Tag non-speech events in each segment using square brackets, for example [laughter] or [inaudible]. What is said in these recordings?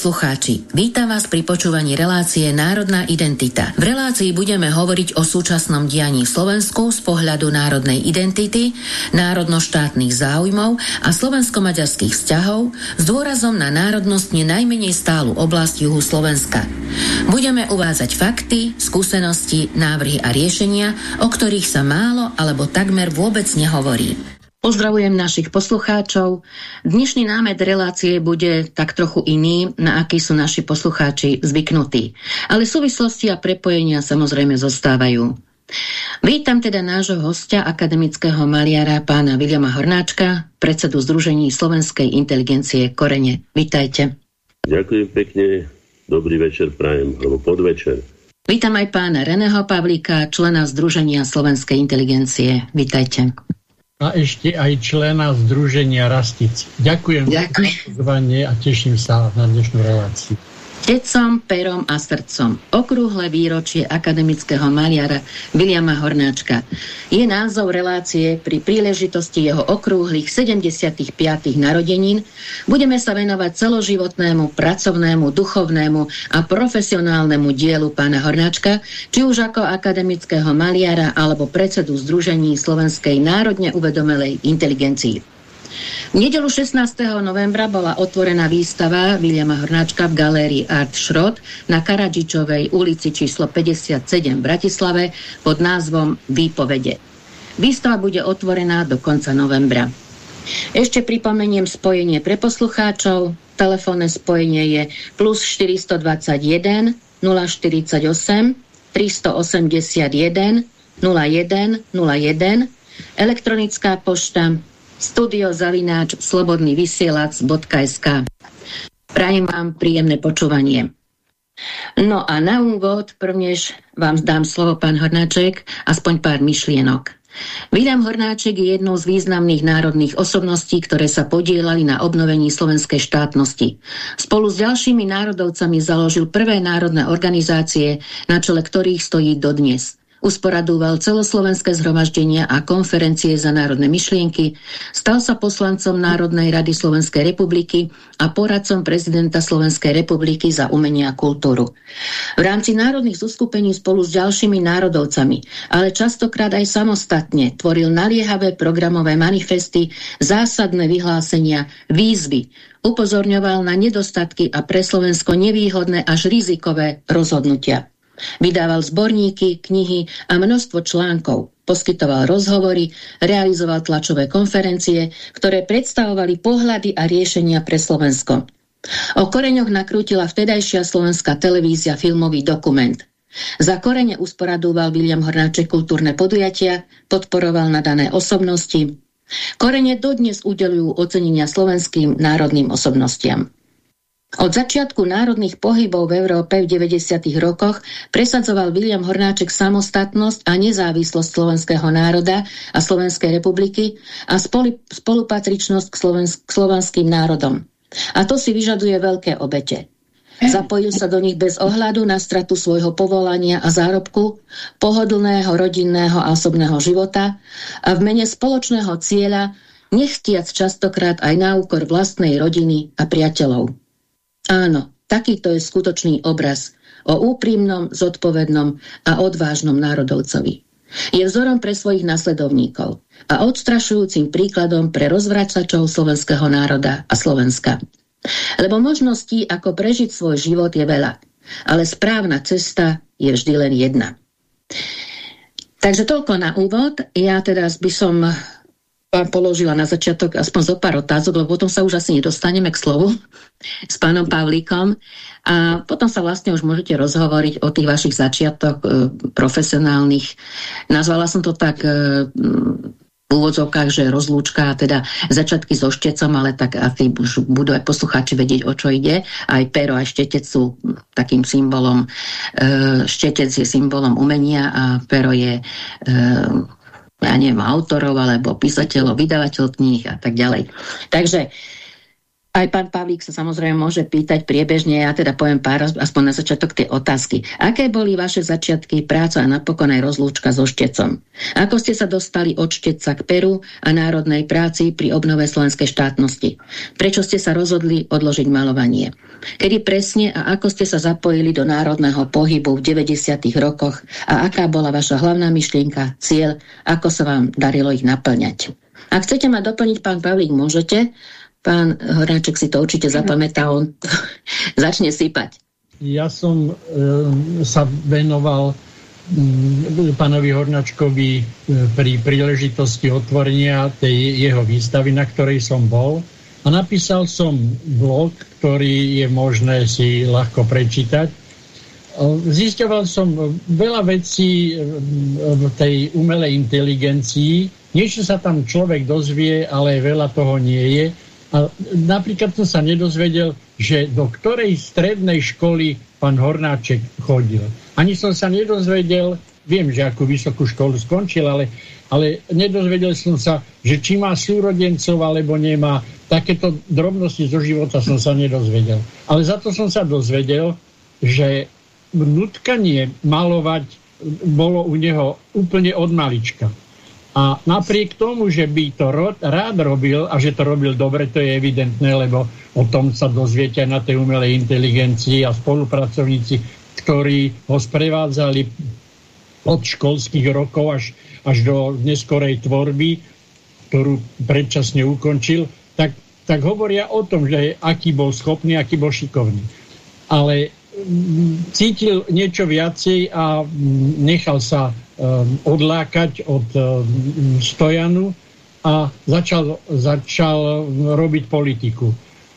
Poslucháči, vítam vás pri počúvaní relácie Národná identita. V relácii budeme hovoriť o súčasnom dianí v Slovensku z pohľadu národnej identity, národnoštátnych záujmov a slovensko-maďarských vzťahov s dôrazom na národnostne najmenej stálu oblasť juhu Slovenska. Budeme uvádzať fakty, skúsenosti, návrhy a riešenia, o ktorých sa málo alebo takmer vôbec nehovorí. Pozdravujem našich poslucháčov. Dnešný námed relácie bude tak trochu iný, na aký sú naši poslucháči zvyknutí. Ale súvislosti a prepojenia samozrejme zostávajú. Vítam teda nášho hostia, akademického maliara pána Viliama Hornáčka, predsedu Združení slovenskej inteligencie Korene. Vítajte. Ďakujem pekne. Dobrý večer prajem, alebo podvečer. Vítam aj pána Reného Pavlíka, člena Združenia slovenskej inteligencie. Vítajte a ešte aj člena Združenia Rastic. Ďakujem, Ďakujem. za pozvanie a teším sa na dnešnú reláciu. Tecom, perom a srdcom. Okrúhle výročie akademického maliara Viliama Hornáčka. Je názov relácie pri príležitosti jeho okrúhlych 75. narodenín. Budeme sa venovať celoživotnému, pracovnému, duchovnému a profesionálnemu dielu pána Hornáčka, či už ako akademického maliara alebo predsedu Združení Slovenskej národne uvedomelej inteligencii. V nedelu 16. novembra bola otvorená výstava Viliama Hornáčka v galérii Art Schrott na Karadžičovej ulici číslo 57 v Bratislave pod názvom Výpovede. Výstava bude otvorená do konca novembra. Ešte pripomeniem spojenie pre poslucháčov. Telefónne spojenie je plus 421 048 381 01 01 elektronická pošta studiozavináč slobodnyvysielac.sk Prajem vám príjemné počúvanie. No a na úvod, prvnež vám dám slovo pán Hornáček, aspoň pár myšlienok. William Hornáček je jednou z významných národných osobností, ktoré sa podielali na obnovení slovenskej štátnosti. Spolu s ďalšími národovcami založil prvé národné organizácie, na čele ktorých stojí dodnes – Usporadúval celoslovenské zhromaždenia a konferencie za národné myšlienky, stal sa poslancom Národnej rady Slovenskej republiky a poradcom prezidenta Slovenskej republiky za umenie a kultúru. V rámci národných zoskupení spolu s ďalšími národovcami, ale častokrát aj samostatne tvoril naliehavé programové manifesty, zásadné vyhlásenia, výzvy, upozorňoval na nedostatky a pre Slovensko nevýhodné až rizikové rozhodnutia. Vydával zborníky, knihy a množstvo článkov. Poskytoval rozhovory, realizoval tlačové konferencie, ktoré predstavovali pohľady a riešenia pre Slovensko. O koreňoch nakrútila vtedajšia slovenská televízia filmový dokument. Za korene usporadúval William Hornáček kultúrne podujatia, podporoval nadané osobnosti. Korene dodnes udelujú ocenenia slovenským národným osobnostiam. Od začiatku národných pohybov v Európe v 90. rokoch presadzoval William Hornáček samostatnosť a nezávislosť slovenského národa a Slovenskej republiky a spolupatričnosť k, k slovanským národom. A to si vyžaduje veľké obete. Zapojil sa do nich bez ohľadu na stratu svojho povolania a zárobku, pohodlného rodinného a osobného života a v mene spoločného cieľa nechtiac častokrát aj na úkor vlastnej rodiny a priateľov. Áno, takýto je skutočný obraz o úprimnom, zodpovednom a odvážnom národovcovi. Je vzorom pre svojich nasledovníkov a odstrašujúcim príkladom pre rozvracačov slovenského národa a Slovenska. Lebo možností, ako prežiť svoj život, je veľa. Ale správna cesta je vždy len jedna. Takže toľko na úvod. Ja teraz by som vám položila na začiatok aspoň zo pár otázok, lebo potom sa už asi nedostaneme k slovu s pánom Pavlíkom. A potom sa vlastne už môžete rozhovoriť o tých vašich začiatok e, profesionálnych. Nazvala som to tak e, v úvodzovkách, že rozlúčka, teda začiatky so štecom, ale tak asi už budú aj poslucháči vedieť, o čo ide. Aj pero, aj štetec sú takým symbolom. E, štetec je symbolom umenia a pero je e, ja neviem, autorov alebo písateľov, vydavateľ kníh a tak ďalej. Takže Aj pán Pavlík sa samozrejme môže pýtať priebežne, ja teda poviem pár, aspoň na začiatok tej otázky. Aké boli vaše začiatky, práca a napokon aj rozlúčka so štecom? Ako ste sa dostali od šteca k Peru a národnej práci pri obnove slovenskej štátnosti? Prečo ste sa rozhodli odložiť malovanie? Kedy presne a ako ste sa zapojili do národného pohybu v 90. rokoch a aká bola vaša hlavná myšlienka, cieľ, ako sa vám darilo ich naplňať? Ak chcete ma doplniť, pán Pavlík, môžete, Pán Horáček si to určite zapamätá, on [laughs] začne sypať. Ja som e, sa venoval m, pánovi Hornačkovi e, pri príležitosti otvorenia tej jeho výstavy, na ktorej som bol. A napísal som blog, ktorý je možné si ľahko prečítať. E, zisťoval som veľa vecí e, v tej umelej inteligencii. Niečo sa tam človek dozvie, ale veľa toho nie je. A napríklad som sa nedozvedel, že do ktorej strednej školy pán Hornáček chodil. Ani som sa nedozvedel, viem, že akú vysokú školu skončil, ale, ale nedozvedel som sa, že či má súrodencov alebo nemá. Takéto drobnosti zo života som sa nedozvedel. Ale za to som sa dozvedel, že nutkanie malovať bolo u neho úplne od malička. A napriek tomu, že by to rád robil a že to robil dobre, to je evidentné, lebo o tom sa dozviete na tej umelej inteligencii a spolupracovníci, ktorí ho sprevádzali od školských rokov až, až do neskorej tvorby, ktorú predčasne ukončil, tak, tak hovoria o tom, že aký bol schopný, aký bol šikovný. Ale cítil niečo viacej a mm, nechal sa Um, odlákať od um, Stojanu a začal, začal robiť politiku.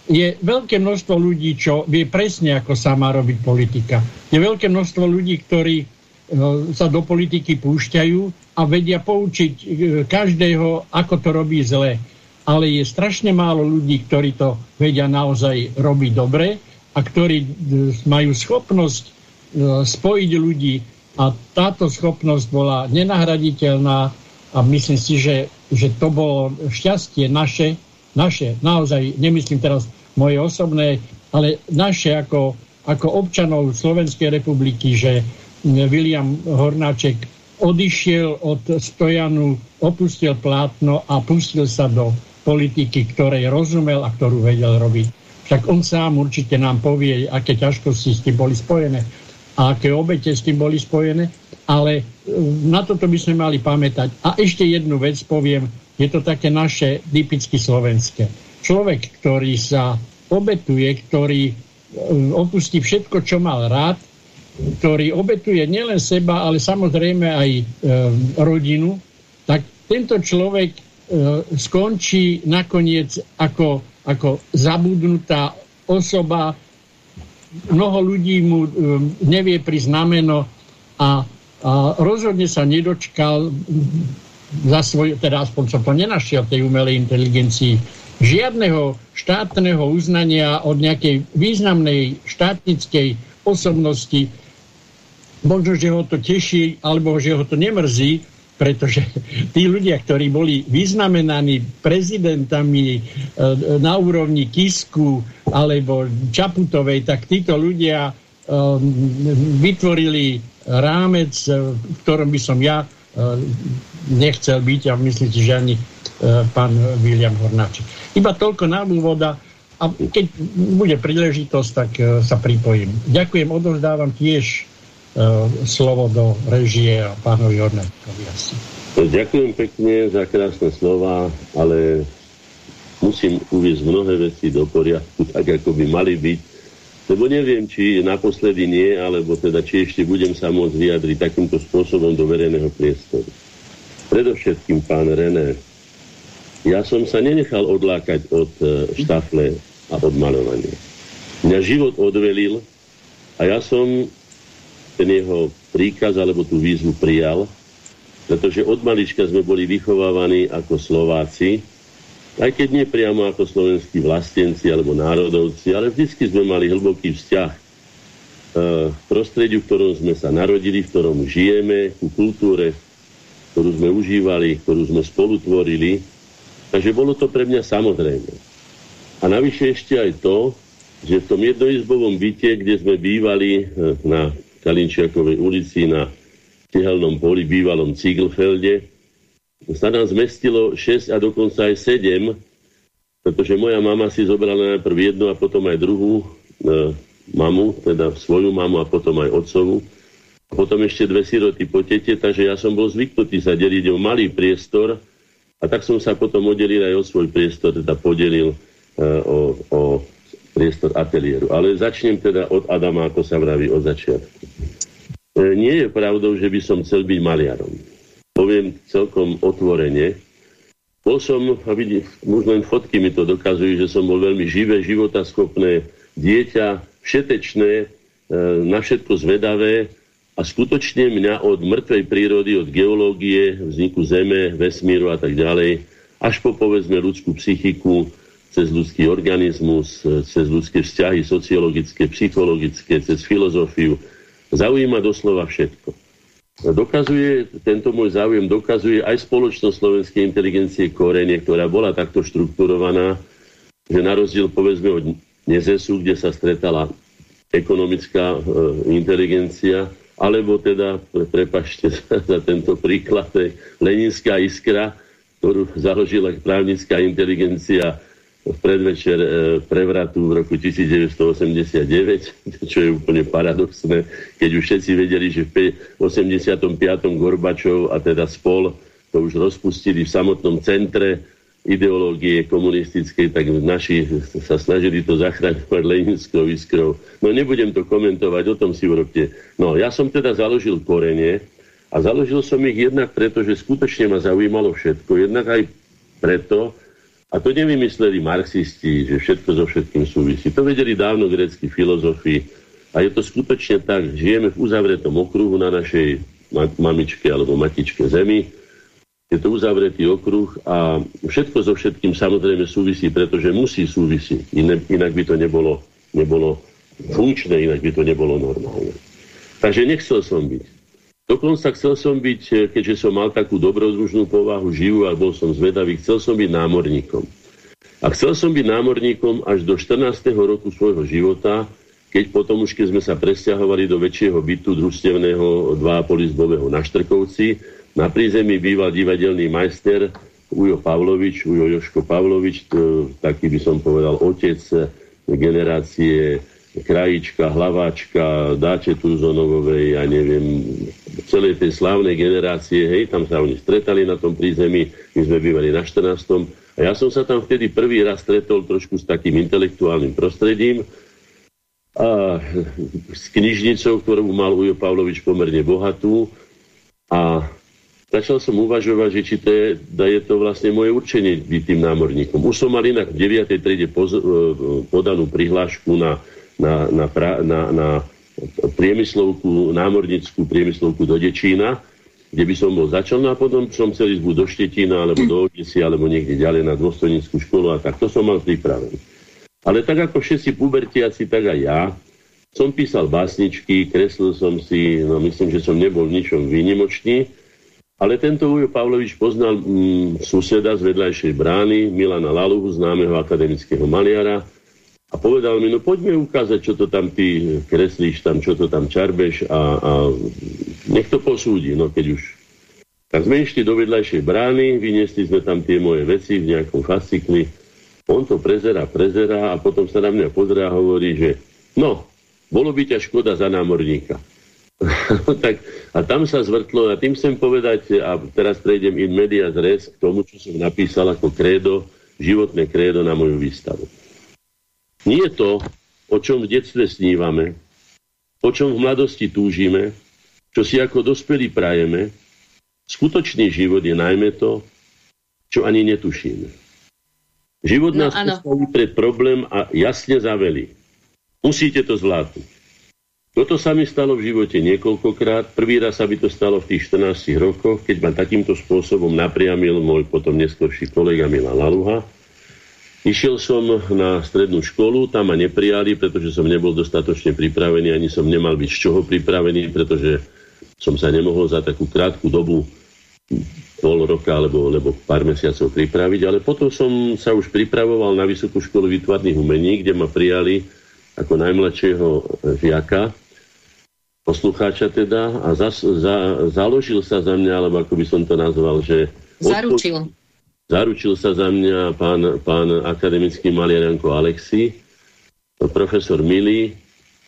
Je veľké množstvo ľudí, čo vie presne, ako sa má robiť politika. Je veľké množstvo ľudí, ktorí uh, sa do politiky púšťajú a vedia poučiť uh, každého, ako to robí zle. Ale je strašne málo ľudí, ktorí to vedia naozaj robiť dobre a ktorí uh, majú schopnosť spojiť ľudí a táto schopnosť bola nenahraditeľná a myslím si, že, že to bolo šťastie naše, naše, naozaj nemyslím teraz moje osobné, ale naše ako, ako občanov Slovenskej republiky, že William Hornáček odišiel od Stojanu, opustil plátno a pustil sa do politiky, ktorej rozumel a ktorú vedel robiť. Však on sám určite nám povie, aké ťažkosti s tým boli spojené a aké obete s tým boli spojené, ale e, na toto by sme mali pamätať. A ešte jednu vec poviem, je to také naše typicky slovenské. Človek, ktorý sa obetuje, ktorý e, opustí všetko, čo mal rád, ktorý obetuje nielen seba, ale samozrejme aj e, rodinu, tak tento človek e, skončí nakoniec ako, ako zabudnutá osoba, mnoho ľudí mu um, nevie priznameno a, a rozhodne sa nedočkal za svoj, teda aspoň som to nenašiel tej umelej inteligencii, žiadneho štátneho uznania od nejakej významnej štátnickej osobnosti. Možno, že ho to teší, alebo že ho to nemrzí, pretože tí ľudia, ktorí boli vyznamenaní prezidentami e, na úrovni Kisku alebo Čaputovej, tak títo ľudia e, vytvorili rámec, e, v ktorom by som ja nechcel byť a myslím si, že ani pán William Hornáček. Iba toľko na úvoda a keď bude príležitosť, tak sa pripojím. Ďakujem, odovzdávam tiež slovo do režie a pánovi Hornáčkovi asi. Ďakujem pekne za krásne slova, ale musím uvieť mnohé veci do poriadku, [laughs] tak ako by mali byť. Lebo neviem, či naposledy nie, alebo teda či ešte budem sa môcť vyjadriť takýmto spôsobom do verejného priestoru. Predovšetkým, pán René, ja som sa nenechal odlákať od eh, štafle a od malovania. Mňa život odvelil a ja som ten jeho príkaz alebo tú výzvu prijal, pretože od malička sme boli vychovávaní ako Slováci, aj keď nie priamo ako slovenskí vlastenci alebo národovci, ale vždy sme mali hlboký vzťah e, k prostrediu, v ktorom sme sa narodili, v ktorom žijeme, ku kultúre, ktorú sme užívali, ktorú sme spolutvorili. Takže bolo to pre mňa samozrejme. A navyše ešte aj to, že v tom jednoizbovom byte, kde sme bývali e, na Kalinčiakovej ulici, na tehelnom poli, bývalom Ciglfelde, sa nám zmestilo 6 a dokonca aj 7, pretože moja mama si zobrala najprv jednu a potom aj druhú e, mamu, teda svoju mamu a potom aj otcovú. A potom ešte dve siroty po tete, takže ja som bol zvyknutý sa deliť o malý priestor a tak som sa potom oddelil aj o svoj priestor, teda podelil e, o, o priestor ateliéru. Ale začnem teda od Adama, ako sa vraví od začiatku. E, nie je pravdou, že by som chcel byť maliarom. Poviem celkom otvorene. Bol som, a vidí, možno len fotky mi to dokazujú, že som bol veľmi živé, životaschopné dieťa, všetečné, e, na všetko zvedavé a skutočne mňa od mŕtvej prírody, od geológie, vzniku Zeme, vesmíru a tak ďalej, až po povedzme ľudskú psychiku, cez ľudský organizmus, cez ľudské vzťahy sociologické, psychologické, cez filozofiu. Zaujíma doslova všetko. Dokazuje, tento môj záujem dokazuje aj spoločnosť slovenskej inteligencie Korenie, ktorá bola takto štrukturovaná, že na rozdiel povedzme od Nezesu, kde sa stretala ekonomická e, inteligencia, alebo teda, prepašte za, [laughs] za tento príklad, Leninská iskra, ktorú založila právnická inteligencia v predvečer e, prevratu v roku 1989, [laughs] čo je úplne paradoxné, keď už všetci vedeli, že v 85. Gorbačov a teda spol to už rozpustili v samotnom centre ideológie komunistickej, tak naši sa snažili to zachraňovať Leninskou iskrou. No nebudem to komentovať, o tom si urobte. No ja som teda založil korene a založil som ich jednak preto, že skutočne ma zaujímalo všetko, jednak aj preto, a to nevymysleli marxisti, že všetko so všetkým súvisí. To vedeli dávno greckí filozofi a je to skutočne tak, žijeme v uzavretom okruhu na našej mamičke alebo matičke zemi, je to uzavretý okruh a všetko so všetkým samozrejme súvisí, pretože musí súvisieť. Inak by to nebolo, nebolo funkčné, inak by to nebolo normálne. Takže nechcel som byť. Dokonca chcel som byť, keďže som mal takú dobrodružnú povahu, živú a bol som zvedavý, chcel som byť námorníkom. A chcel som byť námorníkom až do 14. roku svojho života, keď potom už, keď sme sa presťahovali do väčšieho bytu družstevného 2,5 izbového na Štrkovci, na prízemí býval divadelný majster Ujo Pavlovič, Ujo Joško Pavlovič, taký by som povedal otec generácie Krajička, Hlaváčka, Dáče Turzonovovej, ja neviem, celej tej slávnej generácie, hej, tam sa oni stretali na tom prízemí, my sme bývali na 14. A ja som sa tam vtedy prvý raz stretol trošku s takým intelektuálnym prostredím, a s knižnicou, ktorú mal Ujo Pavlovič pomerne bohatú a začal som uvažovať, že či to je, je to vlastne moje určenie byť tým námorníkom. Už som mal inak v 9. triede e, podanú prihlášku na, na, na, pra, na, na priemyslovku, námornickú priemyslovku do Dečína, kde by som bol začal, no a potom som chcel ísť do Štetína, alebo do Odesy, alebo niekde ďalej na dôstojnickú školu a tak. To som mal pripravené. Ale tak ako všetci pubertiaci, tak aj ja, som písal básničky, kreslil som si, no myslím, že som nebol v ničom výnimočný, ale tento Ujo Pavlovič poznal mm, suseda z vedľajšej brány, Milana Laluhu, známeho akademického maliara, a povedal mi, no poďme ukázať, čo to tam ty kreslíš, tam, čo to tam čarbeš a, a nech to posúdi, no keď už. Tak sme išli do vedľajšej brány, vyniesli sme tam tie moje veci v nejakom fascikli, on to prezera, prezera a potom sa na mňa pozrie a hovorí, že no, bolo by ťa škoda za námorníka. [laughs] tak, a tam sa zvrtlo, a tým chcem povedať, a teraz prejdem in media res k tomu, čo som napísal ako krédo, životné krédo na moju výstavu. Nie je to, o čom v detstve snívame, o čom v mladosti túžime, čo si ako dospelí prajeme, skutočný život je najmä to, čo ani netušíme. Život no, nás postaví pred problém a jasne zavelí. Musíte to zvládnuť. Toto sa mi stalo v živote niekoľkokrát. Prvý raz sa by to stalo v tých 14 rokoch, keď ma takýmto spôsobom napriamil môj potom neskorší kolega Milan Laluha. Išiel som na strednú školu, tam ma neprijali, pretože som nebol dostatočne pripravený, ani som nemal byť z čoho pripravený, pretože som sa nemohol za takú krátku dobu pol roka alebo, alebo pár mesiacov pripraviť, ale potom som sa už pripravoval na Vysokú školu výtvarných umení, kde ma prijali ako najmladšieho žiaka, poslucháča teda, a zas, za, založil sa za mňa, alebo ako by som to nazval, že... Zaručil. Zaručil sa za mňa pán, pán akademický maliar Janko Alexi, profesor Mili,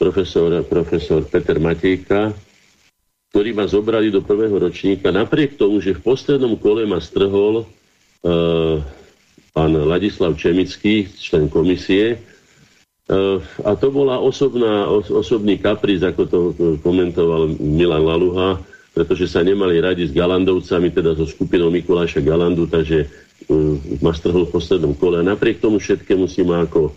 profesor, profesor Peter Matejka, ktorí ma zobrali do prvého ročníka, napriek tomu, že v poslednom kole ma strhol uh, pán Ladislav Čemický, člen komisie, uh, a to bola osobná, os, osobný kapriz, ako to komentoval Milan Laluha, pretože sa nemali radi s Galandovcami, teda so skupinou Mikuláša Galandu, takže ma strhol v poslednom kole. A napriek tomu všetkému si ma ako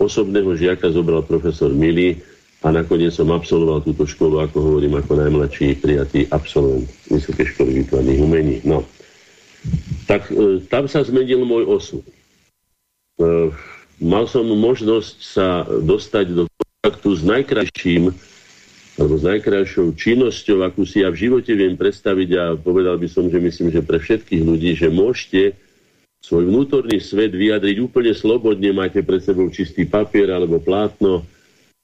osobného žiaka zobral profesor Mili, a nakoniec som absolvoval túto školu, ako hovorím, ako najmladší prijatý absolvent Vysokej školy výtvarných umení. No. Tak e, tam sa zmenil môj osud. E, mal som možnosť sa dostať do kontaktu s najkrajším alebo s najkrajšou činnosťou, akú si ja v živote viem predstaviť a povedal by som, že myslím, že pre všetkých ľudí, že môžete svoj vnútorný svet vyjadriť úplne slobodne, máte pred sebou čistý papier alebo plátno,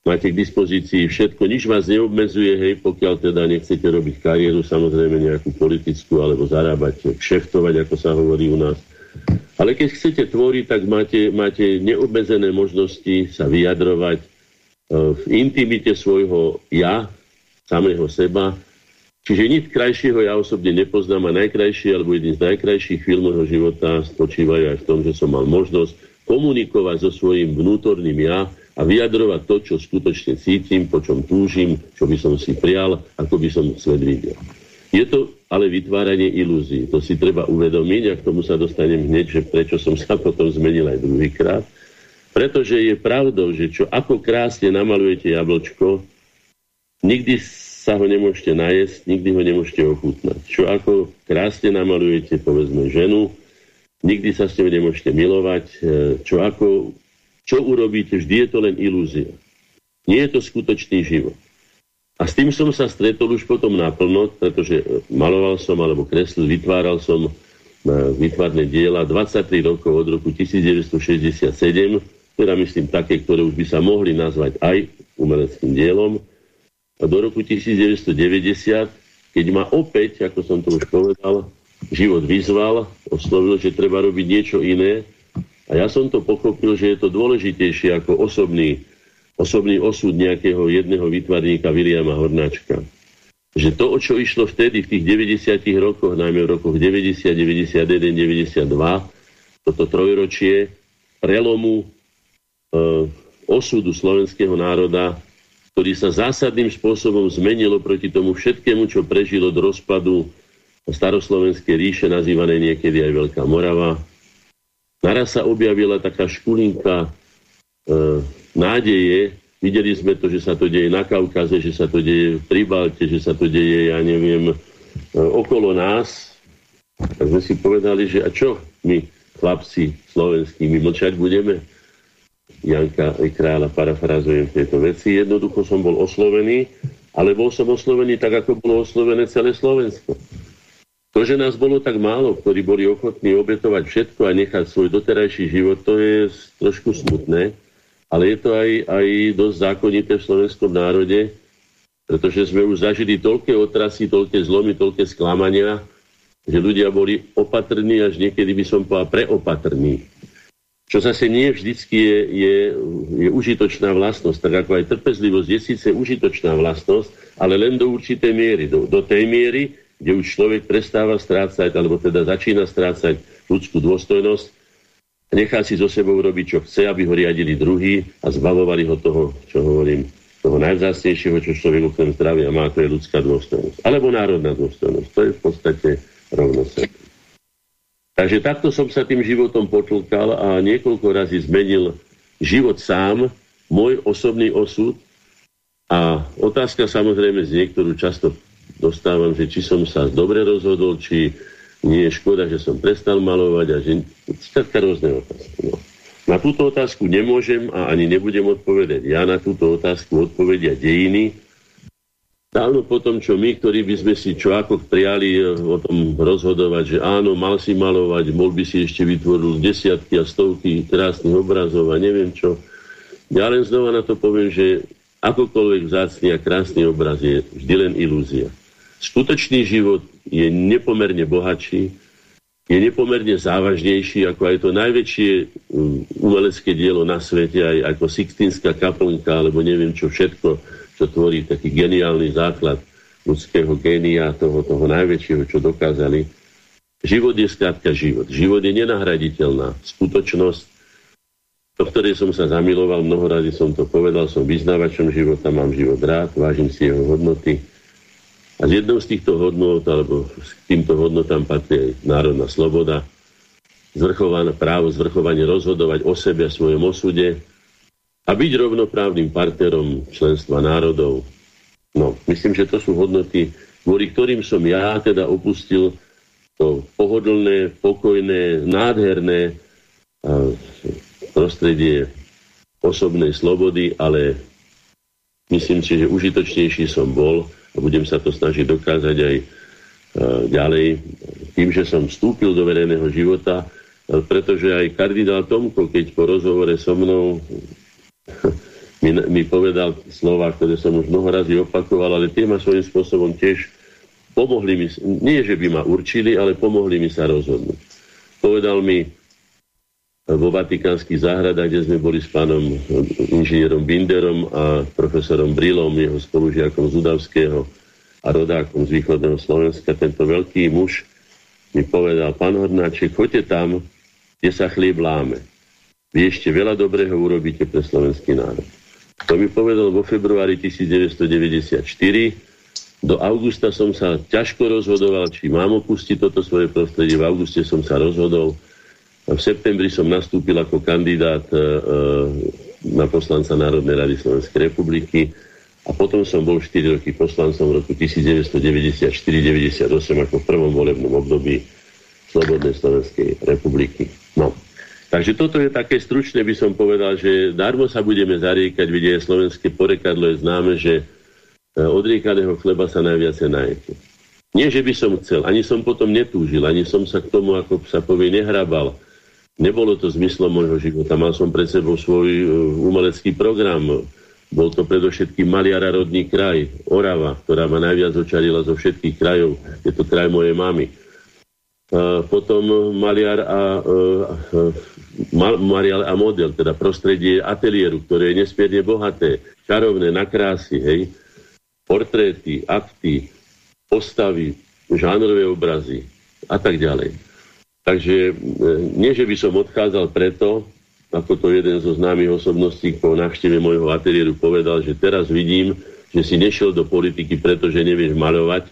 máte k dispozícii všetko, nič vás neobmedzuje, hej, pokiaľ teda nechcete robiť kariéru, samozrejme nejakú politickú, alebo zarábať, kšeftovať, ako sa hovorí u nás. Ale keď chcete tvoriť, tak máte, máte neobmedzené možnosti sa vyjadrovať uh, v intimite svojho ja, samého seba. Čiže nič krajšieho ja osobne nepoznám a najkrajší, alebo jeden z najkrajších chvíľ môjho života spočívajú aj v tom, že som mal možnosť komunikovať so svojím vnútorným ja, a vyjadrovať to, čo skutočne cítim, po čom túžim, čo by som si prial, ako by som svet videl. Je to ale vytváranie ilúzií. To si treba uvedomiť a k tomu sa dostanem hneď, že prečo som sa potom zmenil aj druhýkrát. Pretože je pravdou, že čo ako krásne namalujete jablčko, nikdy sa ho nemôžete najesť, nikdy ho nemôžete ochutnať. Čo ako krásne namalujete, povedzme, ženu, nikdy sa s ňou nemôžete milovať, e, čo ako čo urobíte, vždy je to len ilúzia. Nie je to skutočný život. A s tým som sa stretol už potom naplno, pretože maloval som alebo kreslil, vytváral som vytvárne diela 23 rokov od roku 1967, teda myslím také, ktoré už by sa mohli nazvať aj umeleckým dielom. Do roku 1990, keď ma opäť, ako som to už povedal, život vyzval, oslovil, že treba robiť niečo iné, a ja som to pochopil, že je to dôležitejšie ako osobný, osobný osud nejakého jedného výtvarníka Viliama Hornáčka. Že to, o čo išlo vtedy v tých 90 rokoch, najmä v rokoch 90, 91, 92, toto trojročie prelomu e, osudu slovenského národa, ktorý sa zásadným spôsobom zmenilo proti tomu všetkému, čo prežilo do rozpadu staroslovenskej ríše, nazývané niekedy aj Veľká Morava, Naraz sa objavila taká škulinka e, nádeje. Videli sme to, že sa to deje na Kaukaze, že sa to deje v Pribalte, že sa to deje, ja neviem, e, okolo nás. Tak sme si povedali, že a čo my, chlapci slovenskí, my mlčať budeme? Janka Kráľa parafrazujem tieto veci. Jednoducho som bol oslovený, ale bol som oslovený tak, ako bolo oslovené celé Slovensko. To, že nás bolo tak málo, ktorí boli ochotní obetovať všetko a nechať svoj doterajší život, to je trošku smutné, ale je to aj, aj dosť zákonité v slovenskom národe, pretože sme už zažili toľké otrasy, toľké zlomy, toľké sklamania, že ľudia boli opatrní, až niekedy by som povedal preopatrní. Čo zase nie vždycky je, je, je užitočná vlastnosť, tak ako aj trpezlivosť je síce užitočná vlastnosť, ale len do určitej miery. Do, do tej miery, kde už človek prestáva strácať, alebo teda začína strácať ľudskú dôstojnosť nechá si so sebou robiť, čo chce, aby ho riadili druhý a zbavovali ho toho, čo hovorím, toho najvzácnejšieho, čo človek okrem zdravia má, to je ľudská dôstojnosť. Alebo národná dôstojnosť. To je v podstate rovnosť. Takže takto som sa tým životom potlkal a niekoľko razy zmenil život sám, môj osobný osud. A otázka samozrejme z niektorú často dostávam, že či som sa dobre rozhodol, či nie je škoda, že som prestal malovať a že... Skladka rôzne otázky. No. Na túto otázku nemôžem a ani nebudem odpovedať. Ja na túto otázku odpovedia dejiny. Dávno po tom, čo my, ktorí by sme si čo ako prijali e, o tom rozhodovať, že áno, mal si malovať, bol by si ešte vytvoril desiatky a stovky krásnych obrazov a neviem čo. Ja len znova na to poviem, že akokoľvek vzácný a krásny obraz je vždy len ilúzia. Skutočný život je nepomerne bohatší, je nepomerne závažnejší ako aj to najväčšie um, umelecké dielo na svete, aj ako Sixtinská kaplnka, alebo neviem čo všetko, čo tvorí taký geniálny základ ľudského génia, toho, toho najväčšieho, čo dokázali. Život je skrátka život. Život je nenahraditeľná skutočnosť, do ktorej som sa zamiloval, mnoho razy som to povedal, som vyznávačom života, mám život rád, vážim si jeho hodnoty, a z jednou z týchto hodnot, alebo s týmto hodnotám patrí aj národná sloboda, zvrchované právo, zvrchovanie rozhodovať o sebe a svojom osude a byť rovnoprávnym partnerom členstva národov. No, myslím, že to sú hodnoty, kvôli ktorým som ja teda opustil to pohodlné, pokojné, nádherné prostredie osobnej slobody, ale myslím si, že užitočnejší som bol a budem sa to snažiť dokázať aj ďalej tým, že som vstúpil do verejného života, pretože aj kardinál Tomko, keď po rozhovore so mnou [laughs] mi, mi povedal slova, ktoré som už mnoho razy opakoval, ale tie ma svojím spôsobom tiež pomohli mi, nie že by ma určili, ale pomohli mi sa rozhodnúť. Povedal mi vo Vatikánskych záhradách, kde sme boli s pánom inžinierom Binderom a profesorom Brilom, jeho spolužiakom z Udavského a rodákom z východného Slovenska. Tento veľký muž mi povedal, pán Hornáček, choďte tam, kde sa chlieb láme. Vy ešte veľa dobrého urobíte pre slovenský národ. To mi povedal vo februári 1994. Do augusta som sa ťažko rozhodoval, či mám opustiť toto svoje prostredie. V auguste som sa rozhodol, v septembri som nastúpil ako kandidát e, e, na poslanca Národnej rady Slovenskej republiky a potom som bol 4 roky poslancom v roku 1994-98 ako v prvom volebnom období Slobodnej Slovenskej republiky. No. Takže toto je také stručné, by som povedal, že darmo sa budeme zariekať, vidie slovenské porekadlo je známe, že e, od riekaného chleba sa najviac najete. Nie, že by som chcel, ani som potom netúžil, ani som sa k tomu, ako sa povie, nehrabal Nebolo to zmyslom môjho života. Mal som pred sebou svoj uh, umelecký program. Bol to predovšetkým maliara rodný kraj, Orava, ktorá ma najviac očarila zo všetkých krajov. Je to kraj mojej mamy. Uh, potom maliar a, marial a model, teda prostredie ateliéru, ktoré je nesmierne bohaté, čarovné, na krásy, hej, portréty, akty, postavy, žánrové obrazy a tak ďalej. Takže e, nie, že by som odchádzal preto, ako to jeden zo známych osobností po návšteve môjho ateliéru povedal, že teraz vidím, že si nešiel do politiky, pretože nevieš maľovať,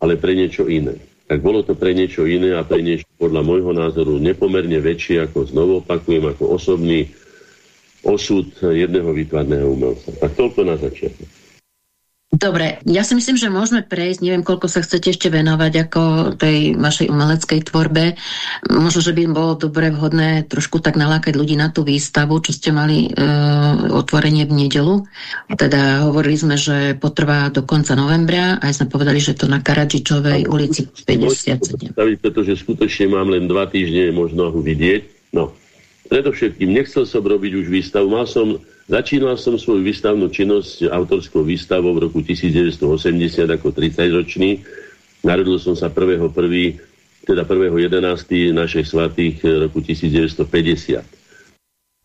ale pre niečo iné. Tak bolo to pre niečo iné a pre niečo podľa môjho názoru nepomerne väčšie, ako znovu opakujem, ako osobný osud jedného výtvarného umelca. Tak toľko na začiatok. Dobre, ja si myslím, že môžeme prejsť, neviem, koľko sa chcete ešte venovať ako tej vašej umeleckej tvorbe. Možno, že by bolo dobre vhodné trošku tak nalákať ľudí na tú výstavu, čo ste mali e, otvorenie v nedelu. Teda hovorili sme, že potrvá do konca novembra, aj sme povedali, že to na Karadžičovej ulici 57. Pretože skutočne mám len dva týždne možno ho vidieť. No, predovšetkým nechcel som robiť už výstavu, mal som Začínal som svoju výstavnú činnosť autorskou výstavou v roku 1980 ako 30-ročný. Narodil som sa 1.1. teda 1.11. našej svatých roku 1950.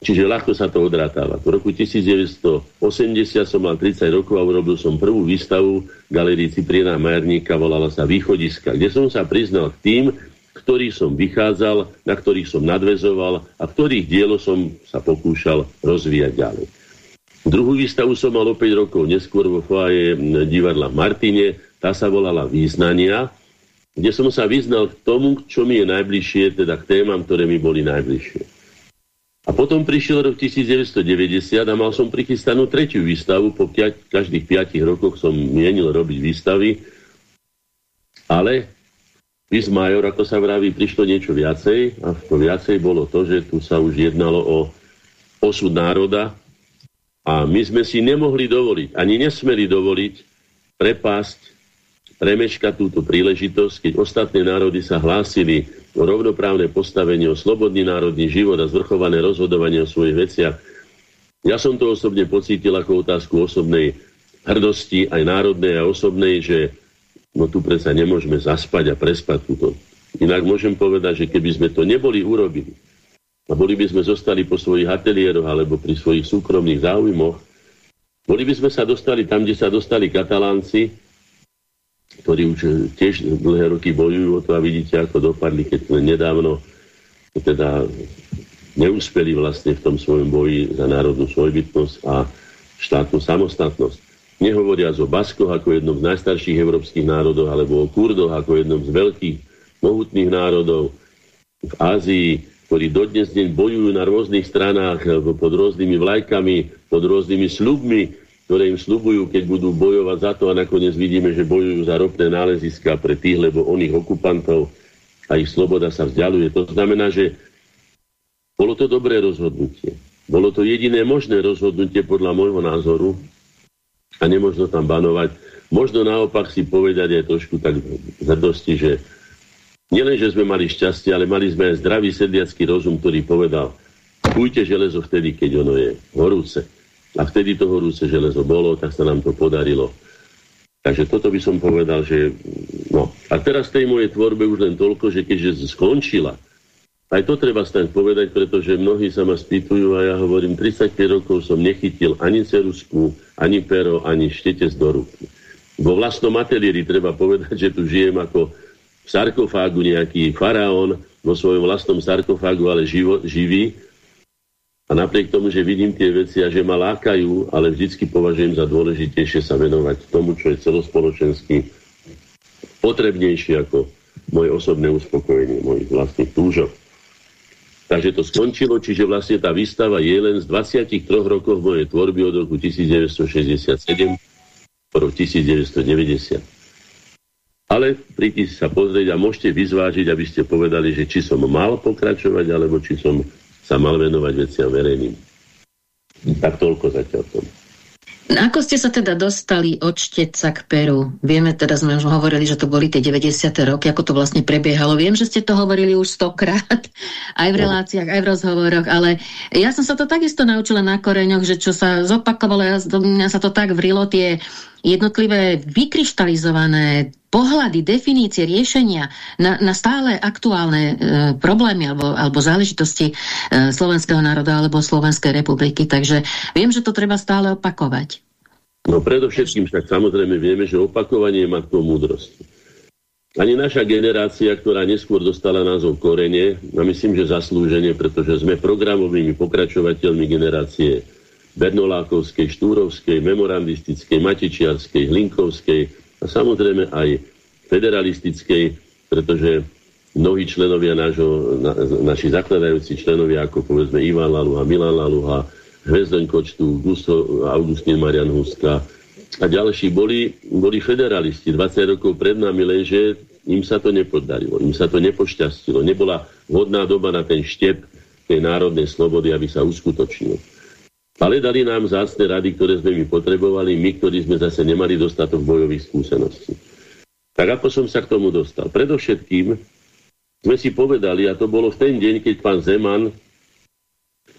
Čiže ľahko sa to odrátáva. V roku 1980 som mal 30 rokov a urobil som prvú výstavu galerii Cipriana Majerníka, volala sa Východiska, kde som sa priznal k tým, ktorých som vychádzal, na ktorých som nadvezoval a ktorých dielo som sa pokúšal rozvíjať ďalej. Druhú výstavu som mal o 5 rokov neskôr vo foaje divadla Martine, tá sa volala Význania, kde som sa vyznal k tomu, čo mi je najbližšie, teda k témam, ktoré mi boli najbližšie. A potom prišiel rok 1990 a mal som prichystanú tretiu výstavu. Po každých 5 rokoch som mienil robiť výstavy, ale Vis major, ako sa vraví, prišlo niečo viacej a to viacej bolo to, že tu sa už jednalo o osud národa a my sme si nemohli dovoliť, ani nesmeli dovoliť prepásť, premeškať túto príležitosť, keď ostatné národy sa hlásili o rovnoprávne postavenie, o slobodný národný život a zvrchované rozhodovanie o svojich veciach. Ja som to osobne pocítil ako otázku osobnej hrdosti, aj národnej a osobnej, že no tu predsa nemôžeme zaspať a prespať túto. Inak môžem povedať, že keby sme to neboli urobili a boli by sme zostali po svojich ateliéroch alebo pri svojich súkromných záujmoch, boli by sme sa dostali tam, kde sa dostali katalánci, ktorí už tiež dlhé roky bojujú o to a vidíte, ako dopadli, keď nedávno teda neúspeli vlastne v tom svojom boji za národnú svojbytnosť a štátnu samostatnosť. Nehovoriac o Baskoch ako jednom z najstarších európskych národov, alebo o Kurdoch ako jednom z veľkých, mohutných národov v Ázii, ktorí dodnes deň bojujú na rôznych stranách pod rôznymi vlajkami, pod rôznymi slubmi, ktoré im slubujú, keď budú bojovať za to a nakoniec vidíme, že bojujú za ropné náleziska pre tých, lebo oných okupantov a ich sloboda sa vzdialuje. To znamená, že bolo to dobré rozhodnutie. Bolo to jediné možné rozhodnutie podľa môjho názoru a nemôžno tam banovať. Možno naopak si povedať aj trošku tak hrdosti, že nielen, že sme mali šťastie, ale mali sme aj zdravý sedliacký rozum, ktorý povedal, kujte železo vtedy, keď ono je horúce. A vtedy to horúce železo bolo, tak sa nám to podarilo. Takže toto by som povedal, že... No. A teraz tej mojej tvorbe už len toľko, že keďže skončila, aj to treba stať povedať, pretože mnohí sa ma spýtujú a ja hovorím, 35 rokov som nechytil ani cerusku, ani pero, ani štetec do ruky. Vo vlastnom ateliéri treba povedať, že tu žijem ako v sarkofágu nejaký faraón, vo svojom vlastnom sarkofágu, ale živo, živý, a napriek tomu, že vidím tie veci a že ma lákajú, ale vždycky považujem za dôležitejšie sa venovať tomu, čo je celospoločensky potrebnejšie ako moje osobné uspokojenie mojich vlastných túžok. Takže to skončilo, čiže vlastne tá výstava je len z 23 rokov mojej tvorby od roku 1967 po rok 1990. Ale príďte sa pozrieť a môžete vyzvážiť, aby ste povedali, že či som mal pokračovať, alebo či som sa mal venovať veciam verejným. Tak toľko zatiaľ tomu. Ako ste sa teda dostali od šteca k Peru? Vieme, teda sme už hovorili, že to boli tie 90. roky, ako to vlastne prebiehalo. Viem, že ste to hovorili už stokrát, [laughs] aj v reláciách, aj v rozhovoroch, ale ja som sa to takisto naučila na koreňoch, že čo sa zopakovalo, ja, mňa sa to tak vrilo, tie jednotlivé vykryštalizované pohľady, definície, riešenia na, na stále aktuálne e, problémy alebo, alebo záležitosti e, slovenského národa alebo Slovenskej republiky. Takže viem, že to treba stále opakovať. No predovšetkým však samozrejme vieme, že opakovanie je matkou múdrosti. Ani naša generácia, ktorá neskôr dostala názov Korene, a myslím, že zaslúženie, pretože sme programovými pokračovateľmi generácie Bernolákovskej, Štúrovskej, memorandistickej, Matičiarskej, Hlinkovskej, a samozrejme aj federalistickej, pretože mnohí členovia nášho, na, naši zakladajúci členovia, ako povedzme Ivan Laluha, Milan Laluha, Hvezdoň Kočtu, Gusto, Augustín Marian Huska a ďalší boli, boli federalisti 20 rokov pred nami, lenže im sa to nepodarilo, im sa to nepošťastilo. Nebola vhodná doba na ten štep tej národnej slobody, aby sa uskutočnil. Ale dali nám zácne rady, ktoré sme my potrebovali, my, ktorí sme zase nemali dostatok bojových skúseností. Tak ako som sa k tomu dostal? Predovšetkým sme si povedali, a to bolo v ten deň, keď pán Zeman,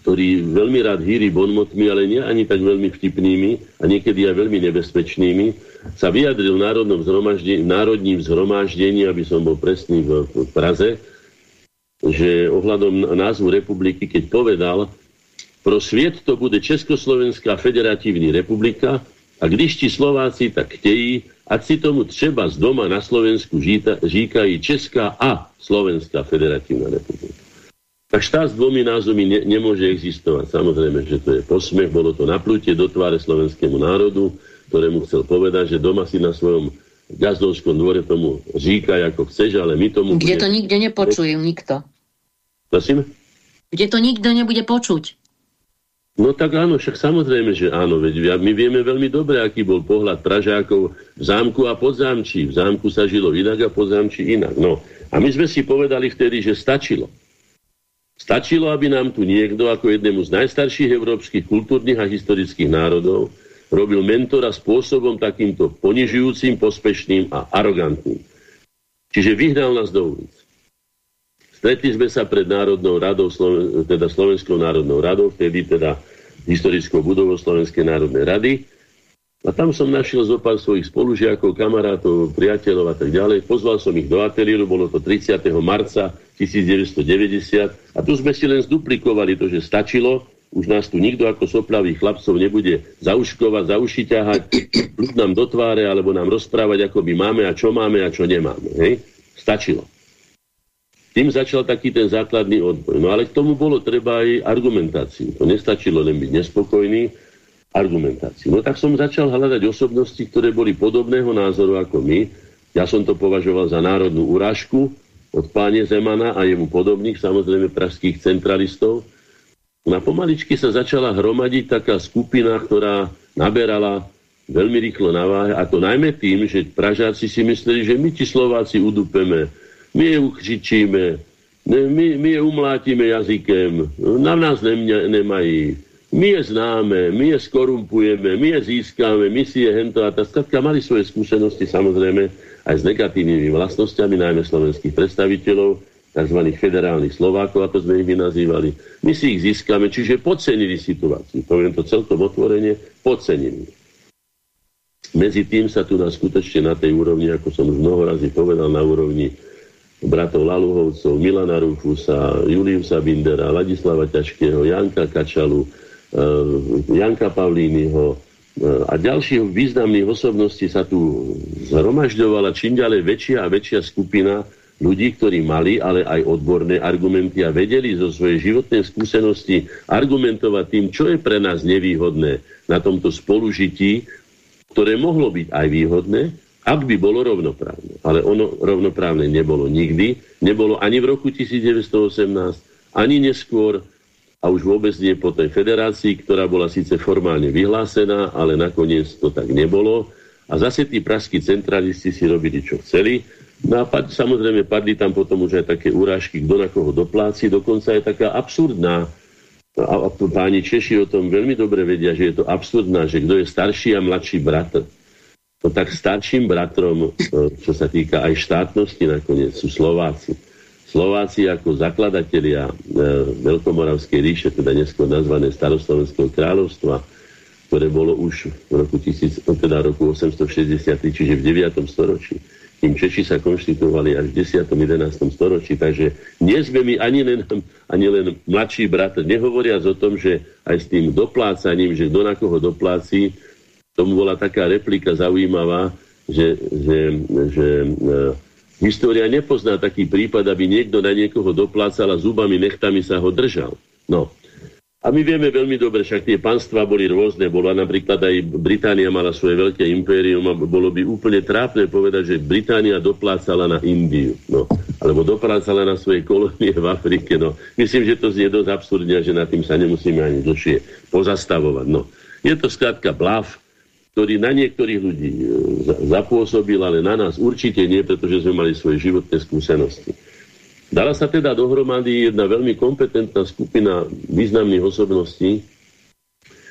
ktorý veľmi rád hýri bonmotmi, ale nie ani tak veľmi vtipnými a niekedy aj veľmi nebezpečnými, sa vyjadril v národnom zhromaždení, národním zhromaždení, aby som bol presný v, v Praze, že ohľadom názvu republiky, keď povedal, pro sviet to bude Československá federatívna republika a když ti Slováci tak chtějí, ať si tomu třeba z doma na Slovensku žíta, říkají Česká a Slovenská federatívna republika. Tak štát s dvomi názvami ne, nemôže existovať. Samozrejme, že to je posmech, bolo to naplutie do tváre slovenskému národu, ktorému chcel povedať, že doma si na svojom gazdovskom dvore tomu říkaj, ako chceš, ale my tomu... Kde bude... to nikde nepočuje, nikto. Prosím? Kde to nikto nebude počuť. No tak áno, však samozrejme, že áno. Veď my vieme veľmi dobre, aký bol pohľad Pražákov v zámku a zámčí. V zámku sa žilo inak a zámčí inak. No a my sme si povedali vtedy, že stačilo. Stačilo, aby nám tu niekto ako jednému z najstarších európskych kultúrnych a historických národov robil mentora spôsobom takýmto ponižujúcim, pospešným a arogantným. Čiže vyhnal nás do ulic. Stretli sme sa pred Národnou radou, teda Slovenskou národnou radou, vtedy teda historickou budovou Slovenskej národnej rady. A tam som našiel zo pár svojich spolužiakov, kamarátov, priateľov a tak ďalej. Pozval som ich do ateliéru, bolo to 30. marca 1990 a tu sme si len zduplikovali to, že stačilo, už nás tu nikto ako soplavých chlapcov nebude zauškovať, zauši ťahať, [clears throat] nám do tváre alebo nám rozprávať, ako my máme a čo máme a čo nemáme. Hej? Stačilo. Tým začal taký ten základný odboj. No ale k tomu bolo treba aj argumentáciu. To nestačilo len byť nespokojný, argumentáciu. No tak som začal hľadať osobnosti, ktoré boli podobného názoru ako my. Ja som to považoval za národnú urážku od páne Zemana a jemu podobných, samozrejme pražských centralistov. No a pomaličky sa začala hromadiť taká skupina, ktorá naberala veľmi rýchlo na váhe. A to najmä tým, že Pražáci si mysleli, že my ti Slováci udupeme my je ukřičíme, my, my je umlátime jazykem, na nás nemňa, nemají. My je známe, my je skorumpujeme, my je získame, my si je hento a tá skratka mali svoje skúsenosti samozrejme aj s negatívnymi vlastnosťami, najmä slovenských predstaviteľov, tzv. federálnych Slovákov, ako sme ich nazývali. My si ich získame, čiže podcenili situáciu. Poviem to celkom otvorene, podcenili. Medzi tým sa tu na skutočne na tej úrovni, ako som už mnoho razy povedal, na úrovni bratov Laluhovcov, Milana Rufusa, Juliusa Bindera, Ladislava Ťažkého, Janka Kačalu, uh, Janka Pavlínyho uh, a ďalších významných osobností sa tu zhromažďovala čím ďalej väčšia a väčšia skupina ľudí, ktorí mali ale aj odborné argumenty a vedeli zo svojej životnej skúsenosti argumentovať tým, čo je pre nás nevýhodné na tomto spolužití, ktoré mohlo byť aj výhodné, ak by bolo rovnoprávne. Ale ono rovnoprávne nebolo nikdy. Nebolo ani v roku 1918, ani neskôr a už vôbec nie po tej federácii, ktorá bola síce formálne vyhlásená, ale nakoniec to tak nebolo. A zase tí praskí centralisti si robili, čo chceli. No a pad, samozrejme padli tam potom už aj také urážky, kto na koho dopláci. Dokonca je taká absurdná, a, a páni Češi o tom veľmi dobre vedia, že je to absurdná, že kto je starší a mladší brat No tak starším bratrom, e, čo sa týka aj štátnosti nakoniec, sú Slováci. Slováci ako zakladatelia e, Veľkomoravskej ríše, teda neskôr nazvané Staroslovenského kráľovstva, ktoré bolo už v roku, 1000, no teda roku 863, čiže v 9. storočí. Tým Češi sa konštituovali až v 10. 11. storočí, takže nie sme my ani len, ani len mladší brat, nehovoriac o tom, že aj s tým doplácaním, že kto na koho dopláci, tomu bola taká replika zaujímavá, že, že, že e, história nepozná taký prípad, aby niekto na niekoho doplácal a zubami, nechtami sa ho držal. No. A my vieme veľmi dobre, však tie panstva boli rôzne. Bola napríklad aj Británia mala svoje veľké impérium a bolo by úplne trápne povedať, že Británia doplácala na Indiu. No. Alebo doplácala na svoje kolónie v Afrike. No. Myslím, že to znie dosť absurdne, že nad tým sa nemusíme ani dlhšie pozastavovať. No. Je to skrátka blav, ktorý na niektorých ľudí e, zapôsobil, ale na nás určite nie, pretože sme mali svoje životné skúsenosti. Dala sa teda dohromady jedna veľmi kompetentná skupina významných osobností,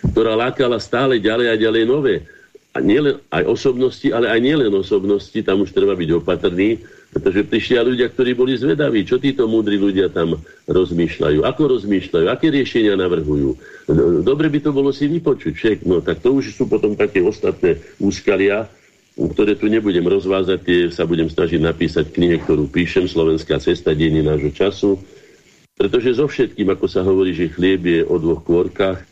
ktorá lákala stále ďalej a ďalej nové. A nielen aj osobnosti, ale aj nielen osobnosti, tam už treba byť opatrný, pretože prišli ľudia, ktorí boli zvedaví, čo títo múdri ľudia tam rozmýšľajú, ako rozmýšľajú, aké riešenia navrhujú. Dobre by to bolo si vypočuť, však, no tak to už sú potom také ostatné úskalia, ktoré tu nebudem rozvázať, tie sa budem snažiť napísať knihe, ktorú píšem, Slovenská cesta, dejiny nášho času, pretože so všetkým, ako sa hovorí, že chlieb je o dvoch kôrkach,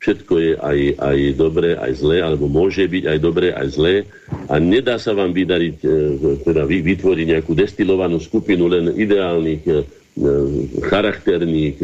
všetko je aj, aj dobré, aj zlé, alebo môže byť aj dobré, aj zlé. A nedá sa vám vydariť, e, teda vytvoriť nejakú destilovanú skupinu len ideálnych, e, e, charakterných,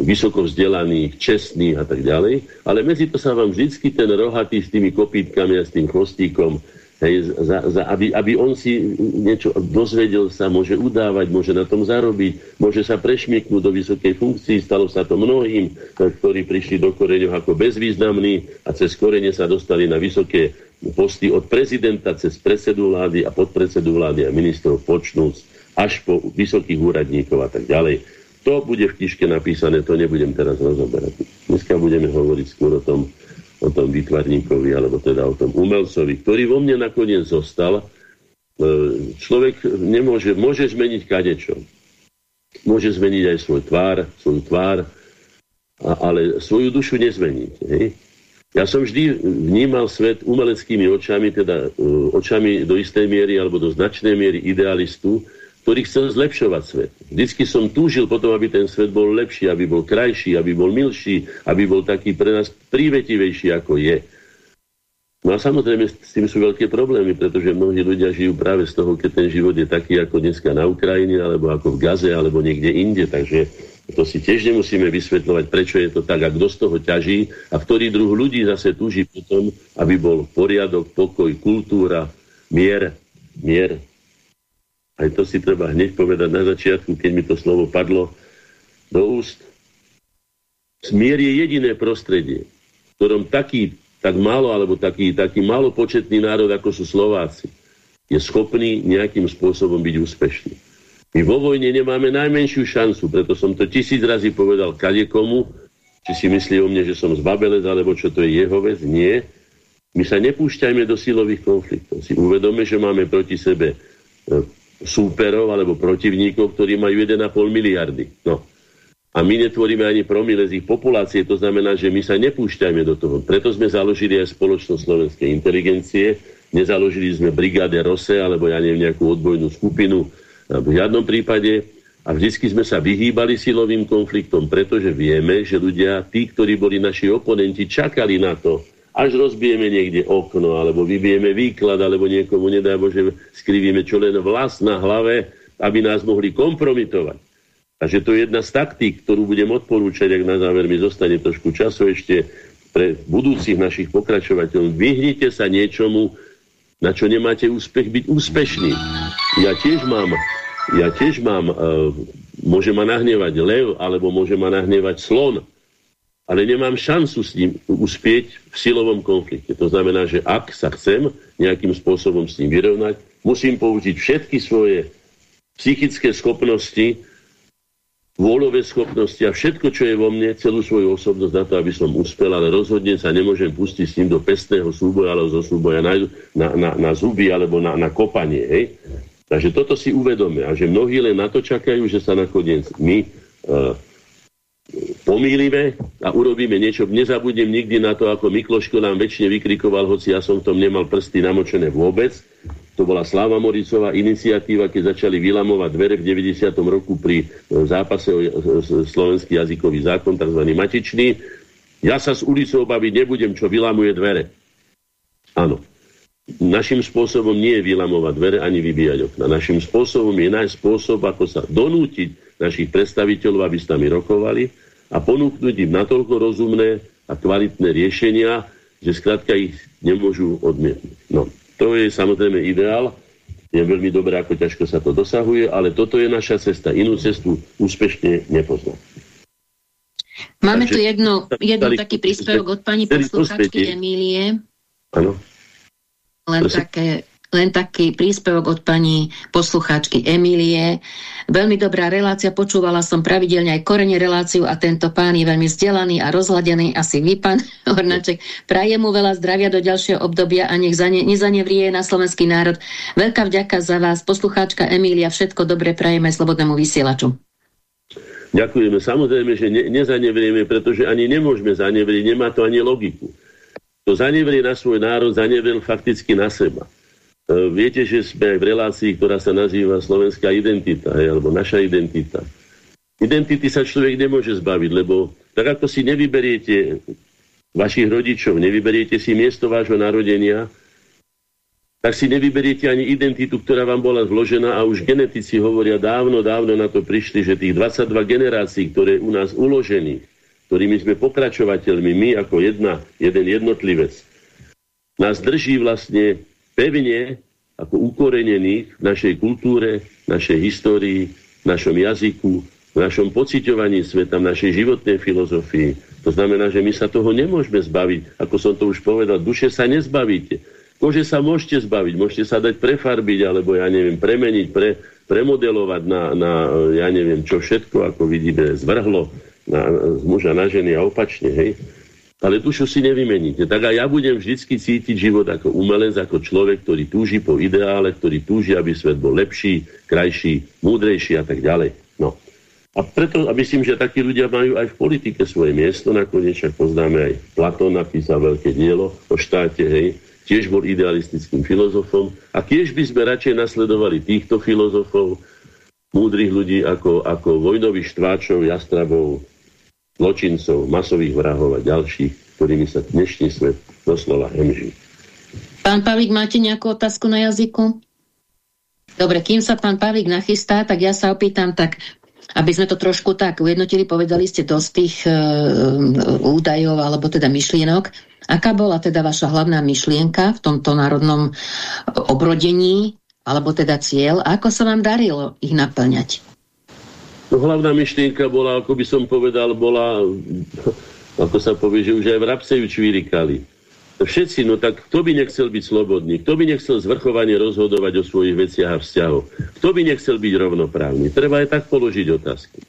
vysoko vzdelaných, čestných a tak ďalej, ale medzi to sa vám vždycky ten rohatý s tými kopítkami a s tým chvostíkom Hej, za, za, aby, aby on si niečo dozvedel sa, môže udávať, môže na tom zarobiť, môže sa prešmieknúť do vysokej funkcii. Stalo sa to mnohým, ktorí prišli do koreňov ako bezvýznamní a cez korene sa dostali na vysoké posty od prezidenta cez predsedu vlády a podpredsedu vlády a ministrov počnúc až po vysokých úradníkov a tak ďalej. To bude v knižke napísané, to nebudem teraz rozoberať. Dneska budeme hovoriť skôr o tom, o tom vytvarníkovi, alebo teda o tom umelcovi, ktorý vo mne nakoniec zostal. E, človek nemôže, môže zmeniť kadečo. Môže zmeniť aj svoj tvár, svoju tvár, ale svoju dušu nezmeníte. Hej? Ja som vždy vnímal svet umeleckými očami, teda uh, očami do istej miery alebo do značnej miery idealistu, ktorý chcel zlepšovať svet. Vždycky som túžil potom, aby ten svet bol lepší, aby bol krajší, aby bol milší, aby bol taký pre nás prívetivejší, ako je. No a samozrejme s tým sú veľké problémy, pretože mnohí ľudia žijú práve z toho, keď ten život je taký ako dneska na Ukrajine, alebo ako v Gaze, alebo niekde inde. Takže to si tiež nemusíme vysvetľovať, prečo je to tak a kto z toho ťaží a ktorý druh ľudí zase túži potom, aby bol poriadok, pokoj, kultúra, mier, mier, aj to si treba hneď povedať na začiatku, keď mi to slovo padlo do úst. Smier je jediné prostredie, v ktorom taký, tak málo, alebo taký, taký málo početný národ, ako sú Slováci, je schopný nejakým spôsobom byť úspešný. My vo vojne nemáme najmenšiu šancu, preto som to tisíc razy povedal kadekomu, či si myslí o mne, že som zbabelec, alebo čo to je jeho vec. Nie. My sa nepúšťajme do silových konfliktov. Si uvedome, že máme proti sebe e, súperov alebo protivníkov, ktorí majú 1,5 miliardy. No. A my netvoríme ani promile z ich populácie, to znamená, že my sa nepúšťajme do toho. Preto sme založili aj spoločnosť slovenskej inteligencie, nezaložili sme brigáde Rose alebo ja neviem nejakú odbojnú skupinu v žiadnom prípade a vždycky sme sa vyhýbali silovým konfliktom, pretože vieme, že ľudia, tí, ktorí boli naši oponenti, čakali na to, až rozbijeme niekde okno, alebo vybijeme výklad, alebo niekomu, nedá Bože, skrivíme čo len vlas na hlave, aby nás mohli kompromitovať. Takže to je jedna z taktík, ktorú budem odporúčať, ak na záver mi zostane trošku času ešte pre budúcich našich pokračovateľov. Vyhnite sa niečomu, na čo nemáte úspech, byť úspešný. Ja tiež mám, ja tiež mám, uh, môže ma nahnevať lev, alebo môže ma nahnevať slon ale nemám šancu s ním uspieť v silovom konflikte. To znamená, že ak sa chcem nejakým spôsobom s ním vyrovnať, musím použiť všetky svoje psychické schopnosti, vôľové schopnosti a všetko, čo je vo mne, celú svoju osobnosť na to, aby som uspel, ale rozhodne sa nemôžem pustiť s ním do pestného súboja alebo zo súboja na, na, na, na zuby alebo na, na kopanie. Hej? Takže toto si uvedome a že mnohí len na to čakajú, že sa nakoniec my uh, pomýlime a urobíme niečo. Nezabudnem nikdy na to, ako Mikloško nám väčšine vykrikoval, hoci ja som v tom nemal prsty namočené vôbec. To bola Sláva Moricová iniciatíva, keď začali vylamovať dvere v 90. roku pri e, zápase o e, slovenský jazykový zákon, tzv. matičný. Ja sa z ulicou baviť nebudem, čo vylamuje dvere. Áno. Našim spôsobom nie je vylamovať dvere ani vybíjať okna. Našim spôsobom je nájsť spôsob, ako sa donútiť našich predstaviteľov, aby s nami rokovali a ponúknuť im natoľko rozumné a kvalitné riešenia, že skrátka ich nemôžu odmietnúť. No, to je samozrejme ideál, je veľmi dobré, ako ťažko sa to dosahuje, ale toto je naša cesta. Inú cestu úspešne nepoznám. Máme Takže, tu jedno, jedno taký príspevok od pani posluchačky Emílie. Áno. Len Prosím. také len taký príspevok od pani poslucháčky Emílie. Veľmi dobrá relácia, počúvala som pravidelne aj korene reláciu a tento pán je veľmi vzdelaný a rozhladený, asi vy, pán [laughs] Hornaček. Prajem mu veľa zdravia do ďalšieho obdobia a nech zane, nezanevrie na slovenský národ. Veľká vďaka za vás, poslucháčka Emília, všetko dobre prajeme slobodnému vysielaču. Ďakujeme. Samozrejme, že ne, nezanevrieme, pretože ani nemôžeme zanevrieť, nemá to ani logiku. To zanevrie na svoj národ, zanevrel fakticky na seba. E, viete, že sme v relácii, ktorá sa nazýva slovenská identita, alebo naša identita. Identity sa človek nemôže zbaviť, lebo tak ako si nevyberiete vašich rodičov, nevyberiete si miesto vášho narodenia, tak si nevyberiete ani identitu, ktorá vám bola vložená a už genetici hovoria dávno, dávno na to prišli, že tých 22 generácií, ktoré u nás uložených, ktorými sme pokračovateľmi, my ako jedna, jeden jednotlivec, nás drží vlastne pevne ako ukorenených v našej kultúre, našej histórii, v našom jazyku, v našom pociťovaní sveta, v našej životnej filozofii. To znamená, že my sa toho nemôžeme zbaviť. Ako som to už povedal, duše sa nezbavíte. Kože sa môžete zbaviť, môžete sa dať prefarbiť, alebo ja neviem, premeniť, pre, premodelovať na, na, ja neviem, čo všetko, ako vidíme, zvrhlo na, z muža na ženy a opačne, hej. Ale dušu si nevymeníte. Tak aj ja budem vždycky cítiť život ako umelec, ako človek, ktorý túži po ideále, ktorý túži, aby svet bol lepší, krajší, múdrejší a tak ďalej. No. A preto a myslím, že takí ľudia majú aj v politike svoje miesto. Nakoniec však poznáme aj Platón napísal veľké dielo o štáte, hej, tiež bol idealistickým filozofom a tiež by sme radšej nasledovali týchto filozofov, múdrych ľudí ako, ako vojnových štváčov, jastrabov, zločincov, masových vrahov a ďalších, ktorými sa dnešný svet doslova hemží. Pán Pavlík, máte nejakú otázku na jazyku? Dobre, kým sa pán Pavlík nachystá, tak ja sa opýtam tak, aby sme to trošku tak ujednotili, povedali ste dosť tých e, údajov alebo teda myšlienok. Aká bola teda vaša hlavná myšlienka v tomto národnom obrodení, alebo teda cieľ? A ako sa vám darilo ich naplňať? No, hlavná myšlienka bola, ako by som povedal, bola, [laughs] ako sa povie, že už aj vrabce ju čvirikali. Všetci, no tak kto by nechcel byť slobodný? Kto by nechcel zvrchovane rozhodovať o svojich veciach a vzťahoch? Kto by nechcel byť rovnoprávny? Treba aj tak položiť otázky.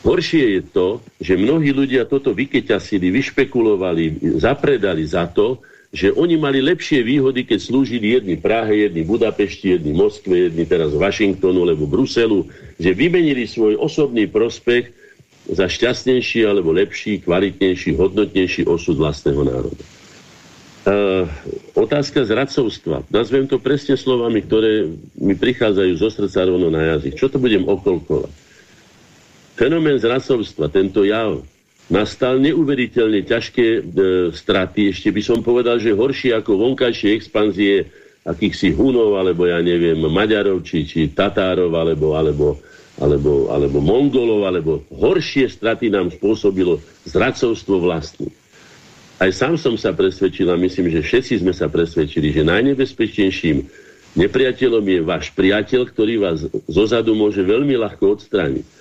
Horšie je to, že mnohí ľudia toto vykeťasili, vyšpekulovali, zapredali za to, že oni mali lepšie výhody, keď slúžili jedni Prahe, jedni Budapešti, jedni Moskve, jedni teraz Washingtonu alebo Bruselu, že vymenili svoj osobný prospech za šťastnejší alebo lepší, kvalitnejší, hodnotnejší osud vlastného národa. Uh, otázka zradcovstva. Nazvem to presne slovami, ktoré mi prichádzajú zo srdca rovno na jazyk. Čo to budem okolkovať? Fenomén zradcovstva, tento jav, nastal neuveriteľne ťažké e, straty. Ešte by som povedal, že horšie ako vonkajšie expanzie akýchsi Hunov, alebo ja neviem, Maďarov, či, či Tatárov, alebo, alebo, alebo, alebo Mongolov, alebo horšie straty nám spôsobilo zradcovstvo vlastní. Aj sám som sa presvedčil, a myslím, že všetci sme sa presvedčili, že najnebezpečnejším nepriateľom je váš priateľ, ktorý vás zozadu môže veľmi ľahko odstrániť.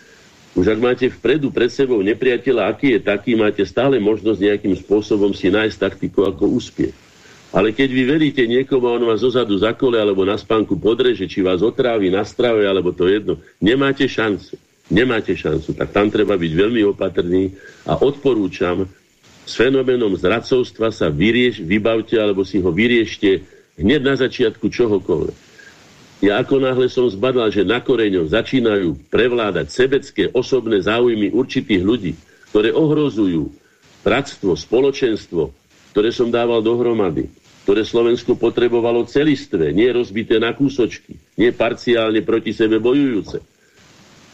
Už ak máte vpredu pred sebou nepriateľa, aký je taký, máte stále možnosť nejakým spôsobom si nájsť taktiku, ako uspieť. Ale keď vy veríte niekomu on vás zozadu zakole alebo na spánku podreže, či vás otrávi na strave, alebo to jedno, nemáte šancu. Nemáte šancu. Tak tam treba byť veľmi opatrný a odporúčam, s fenoménom zradcovstva sa vyrieš, vybavte alebo si ho vyriešte hneď na začiatku čohokoľvek. Ja ako náhle som zbadal, že na koreňoch začínajú prevládať sebecké osobné záujmy určitých ľudí, ktoré ohrozujú bratstvo, spoločenstvo, ktoré som dával dohromady, ktoré Slovensko potrebovalo celistvé, nie rozbité na kúsočky, nie parciálne proti sebe bojujúce.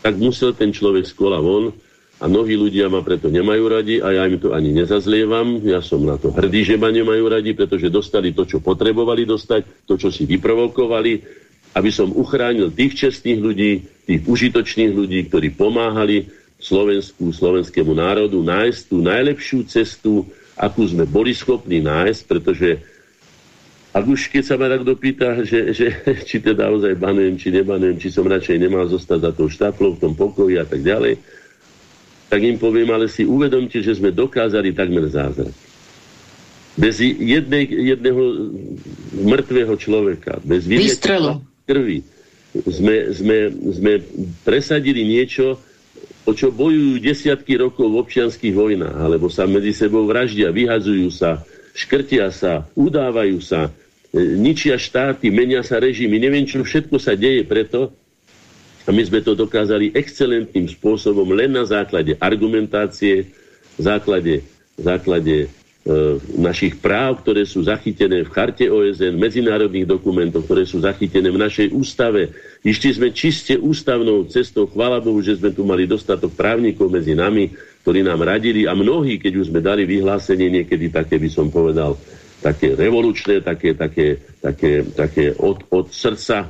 Tak musel ten človek z kola von a mnohí ľudia ma preto nemajú radi a ja im to ani nezazlievam. Ja som na to hrdý, že ma nemajú radi, pretože dostali to, čo potrebovali dostať, to, čo si vyprovokovali, aby som uchránil tých čestných ľudí, tých užitočných ľudí, ktorí pomáhali Slovensku, slovenskému národu nájsť tú najlepšiu cestu, akú sme boli schopní nájsť, pretože ak už keď sa ma tak dopýta, že, že, [laughs] či teda ozaj banujem, či nebanujem, či som radšej nemal zostať za tou štáplou v tom pokoji a tak ďalej, tak im poviem, ale si uvedomte, že sme dokázali takmer zázrak. Bez jednej, jedného mŕtvého človeka, bez výstrelu krvi. Sme, sme, sme presadili niečo, o čo bojujú desiatky rokov v občianských vojnách, alebo sa medzi sebou vraždia, vyhazujú sa, škrtia sa, udávajú sa, e, ničia štáty, menia sa režimy, neviem čo všetko sa deje preto, a my sme to dokázali excelentným spôsobom len na základe argumentácie, základe, základe našich práv, ktoré sú zachytené v charte OSN, medzinárodných dokumentov, ktoré sú zachytené v našej ústave. Išli sme čiste ústavnou cestou, chvála Bohu, že sme tu mali dostatok právnikov medzi nami, ktorí nám radili a mnohí, keď už sme dali vyhlásenie niekedy také, by som povedal, také revolučné, také, také, také, také od, od srdca,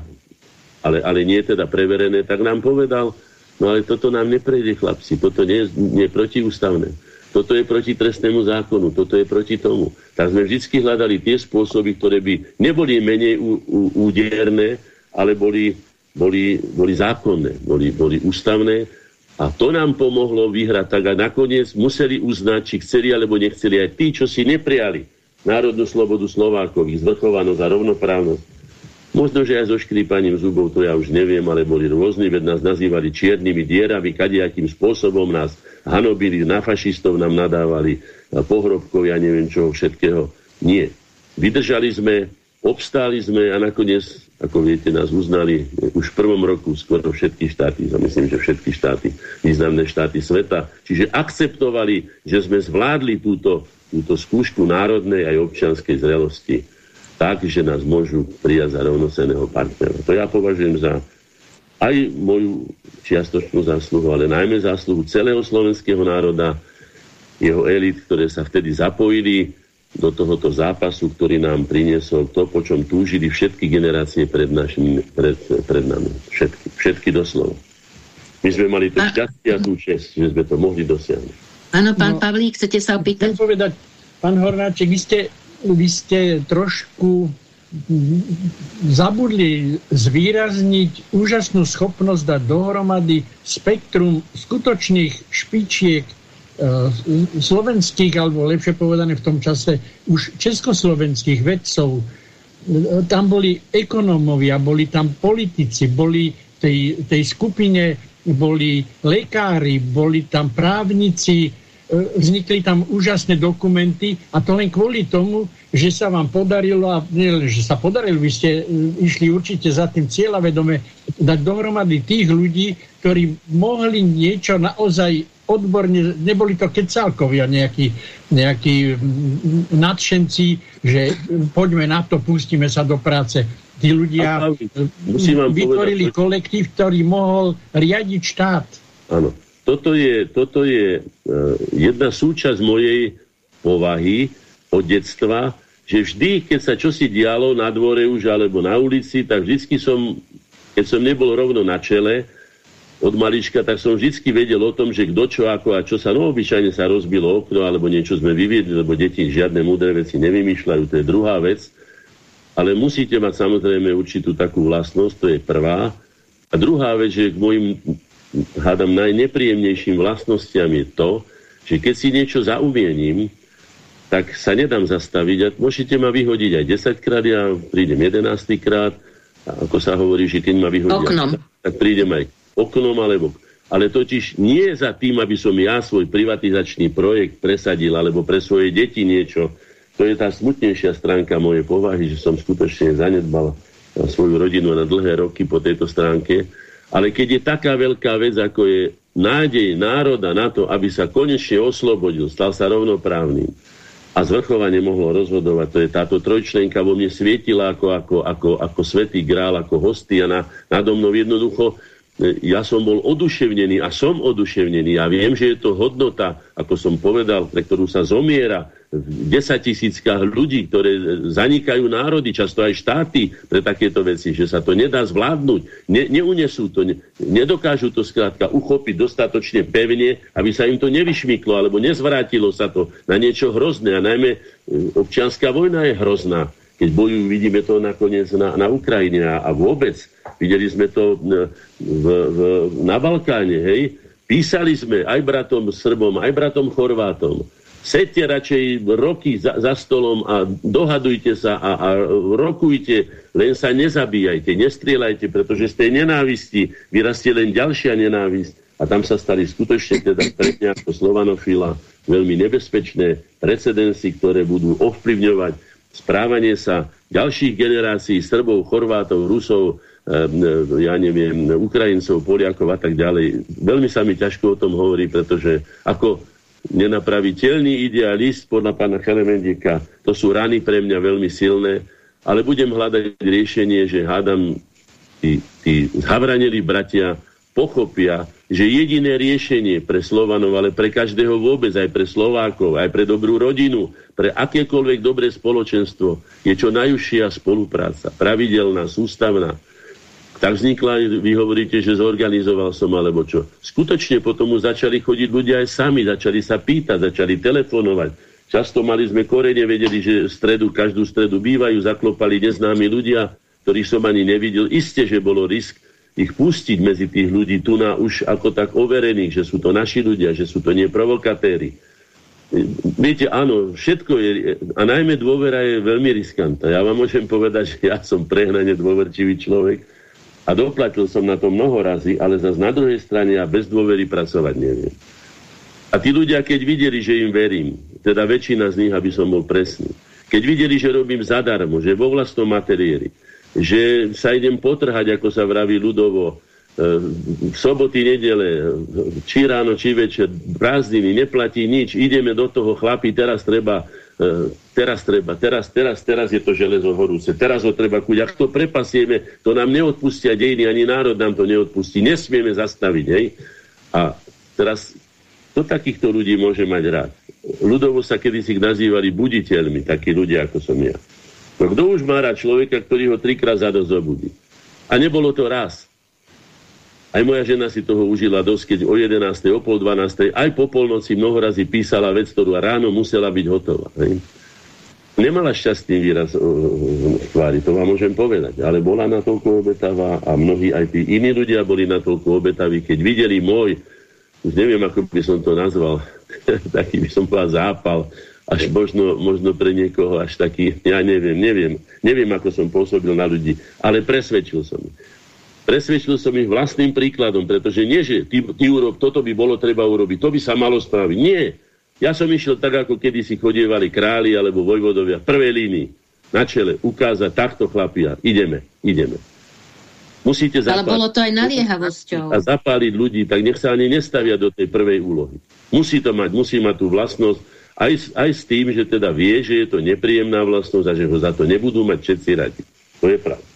ale, ale nie teda preverené, tak nám povedal, no ale toto nám neprejde, chlapci, toto nie, nie je protiústavné toto je proti trestnému zákonu, toto je proti tomu. Tak sme vždy hľadali tie spôsoby, ktoré by neboli menej úderné, ale boli, boli, boli zákonné, boli, boli ústavné. A to nám pomohlo vyhrať tak a nakoniec museli uznať, či chceli alebo nechceli aj tí, čo si neprijali národnú slobodu Slovákov, ich zvrchovanosť a rovnoprávnosť. Možno, že aj so škrípaním zubov, to ja už neviem, ale boli rôzni, veď nás nazývali čiernymi dierami, kadejakým spôsobom nás hanobili, na fašistov nám nadávali, pohrobkov, ja neviem čo, všetkého. Nie. Vydržali sme, obstáli sme a nakoniec, ako viete, nás uznali už v prvom roku skoro všetky štáty, myslím, že všetky štáty, významné štáty sveta. Čiže akceptovali, že sme zvládli túto, túto skúšku národnej aj občianskej zrelosti tak, že nás môžu prijať za rovnoceného partnera. To ja považujem za aj moju čiastočnú zásluhu, ale najmä zásluhu celého slovenského národa, jeho elit, ktoré sa vtedy zapojili do tohoto zápasu, ktorý nám priniesol to, po čom túžili všetky generácie pred, našimi, pred, pred nami. Všetky, všetky doslova. My sme mali to šťastie a tú čest, že sme to mohli dosiahnuť. Áno, pán no, Pavlík, chcete sa opýtať? Chcem povedať, pán Hornáček, vy ste vy ste trošku zabudli zvýrazniť úžasnú schopnosť dať dohromady spektrum skutočných špičiek e, slovenských, alebo lepšie povedané v tom čase už československých vedcov. E, tam boli ekonómovia, boli tam politici, boli tej, tej skupine boli lekári, boli tam právnici, vznikli tam úžasné dokumenty a to len kvôli tomu, že sa vám podarilo, a nie, že sa podarilo, vy ste e, išli určite za tým cieľavedome dať dohromady tých ľudí, ktorí mohli niečo naozaj odborne, neboli to kecálkovia nejakí, nejakí nadšenci, že poďme na to, pustíme sa do práce. Tí ľudia vytvorili povedať, kolektív, ktorý mohol riadiť štát. Áno toto je, toto je uh, jedna súčasť mojej povahy od detstva, že vždy, keď sa čosi dialo na dvore už alebo na ulici, tak vždy som, keď som nebol rovno na čele od malička, tak som vždy vedel o tom, že kto čo ako a čo sa, no obyčajne sa rozbilo okno alebo niečo sme vyviedli, lebo deti žiadne múdre veci nevymýšľajú, to je druhá vec. Ale musíte mať samozrejme určitú takú vlastnosť, to je prvá. A druhá vec, že k môjim hádam najnepríjemnejším vlastnostiam je to, že keď si niečo zaumiením, tak sa nedám zastaviť a môžete ma vyhodiť aj 10 krát, ja prídem 11 krát, a ako sa hovorí, že keď ma vyhodia, oknom. tak prídem aj oknom alebo ale totiž nie za tým, aby som ja svoj privatizačný projekt presadil alebo pre svoje deti niečo. To je tá smutnejšia stránka mojej povahy, že som skutočne zanedbal svoju rodinu na dlhé roky po tejto stránke ale keď je taká veľká vec, ako je nádej národa na to, aby sa konečne oslobodil, stal sa rovnoprávnym a zvrchovanie mohlo rozhodovať, to je táto trojčlenka vo mne svietila ako, ako, ako, ako svetý grál, ako hostia na, nado mnou jednoducho ja som bol oduševnený a som oduševnený. Ja viem, že je to hodnota, ako som povedal, pre ktorú sa zomiera v desatisíckach ľudí, ktoré zanikajú národy, často aj štáty pre takéto veci, že sa to nedá zvládnuť. Ne, neunesú to, ne, nedokážu to skrátka uchopiť dostatočne pevne, aby sa im to nevyšmyklo, alebo nezvrátilo sa to na niečo hrozné. A najmä e, občianská vojna je hrozná keď bojujú, vidíme to nakoniec na, na Ukrajine a, a vôbec. Videli sme to v, v, na Balkáne, hej. Písali sme aj bratom Srbom, aj bratom Chorvátom. Sedte radšej roky za, za stolom a dohadujte sa a, a rokujte, len sa nezabíjajte, nestrieľajte, pretože z tej nenávisti vyrastie len ďalšia nenávisť. A tam sa stali skutočne teda pre mňa ako Slovanofila veľmi nebezpečné precedensy, ktoré budú ovplyvňovať správanie sa ďalších generácií Srbov, Chorvátov, Rusov, ja neviem, Ukrajincov, Poliakov a tak ďalej. Veľmi sa mi ťažko o tom hovorí, pretože ako nenapraviteľný idealist podľa pána Chelemendika, to sú rany pre mňa veľmi silné, ale budem hľadať riešenie, že hádam tí, tí zhavraneli bratia pochopia, že jediné riešenie pre Slovanov, ale pre každého vôbec, aj pre Slovákov, aj pre dobrú rodinu, pre akékoľvek dobré spoločenstvo, je čo najúžšia spolupráca, pravidelná, sústavná. Tak vznikla, vy hovoríte, že zorganizoval som, alebo čo. Skutočne potom už začali chodiť ľudia aj sami, začali sa pýtať, začali telefonovať. Často mali sme korene, vedeli, že v stredu, každú stredu bývajú, zaklopali neznámi ľudia, ktorých som ani nevidel. Isté, že bolo risk, ich pustiť medzi tých ľudí tu na už ako tak overených, že sú to naši ľudia, že sú to nie provokatéri. Viete, áno, všetko je, a najmä dôvera je veľmi riskantná. Ja vám môžem povedať, že ja som prehnane dôverčivý človek a doplatil som na to mnoho razy, ale zase na druhej strane ja bez dôvery pracovať neviem. A tí ľudia, keď videli, že im verím, teda väčšina z nich, aby som bol presný, keď videli, že robím zadarmo, že vo vlastnom materiéri, že sa idem potrhať, ako sa vraví ľudovo, v soboty, nedele, či ráno, či večer, prázdniny, neplatí nič, ideme do toho, chlapi, teraz treba, e, teraz treba, teraz, teraz, teraz je to železo horúce, teraz ho treba kúť. Ak to prepasieme, to nám neodpustia dejiny, ani národ nám to neodpustí. Nesmieme zastaviť, hej? A teraz, to takýchto ľudí môže mať rád. Ľudovo sa kedysi nazývali buditeľmi, takí ľudia, ako som ja. No kto už má rád človeka, ktorý ho trikrát za zobudí? A nebolo to raz. Aj moja žena si toho užila dosť, keď o 11. o pol 12. aj po polnoci mnoho razy písala vec, ktorú ráno musela byť hotová. Hej. Nemala šťastný výraz v tvári, to vám môžem povedať, ale bola natoľko obetavá a mnohí aj tí iní ľudia boli natoľko obetaví, keď videli môj, už neviem, ako by som to nazval, [laughs] taký by som povedal zápal, až možno, možno pre niekoho až taký, ja neviem, neviem, neviem, ako som pôsobil na ľudí, ale presvedčil som. Presvedčil som ich vlastným príkladom, pretože nie, že ty, ty urob, toto by bolo treba urobiť, to by sa malo spraviť. Nie. Ja som išiel tak, ako kedy si chodievali králi alebo vojvodovia v prvej línii na čele, ukázať takto chlapia, ideme, ideme. Musíte zapáliť. Ale bolo to aj naliehavosťou. A zapáliť ľudí, tak nech sa ani nestavia do tej prvej úlohy. Musí to mať, musí mať tú vlastnosť, aj, aj s tým, že teda vie, že je to nepríjemná vlastnosť a že ho za to nebudú mať všetci radi. To je pravda.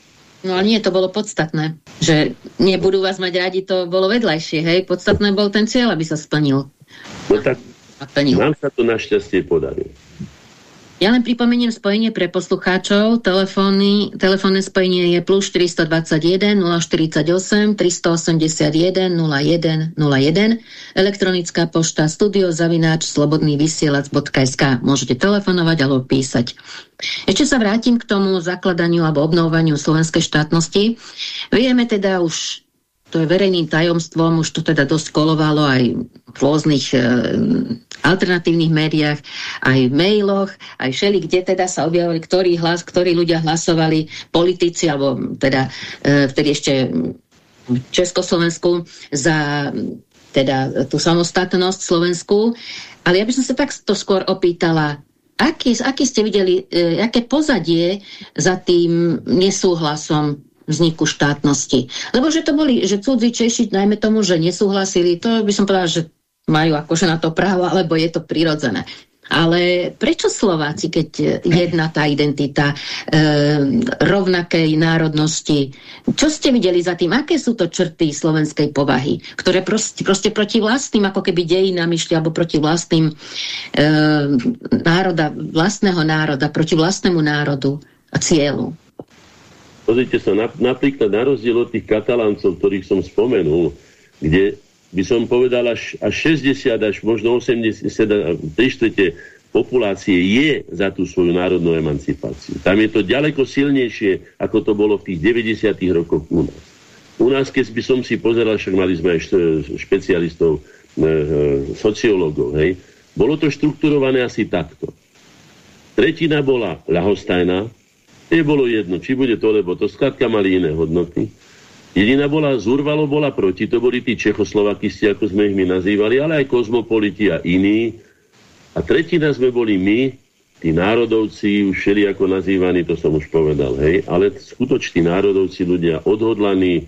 No ale nie, to bolo podstatné. Že nebudú vás mať radi, to bolo vedľajšie, hej? Podstatné bol ten cieľ, aby sa splnil. No tak nám sa to našťastie podarilo. Ja len pripomeniem spojenie pre poslucháčov. Telefónne spojenie je plus 421 048 381 01 01. Elektronická pošta studiozavináč slobodnývysielac.sk Môžete telefonovať alebo písať. Ešte sa vrátim k tomu zakladaniu alebo obnovaniu slovenskej štátnosti. Vieme teda už to je verejným tajomstvom, už to teda dosť kolovalo aj v rôznych e, alternatívnych médiách, aj v mailoch, aj všeli, kde teda sa objavili, ktorí, hlas, ktorí ľudia hlasovali, politici, alebo teda e, vtedy ešte v Československu za teda tú samostatnosť Slovensku. Ale ja by som sa tak to skôr opýtala, aký, aký ste videli, e, aké pozadie za tým nesúhlasom vzniku štátnosti. Lebo že to boli, že cudzí Češi, najmä tomu, že nesúhlasili, to by som povedala, že majú akože na to právo, alebo je to prirodzené. Ale prečo Slováci, keď jedna tá identita e, rovnakej národnosti, čo ste videli za tým? Aké sú to črty slovenskej povahy, ktoré proste, proste proti vlastným, ako keby dejinám išli, alebo proti vlastným e, národa, vlastného národa, proti vlastnému národu a cieľu? Pozrite sa, napríklad na rozdiel od tých kataláncov, ktorých som spomenul, kde by som povedal až, až 60, až možno 80, 3 štvrte populácie je za tú svoju národnú emancipáciu. Tam je to ďaleko silnejšie, ako to bolo v tých 90. rokoch u nás. U nás, keď by som si pozeral, však mali sme aj špecialistov, e, e, sociológov, hej, bolo to štrukturované asi takto. Tretina bola ľahostajná, bolo jedno, či bude to, lebo to skladka mali iné hodnoty. Jediná bola, Zurvalo bola proti, to boli tí Čechoslovakisti, ako sme ich my nazývali, ale aj kozmopoliti a iní. A tretina sme boli my, tí národovci, už všeli ako nazývaní, to som už povedal, hej, ale skutoční národovci, ľudia odhodlaní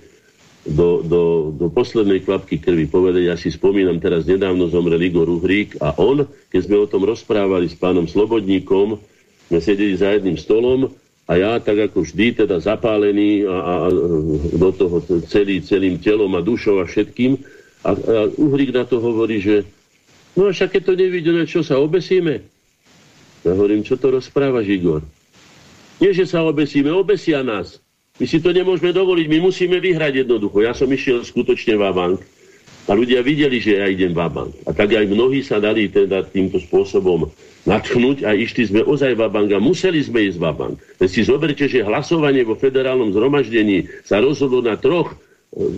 do, do, do poslednej klapky krvi povedať, ja si spomínam, teraz nedávno zomrel Igor Uhrík a on, keď sme o tom rozprávali s pánom Slobodníkom, sme sedeli za jedným stolom a ja tak ako vždy teda zapálený a, a, a do toho celý, celým telom a dušou a všetkým a, a Uhrik na to hovorí, že no a však keď to nevidíme, čo sa obesíme? Ja hovorím, čo to rozprávaš, Igor? Nie, že sa obesíme, obesia nás. My si to nemôžeme dovoliť, my musíme vyhrať jednoducho. Ja som išiel skutočne v bank a ľudia videli, že ja idem v bank. A tak aj mnohí sa dali teda týmto spôsobom natchnúť a išli sme ozaj Vabank a museli sme ísť Vabank. Veď si zoberte, že hlasovanie vo federálnom zhromaždení sa rozhodlo na troch,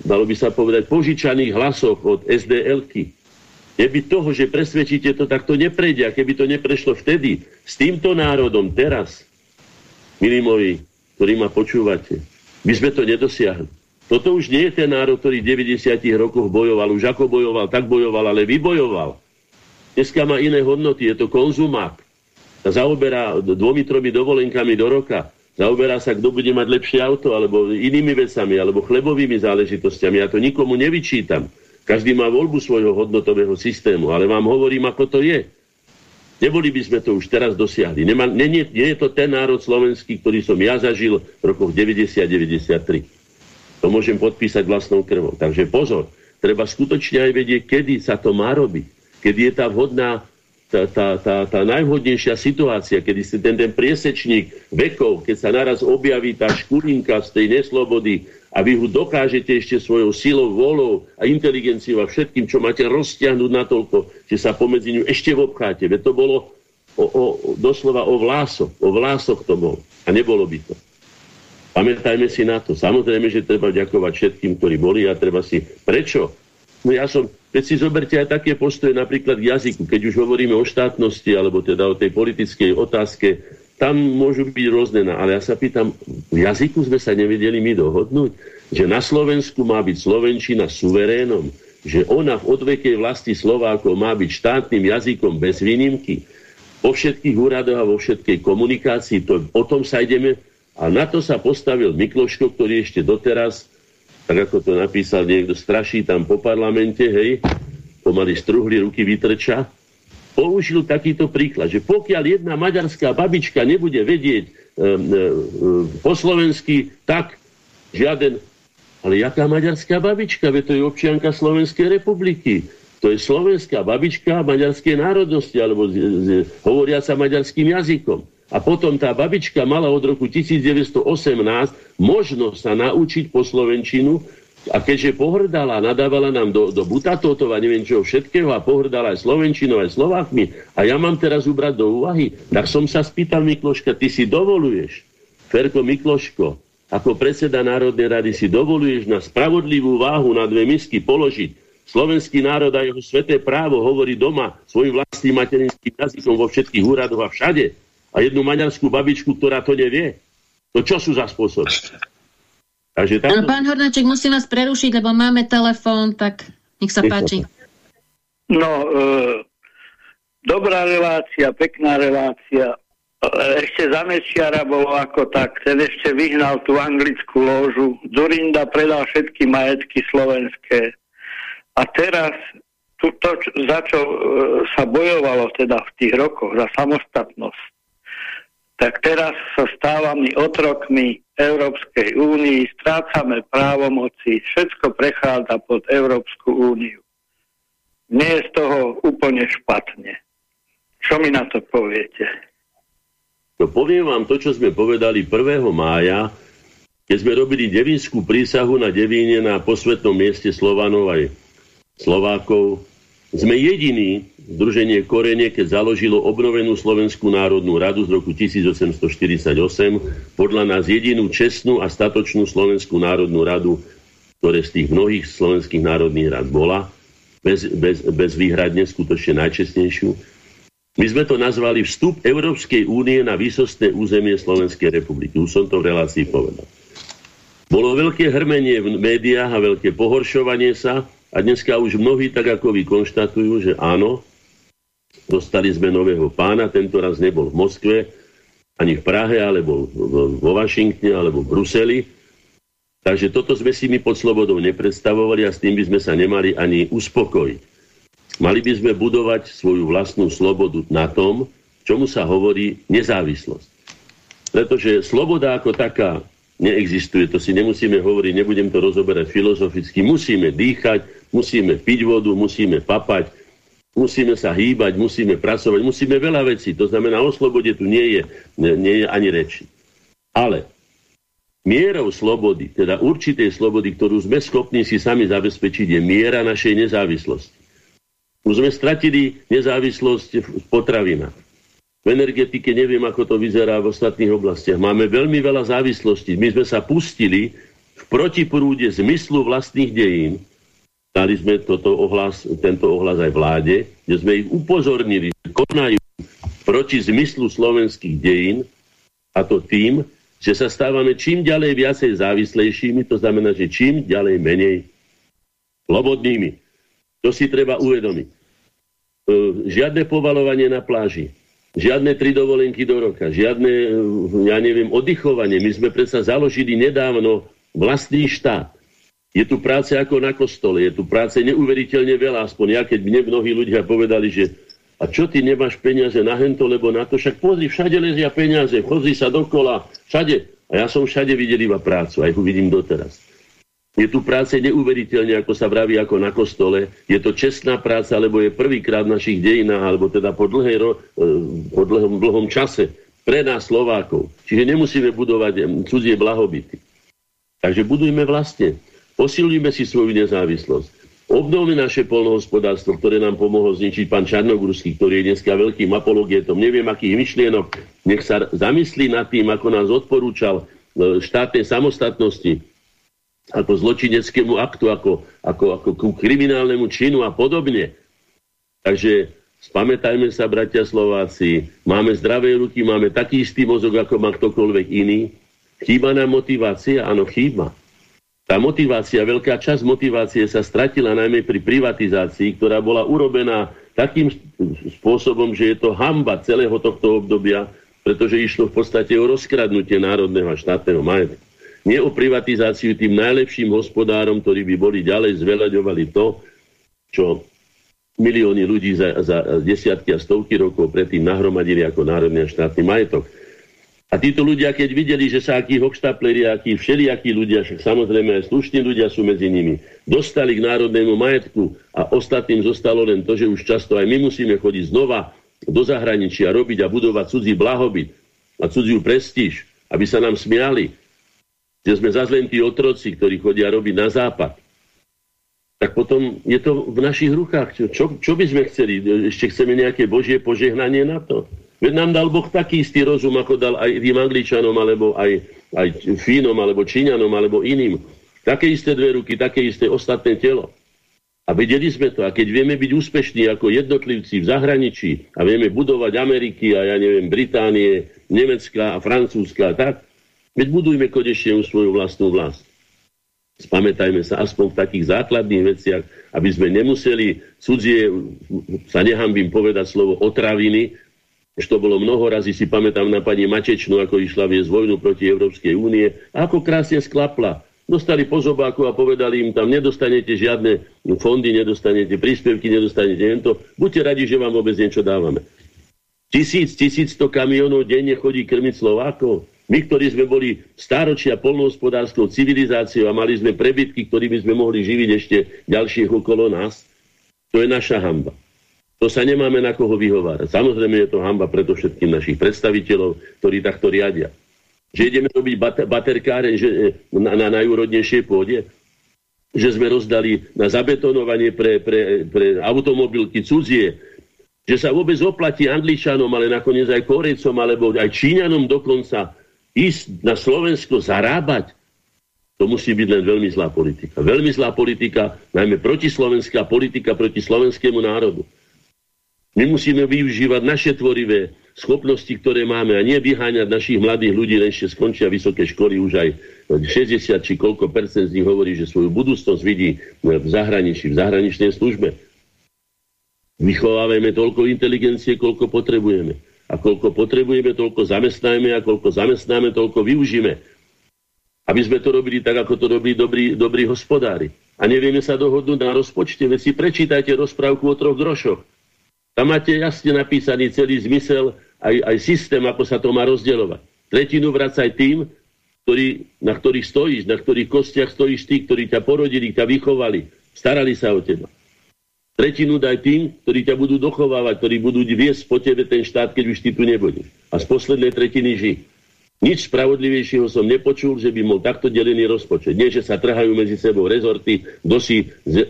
dalo by sa povedať, požičaných hlasoch od SDL-ky. Keby toho, že presvedčíte to, tak to neprejde. A keby to neprešlo vtedy, s týmto národom teraz, milí moji, ktorí ma počúvate, by sme to nedosiahli. Toto už nie je ten národ, ktorý v 90 rokoch bojoval. Už ako bojoval, tak bojoval, ale vybojoval. Dneska má iné hodnoty, je to konzumát. Zaoberá dvomi, tromi dovolenkami do roka. Zaoberá sa, kto bude mať lepšie auto, alebo inými vecami, alebo chlebovými záležitostiami. Ja to nikomu nevyčítam. Každý má voľbu svojho hodnotového systému, ale vám hovorím, ako to je. Neboli by sme to už teraz dosiahli. Nema, nie, nie, nie je to ten národ slovenský, ktorý som ja zažil v rokoch 90-93. To môžem podpísať vlastnou krvou. Takže pozor, treba skutočne aj vedieť, kedy sa to má robiť. Kedy je tá vhodná tá, tá, tá, tá najvhodnejšia situácia, kedy si ten, ten priesečník vekov, keď sa naraz objaví tá škulinka z tej neslobody a vy ho dokážete ešte svojou silou, volou a inteligenciou a všetkým, čo máte roztiahnuť natoľko, že sa pomedzi ňu ešte vobcháte. Veď to bolo o, o, doslova o vlások. O vlások to bol. A nebolo by to. Pamätajme si na to. Samozrejme, že treba ďakovať všetkým, ktorí boli a treba si... Prečo? No ja som Veď si zoberte aj také postoje napríklad k jazyku, keď už hovoríme o štátnosti alebo teda o tej politickej otázke, tam môžu byť rôzne, ale ja sa pýtam, v jazyku sme sa nevedeli my dohodnúť, že na Slovensku má byť Slovenčina suverénom, že ona v odvekej vlasti Slovákov má byť štátnym jazykom bez výnimky, vo všetkých úradoch a vo všetkej komunikácii, to, o tom sa ideme, a na to sa postavil Mikloško, ktorý ešte doteraz tak ako to napísal niekto, straší tam po parlamente, hej, pomaly struhli ruky vytrča, použil takýto príklad, že pokiaľ jedna maďarská babička nebude vedieť e, e, po slovensky, tak žiaden... Ale jaká maďarská babička? Veď to je občianka Slovenskej republiky. To je slovenská babička maďarskej národnosti, alebo z, z, hovoriaca maďarským jazykom. A potom tá babička mala od roku 1918 možnosť sa naučiť po slovenčinu a keďže pohrdala, nadávala nám do, do butatotova, neviem čo všetkého a pohrdala aj slovenčinou, aj Slovákmi a ja mám teraz ubrať do úvahy, tak som sa spýtal Mikloška, ty si dovoluješ, Ferko Mikloško, ako predseda Národnej rady si dovoluješ na spravodlivú váhu na dve misky položiť? Slovenský národ a jeho sveté právo hovorí doma svojim vlastným materinským jazykom vo všetkých úradoch a všade a jednu maďarskú babičku, ktorá to nevie. To čo sú za spôsoby? Takže tamto... Pán Hornáček, musím vás prerušiť, lebo máme telefón, tak nech sa páči. No, e, dobrá relácia, pekná relácia. Ešte za Mečiara bolo ako tak, ten ešte vyhnal tú anglickú lóžu. Zurinda predal všetky majetky slovenské. A teraz to, to za čo e, sa bojovalo teda v tých rokoch, za samostatnosť, tak teraz sa stávame otrokmi Európskej únii, strácame právomoci, všetko prechádza pod Európsku úniu. Nie je z toho úplne špatne. Čo mi na to poviete? No poviem vám to, čo sme povedali 1. mája, keď sme robili devinskú prísahu na Devíne na posvetnom mieste Slovanov aj Slovákov. Sme jediní, Združenie Korene, keď založilo obnovenú Slovenskú národnú radu z roku 1848, podľa nás jedinú čestnú a statočnú Slovenskú národnú radu, ktoré z tých mnohých slovenských národných rad bola, bez, bez, bezvýhradne skutočne najčestnejšiu. My sme to nazvali vstup Európskej únie na výsostné územie Slovenskej republiky. Už som to v relácii povedal. Bolo veľké hrmenie v médiách a veľké pohoršovanie sa a dneska už mnohí tak ako vy konštatujú, že áno, Dostali sme nového pána, tento raz nebol v Moskve, ani v Prahe, alebo vo Washingtone, alebo v Bruseli. Takže toto sme si my pod slobodou nepredstavovali a s tým by sme sa nemali ani uspokojiť. Mali by sme budovať svoju vlastnú slobodu na tom, čomu sa hovorí nezávislosť. Pretože sloboda ako taká neexistuje, to si nemusíme hovoriť, nebudem to rozoberať filozoficky. Musíme dýchať, musíme piť vodu, musíme papať, Musíme sa hýbať, musíme pracovať, musíme veľa vecí. To znamená, o slobode tu nie je, nie je ani reči. Ale mierou slobody, teda určitej slobody, ktorú sme schopní si sami zabezpečiť, je miera našej nezávislosti. Už sme stratili nezávislosť v potravinách. V energetike neviem, ako to vyzerá v ostatných oblastiach. Máme veľmi veľa závislostí. My sme sa pustili v protiprúde zmyslu vlastných dejín Dali sme toto ohlas, tento ohlas aj vláde, kde sme ich upozornili, že konajú proti zmyslu slovenských dejín a to tým, že sa stávame čím ďalej viacej závislejšími, to znamená, že čím ďalej menej slobodnými. To si treba uvedomiť. E, žiadne povalovanie na pláži, žiadne tri dovolenky do roka, žiadne, e, ja neviem, oddychovanie. My sme predsa založili nedávno vlastný štát. Je tu práce ako na kostole, je tu práce neuveriteľne veľa, aspoň ja, keď mne mnohí ľudia povedali, že a čo ty nemáš peniaze na hento, lebo na to, však pozri, všade lezia peniaze, chodí sa dokola, všade. A ja som všade videl iba prácu, aj ho vidím doteraz. Je tu práce neuveriteľne, ako sa vraví, ako na kostole. Je to čestná práca, lebo je prvýkrát v našich dejinách, alebo teda po, dlhej, e, po dlhom, dlhom čase pre nás Slovákov. Čiže nemusíme budovať cudzie blahobity. Takže budujme vlastne. Posilujme si svoju nezávislosť. Obnovme naše polnohospodárstvo, ktoré nám pomohol zničiť pán Čarnogurský, ktorý je dneska veľkým apologietom. Neviem, akých myšlienok. Nech sa zamyslí nad tým, ako nás odporúčal e, štátnej samostatnosti, ako zločineckému aktu, ako, ako, ako ku kriminálnemu činu a podobne. Takže spamätajme sa, bratia Slováci, máme zdravé ruky, máme taký istý mozog, ako má ktokoľvek iný. Chýba nám motivácia? Áno, chýba. Tá motivácia, veľká časť motivácie sa stratila najmä pri privatizácii, ktorá bola urobená takým spôsobom, že je to hamba celého tohto obdobia, pretože išlo v podstate o rozkradnutie národného a štátneho majetku. Nie o privatizáciu tým najlepším hospodárom, ktorí by boli ďalej zveľaďovali to, čo milióny ľudí za, za desiatky a stovky rokov predtým nahromadili ako národný a štátny majetok. A títo ľudia, keď videli, že sa akí hochštapleri, akí všelijakí ľudia, samozrejme aj slušní ľudia sú medzi nimi, dostali k národnému majetku a ostatným zostalo len to, že už často aj my musíme chodiť znova do zahraničia, robiť a budovať cudzí blahobyt a cudziu prestíž, aby sa nám smiali, že sme zase len tí otroci, ktorí chodia robiť na západ. Tak potom je to v našich rukách. Čo, čo by sme chceli? Ešte chceme nejaké božie požehnanie na to? Veď nám dal Boh taký istý rozum, ako dal aj tým Angličanom, alebo aj, aj Fínom, alebo Číňanom, alebo iným. Také isté dve ruky, také isté ostatné telo. A vedeli sme to. A keď vieme byť úspešní ako jednotlivci v zahraničí a vieme budovať Ameriky a ja neviem, Británie, Nemecka a Francúzska a tak, veď budujme konečne svoju vlastnú vlast. Spamätajme sa aspoň v takých základných veciach, aby sme nemuseli cudzie, sa nehambím povedať slovo otraviny, už to bolo mnoho razy, si pamätám na pani Matečnú, ako išla viesť vojnu proti Európskej únie. Ako krásne sklapla. Dostali po zobáku a povedali im tam, nedostanete žiadne fondy, nedostanete príspevky, nedostanete to. Buďte radi, že vám vôbec niečo dávame. Tisíc, tisíc to kamionov denne chodí krmiť Slovákov. My, ktorí sme boli stáročia polnohospodárskou civilizáciou a mali sme prebytky, ktorými sme mohli živiť ešte ďalších okolo nás, to je naša hamba. To sa nemáme na koho vyhovárať. Samozrejme je to hamba preto všetkým našich predstaviteľov, ktorí takto riadia. Že ideme robiť baterkáre že, na, na najúrodnejšej pôde, že sme rozdali na zabetonovanie pre, pre, pre automobilky cudzie, že sa vôbec oplatí Angličanom, ale nakoniec aj Korejcom, alebo aj Číňanom dokonca ísť na Slovensko zarábať, to musí byť len veľmi zlá politika. Veľmi zlá politika, najmä protislovenská politika proti slovenskému národu. My musíme využívať naše tvorivé schopnosti, ktoré máme a nie vyháňať našich mladých ľudí, len ešte skončia vysoké školy, už aj 60 či koľko percent z nich hovorí, že svoju budúcnosť vidí v zahraničí, v zahraničnej službe. Vychovávame toľko inteligencie, koľko potrebujeme. A koľko potrebujeme, toľko zamestnajme a koľko zamestnáme, toľko využíme. Aby sme to robili tak, ako to robí dobrí, dobrí hospodári. A nevieme sa dohodnúť na rozpočte, veď si prečítajte rozprávku o troch grošoch tam máte jasne napísaný celý zmysel, aj, aj systém, ako sa to má rozdeľovať. Tretinu vracaj tým, ktorý, na ktorých stojíš, na ktorých kostiach stojíš ty, ktorí ťa porodili, ťa vychovali, starali sa o teba. Tretinu daj tým, ktorí ťa budú dochovávať, ktorí budú viesť po tebe ten štát, keď už ty tu nebudeš. A z poslednej tretiny ži. Nič spravodlivejšieho som nepočul, že by bol takto delený rozpočet. Nie, že sa trhajú medzi sebou rezorty, kto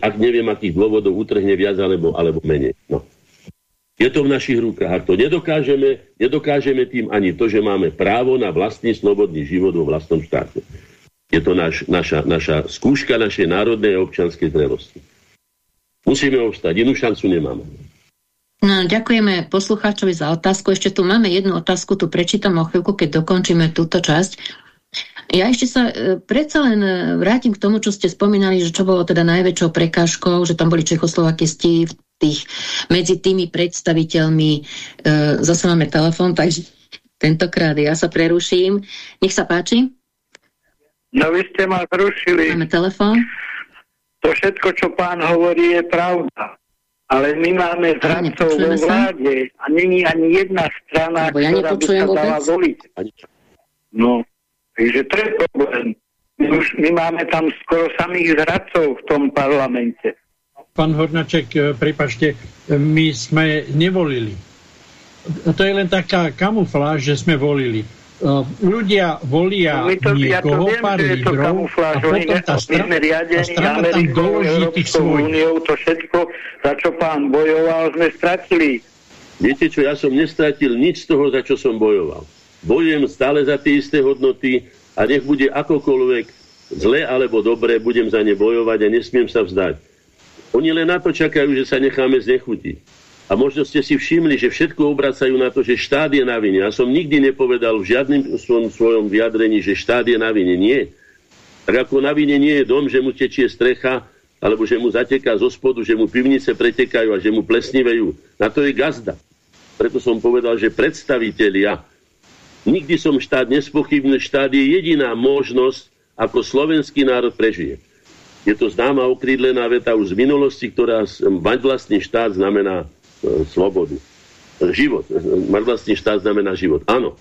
ak neviem akých dôvodov, utrhne viac alebo, alebo menej. No. Je to v našich rukách. Ak to nedokážeme, nedokážeme tým ani to, že máme právo na vlastný slobodný život vo vlastnom štáte. Je to naš, naša, naša skúška našej národnej a občanskej zrelosti. Musíme obstať, inú šancu nemáme. No, ďakujeme poslucháčovi za otázku. Ešte tu máme jednu otázku, tu prečítam o chvíľku, keď dokončíme túto časť. Ja ešte sa e, predsa len e, vrátim k tomu, čo ste spomínali, že čo bolo teda najväčšou prekážkou, že tam boli Čechoslovakisti v tých, medzi tými predstaviteľmi. E, zase máme telefon, takže tentokrát ja sa preruším. Nech sa páči. No vy ste ma zrušili. Máme telefon. To všetko, čo pán hovorí, je pravda. Ale my máme zradcov vo vláde a není ani jedna strana, ja ktorá by sa dala voliť. No, takže to je problém. My, už, my máme tam skoro samých zradcov v tom parlamente. Pán Hornaček, e, prepačte, e, my sme nevolili. To je len taká kamufláž, že sme volili uh, ľudia volia no to, niekoho, ja pár lídrov a potom tá, stra tá strana tam doloží tých svojich. Úniou, to všetko, za čo pán bojoval, sme stratili. Viete čo, ja som nestratil nič z toho, za čo som bojoval. Bojujem stále za tie isté hodnoty a nech bude akokoľvek zle alebo dobre, budem za ne bojovať a nesmiem sa vzdať. Oni len na to čakajú, že sa necháme znechutiť. A možno ste si všimli, že všetko obracajú na to, že štát je na vine. Ja som nikdy nepovedal v žiadnym svojom, svojom vyjadrení, že štát je na vine. Nie. Tak ako na vine nie je dom, že mu tečie strecha, alebo že mu zateká zo spodu, že mu pivnice pretekajú a že mu plesnivejú. Na to je gazda. Preto som povedal, že predstavitelia. Nikdy som štát nespochybnil. Štát je jediná možnosť, ako slovenský národ prežije. Je to známa okrídlená veta už z minulosti, ktorá mať vlastný štát znamená E, slobodu. Život. Mať vlastný štát znamená život. Áno.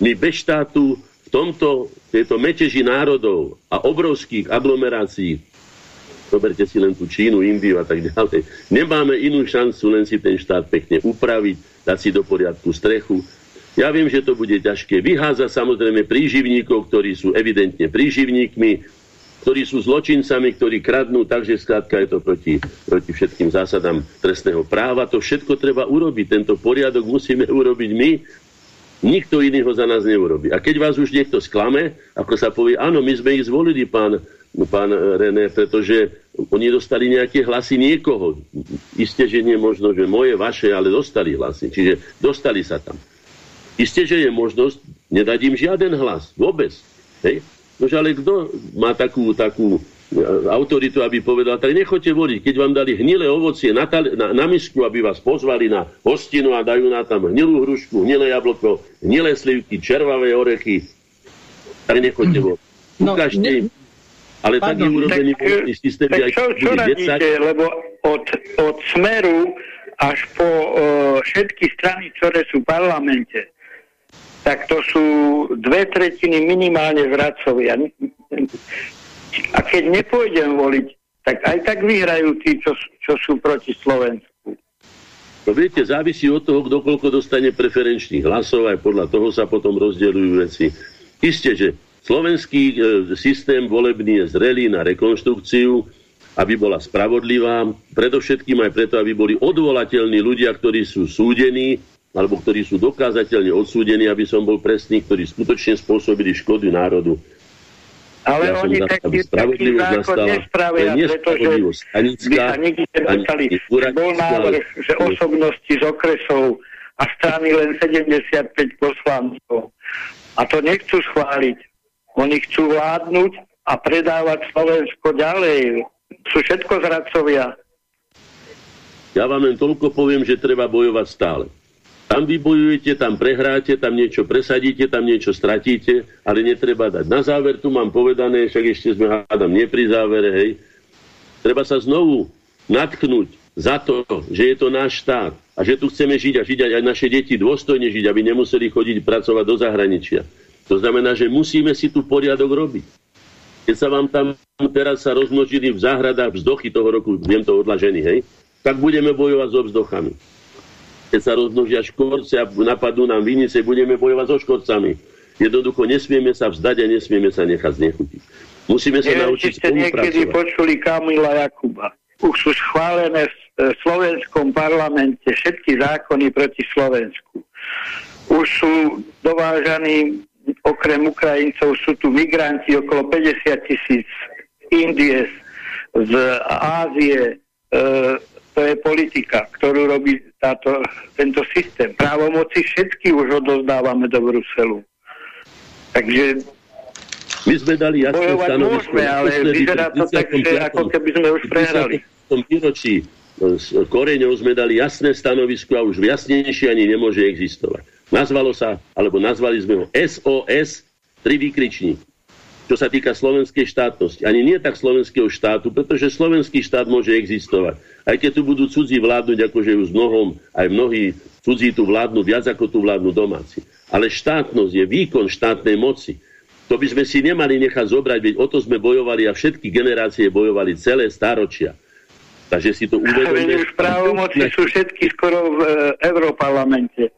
My bez štátu v tomto, tejto meteži národov a obrovských aglomerácií zoberte si len tú Čínu, Indiu a tak ďalej. Nemáme inú šancu len si ten štát pekne upraviť, dať si do poriadku strechu. Ja viem, že to bude ťažké. Vyháza samozrejme príživníkov, ktorí sú evidentne príživníkmi, ktorí sú zločincami, ktorí kradnú, takže skrátka je to proti, proti všetkým zásadám trestného práva. To všetko treba urobiť. Tento poriadok musíme urobiť my. Nikto iný ho za nás neurobi. A keď vás už niekto sklame, ako sa povie, áno, my sme ich zvolili, pán, pán René, pretože oni dostali nejaké hlasy niekoho. Isté, že nie možno, že moje, vaše, ale dostali hlasy. Čiže dostali sa tam. Isté, že je možnosť nedať im žiaden hlas. Vôbec. Hej? Nož ale kto má takú, takú e, autoritu, aby povedal, tak nechoďte voliť, keď vám dali hnilé ovocie na, na, na misku, aby vás pozvali na hostinu a dajú na tam hnilú hrušku, hnilé jablko, hnilé slivky, červavé orechy, tak nechoďte voliť. [clears throat] No, Ukážte ne... im. Ale Pardon, taký urobený tak, systém, tak čo, čo radíte, lebo od, od smeru až po uh, všetky strany, ktoré sú v parlamente, tak to sú dve tretiny minimálne zradcovia. A keď nepôjdem voliť, tak aj tak vyhrajú tí, čo, čo sú proti Slovensku. No viete, závisí od toho, kto koľko dostane preferenčných hlasov, aj podľa toho sa potom rozdeľujú veci. Isté, že slovenský e, systém volebný je zrelý na rekonštrukciu, aby bola spravodlivá, predovšetkým aj preto, aby boli odvolateľní ľudia, ktorí sú súdení alebo ktorí sú dokázateľne odsúdení, aby som bol presný, ktorí skutočne spôsobili škody národu. Ale ja oni taký, taký zákon nastala, nespravia, pretože by sa nikdy nedostali. Bol návrh, že osobnosti z okresov a strany len 75 poslancov. A to nechcú schváliť. Oni chcú vládnuť a predávať Slovensko ďalej. Sú všetko zradcovia. Ja vám len toľko poviem, že treba bojovať stále. Tam vybojujete, tam prehráte, tam niečo presadíte, tam niečo stratíte, ale netreba dať. Na záver tu mám povedané, však ešte sme hádam nie pri závere, hej. Treba sa znovu natknúť za to, že je to náš štát a že tu chceme žiť a žiť aj naše deti dôstojne žiť, aby nemuseli chodiť pracovať do zahraničia. To znamená, že musíme si tu poriadok robiť. Keď sa vám tam teraz sa rozmnožili v záhradách vzdochy toho roku, viem to odlažený, hej, tak budeme bojovať so vzdochami keď sa rozmnožia škorce a napadnú nám vinice, budeme bojovať so škorcami. Jednoducho nesmieme sa vzdať a nesmieme sa nechať znechutiť. Musíme sa Neviem, naučiť ste niekedy počuli Kamila Jakuba. Už sú schválené v e, slovenskom parlamente všetky zákony proti Slovensku. Už sú dovážaní, okrem Ukrajincov, sú tu migranti okolo 50 tisíc Indie z Ázie, to je politika, ktorú robí táto, tento systém. Právomoci všetky už odovzdávame do Bruselu. Takže my sme dali jasné stanovisko. môžeme, ale vyzerá to tak, že ako keby sme už prehrali. V tom výročí s koreňou sme dali jasné stanovisko a už jasnejšie ani nemôže existovať. Nazvalo sa, alebo nazvali sme ho SOS, tri výkričníky čo sa týka slovenskej štátnosti. Ani nie tak slovenského štátu, pretože slovenský štát môže existovať. Aj keď tu budú cudzí vládnuť, akože už mnohom, aj mnohí cudzí tu vládnu viac ako tu vládnu domáci. Ale štátnosť je výkon štátnej moci. To by sme si nemali nechať zobrať, veď o to sme bojovali a všetky generácie bojovali celé stáročia. Takže si to uvedomíme. už právomoci sú všetky skoro v e, Európarlamente.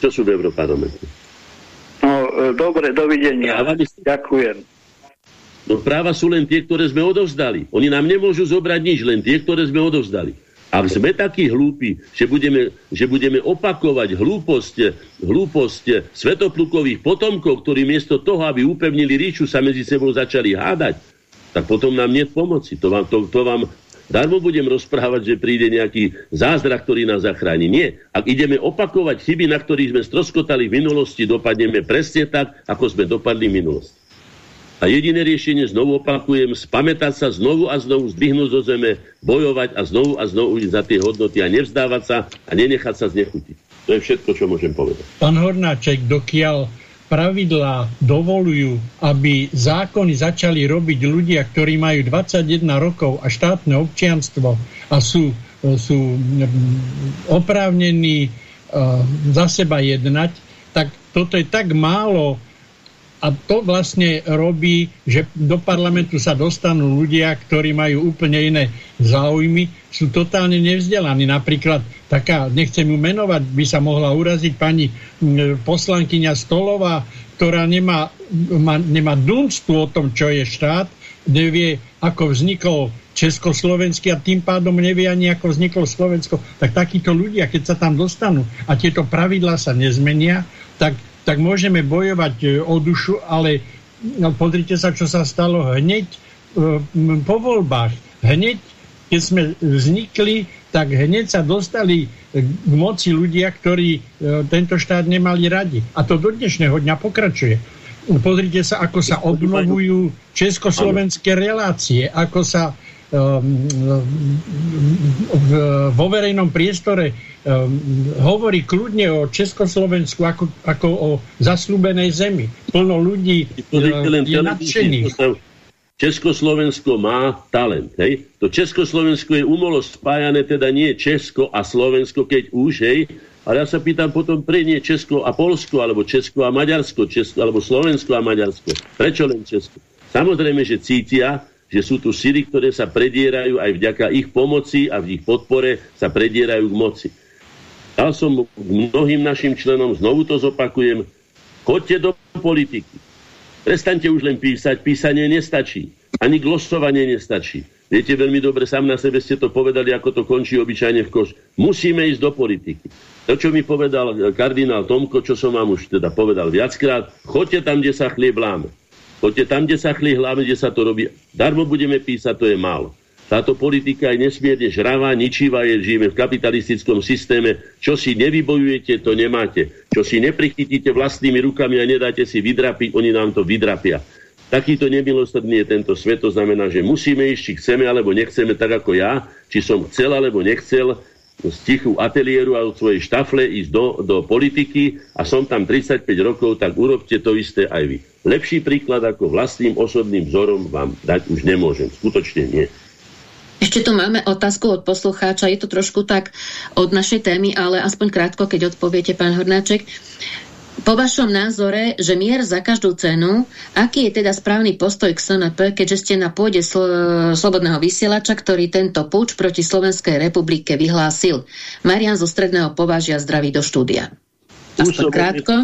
Čo sú v Európarlamente? No, e, dobre, dovidenia. Práva Ďakujem. No práva sú len tie, ktoré sme odovzdali. Oni nám nemôžu zobrať nič, len tie, ktoré sme odovzdali. A sme takí hlúpi, že budeme, že budeme opakovať hlúposť, hlúposť svetoplukových potomkov, ktorí miesto toho, aby upevnili ríšu, sa medzi sebou začali hádať, tak potom nám nie pomoci. To vám, to, to vám Darmo budem rozprávať, že príde nejaký zázrak, ktorý nás zachráni. Nie. Ak ideme opakovať chyby, na ktorých sme stroskotali v minulosti, dopadneme presne tak, ako sme dopadli v minulosti. A jediné riešenie, znovu opakujem, spamätať sa znovu a znovu, zdvihnúť zo zeme, bojovať a znovu a znovu ísť za tie hodnoty a nevzdávať sa a nenechať sa znechutiť. To je všetko, čo môžem povedať. Pán Hornáček, dokiaľ pravidlá dovolujú, aby zákony začali robiť ľudia, ktorí majú 21 rokov a štátne občianstvo a sú, sú mm, oprávnení uh, za seba jednať, tak toto je tak málo a to vlastne robí, že do parlamentu sa dostanú ľudia, ktorí majú úplne iné záujmy, sú totálne nevzdelaní. Napríklad taká, nechcem ju menovať, by sa mohla uraziť pani poslankyňa Stolová, ktorá nemá, má, nemá dunstu o tom, čo je štát, nevie, ako vznikol Československý a tým pádom nevie ani, ako vzniklo Slovensko. Tak takíto ľudia, keď sa tam dostanú a tieto pravidlá sa nezmenia, tak tak môžeme bojovať e, o dušu, ale no, pozrite sa, čo sa stalo hneď e, po voľbách. Hneď, keď sme vznikli, tak hneď sa dostali k moci ľudia, ktorí e, tento štát nemali radi. A to do dnešného dňa pokračuje. Pozrite sa, ako sa obnovujú československé relácie, ako sa um, vo verejnom priestore um, hovorí kľudne o Československu ako, ako o zaslúbenej zemi. Plno ľudí uh, je nadšených. Československo má talent. Hej? To Československo je umolo spájané, teda nie Česko a Slovensko, keď už, hej, ale ja sa pýtam potom, pre nie Česko a Polsko, alebo Česko a Maďarsko, Česko, alebo Slovensko a Maďarsko. Prečo len Česko? Samozrejme, že cítia, že sú tu síly, ktoré sa predierajú aj vďaka ich pomoci a v ich podpore sa predierajú k moci. Dal som mnohým našim členom, znovu to zopakujem, chodte do politiky. Prestaňte už len písať, písanie nestačí. Ani glosovanie nestačí. Viete veľmi dobre, sám na sebe ste to povedali, ako to končí obyčajne v koš. Musíme ísť do politiky. To, čo mi povedal kardinál Tomko, čo som vám už teda povedal viackrát, chodte tam, kde sa chlieb láme. Chodte tam, kde sa chlieb láme, kde sa to robí. Darmo budeme písať, to je málo. Táto politika je nesmierne žravá, ničivá, je, žijeme v kapitalistickom systéme. Čo si nevybojujete, to nemáte. Čo si neprichytíte vlastnými rukami a nedáte si vydrapiť, oni nám to vydrapia. Takýto nemilosrdný je tento svet, to znamená, že musíme ísť, či chceme alebo nechceme, tak ako ja, či som chcel alebo nechcel, z tichú ateliéru a od svojej štafle ísť do, do politiky a som tam 35 rokov, tak urobte to isté aj vy. Lepší príklad ako vlastným osobným vzorom vám dať už nemôžem. Skutočne nie. Ešte tu máme otázku od poslucháča, je to trošku tak od našej témy, ale aspoň krátko, keď odpoviete, pán Hornáček. Po vašom názore, že mier za každú cenu, aký je teda správny postoj k SNP, keďže ste na pôde sl Slobodného vysielača, ktorý tento púč proti Slovenskej republike vyhlásil? Marian zo Stredného považia zdraví do štúdia. Aspoň krátko.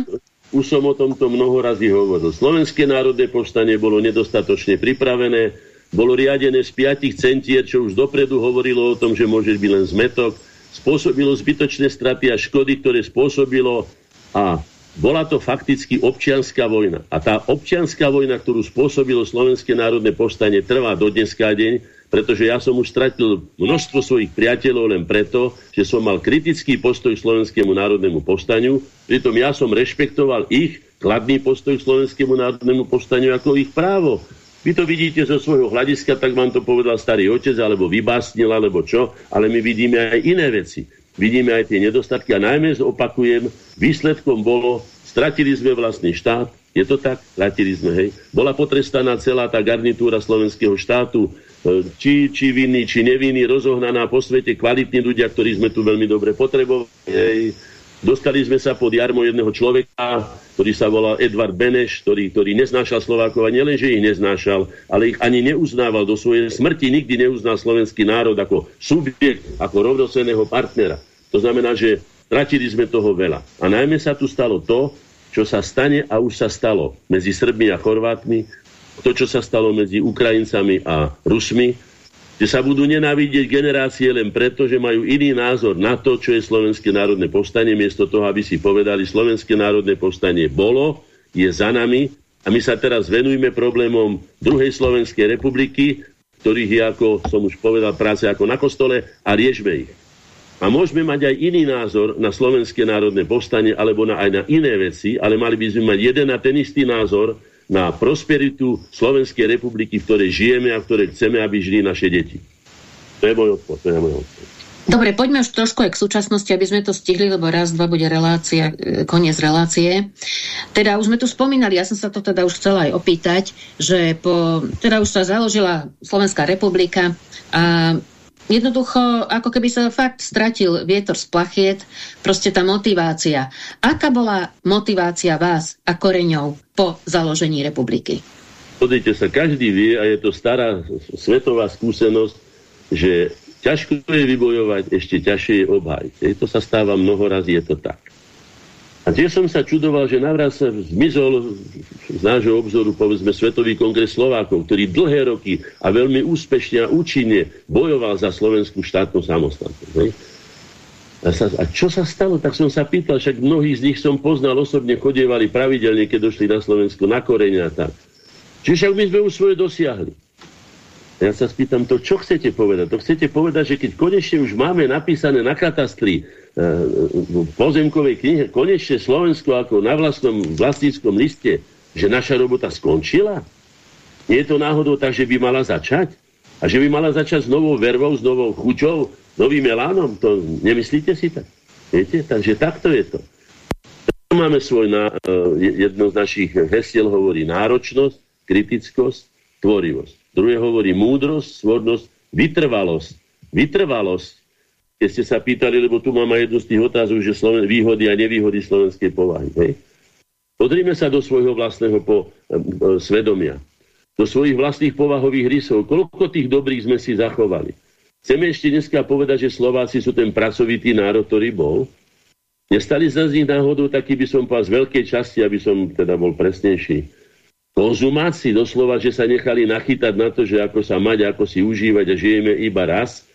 Už som o tomto mnoho razy hovoril. Slovenské národné povstanie bolo nedostatočne pripravené, bolo riadené z piatich centier, čo už dopredu hovorilo o tom, že môže byť len zmetok, spôsobilo zbytočné straty a škody, ktoré spôsobilo a bola to fakticky občianská vojna. A tá občianská vojna, ktorú spôsobilo Slovenské národné povstanie, trvá do dneska deň, pretože ja som už stratil množstvo svojich priateľov len preto, že som mal kritický postoj k Slovenskému národnému povstaniu, pritom ja som rešpektoval ich kladný postoj k Slovenskému národnému povstaniu ako ich právo. Vy to vidíte zo svojho hľadiska, tak vám to povedal starý otec, alebo vybásnil, alebo čo, ale my vidíme aj iné veci. Vidíme aj tie nedostatky a najmä opakujem, výsledkom bolo, stratili sme vlastný štát, je to tak? Stratili sme, hej. Bola potrestaná celá tá garnitúra slovenského štátu, E, či, či vinní, či nevinní, rozohnaná po svete, kvalitní ľudia, ktorí sme tu veľmi dobre potrebovali. Hej. Dostali sme sa pod jarmo jedného človeka, ktorý sa volal Edvard Beneš, ktorý, ktorý neznášal Slovákov a nielen, že ich neznášal, ale ich ani neuznával do svojej smrti, nikdy neuznal slovenský národ ako subjekt, ako rovnocenného partnera. To znamená, že stratili sme toho veľa. A najmä sa tu stalo to, čo sa stane a už sa stalo medzi Srbmi a Chorvátmi, to, čo sa stalo medzi Ukrajincami a Rusmi, že sa budú nenávidieť generácie len preto, že majú iný názor na to, čo je Slovenské národné povstanie, miesto toho, aby si povedali, Slovenské národné povstanie bolo, je za nami a my sa teraz venujme problémom druhej Slovenskej republiky, ktorých je, ako som už povedal, práce ako na kostole a riešme ich. A môžeme mať aj iný názor na Slovenské národné povstanie alebo na, aj na iné veci, ale mali by sme mať jeden a ten istý názor na prosperitu Slovenskej republiky, v ktorej žijeme a v ktorej chceme, aby žili naše deti. To je môj odpor. To je môj odpor. Dobre, poďme už trošku aj k súčasnosti, aby sme to stihli, lebo raz, dva bude relácia, e, koniec relácie. Teda už sme tu spomínali, ja som sa to teda už chcela aj opýtať, že po, teda už sa založila Slovenská republika a jednoducho, ako keby sa fakt stratil vietor z plachiet, proste tá motivácia. Aká bola motivácia vás a koreňov po založení republiky? Podejte sa, každý vie, a je to stará svetová skúsenosť, že ťažko je vybojovať, ešte ťažšie je obhájiť. To sa stáva mnoho raz, je to tak. A tiež som sa čudoval, že navraz sa zmizol z nášho obzoru, povedzme, Svetový kongres Slovákov, ktorý dlhé roky a veľmi úspešne a účinne bojoval za slovenskú štátnu samostatnosť. A, sa, a čo sa stalo? Tak som sa pýtal, však mnohí z nich som poznal osobne, chodievali pravidelne, keď došli na Slovensku, na korenia tak. Čiže však my sme už svoje dosiahli. Ja sa spýtam to, čo chcete povedať? To chcete povedať, že keď konečne už máme napísané na katastri v pozemkovej knihe konečne Slovensko ako na vlastnom vlastníckom liste, že naša robota skončila? Nie je to náhodou tak, že by mala začať? A že by mala začať s novou vervou, s novou chuťou, novým elánom? To nemyslíte si tak? Viete? Takže takto je to. Máme svoj, na, e, jedno z našich hesiel hovorí náročnosť, kritickosť, tvorivosť. Druhé hovorí múdrosť, svornosť, vytrvalosť. Vytrvalosť keď ste sa pýtali, lebo tu mám aj jednu z tých otázok, že Sloven, výhody a nevýhody slovenskej povahy. Hej? Podrime sa do svojho vlastného po, e, e, svedomia, do svojich vlastných povahových rysov. Koľko tých dobrých sme si zachovali? Chceme ešte dneska povedať, že Slováci sú ten pracovitý národ, ktorý bol. Nestali sa z nich náhodou taký, by som povedal, z veľkej časti, aby som teda bol presnejší. Konzumáci, doslova, že sa nechali nachytať na to, že ako sa mať, ako si užívať a žijeme iba raz –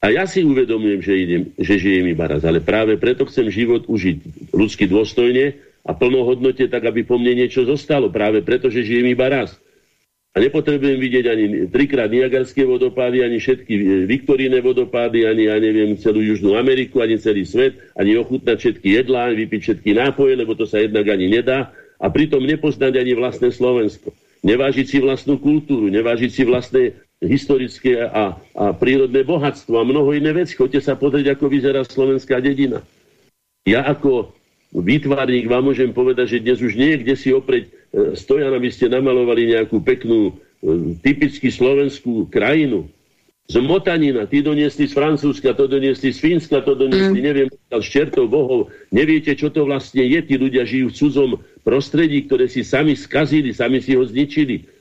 a ja si uvedomujem, že, idem, že žijem iba raz, ale práve preto chcem život užiť ľudsky dôstojne a plnohodnote, tak aby po mne niečo zostalo. Práve preto, že žijem iba raz. A nepotrebujem vidieť ani trikrát Niagarské vodopády, ani všetky e, Viktoríne vodopády, ani, ja neviem, celú Južnú Ameriku, ani celý svet, ani ochutnať všetky jedlá, vypiť všetky nápoje, lebo to sa jednak ani nedá. A pritom nepoznať ani vlastné Slovensko. Nevážiť si vlastnú kultúru, nevážiť si vlastné historické a, a prírodné bohatstvo a mnoho iné veci. Choďte sa pozrieť, ako vyzerá slovenská dedina. Ja ako výtvarník vám môžem povedať, že dnes už niekde si opreť e, stojan, aby ste namalovali nejakú peknú, e, typicky slovenskú krajinu. Z Motanina, tí doniesli z Francúzska, to doniesli z Fínska, to doniesli, mm. neviem, z čertov bohov. Neviete, čo to vlastne je. Tí ľudia žijú v cudzom prostredí, ktoré si sami skazili, sami si ho zničili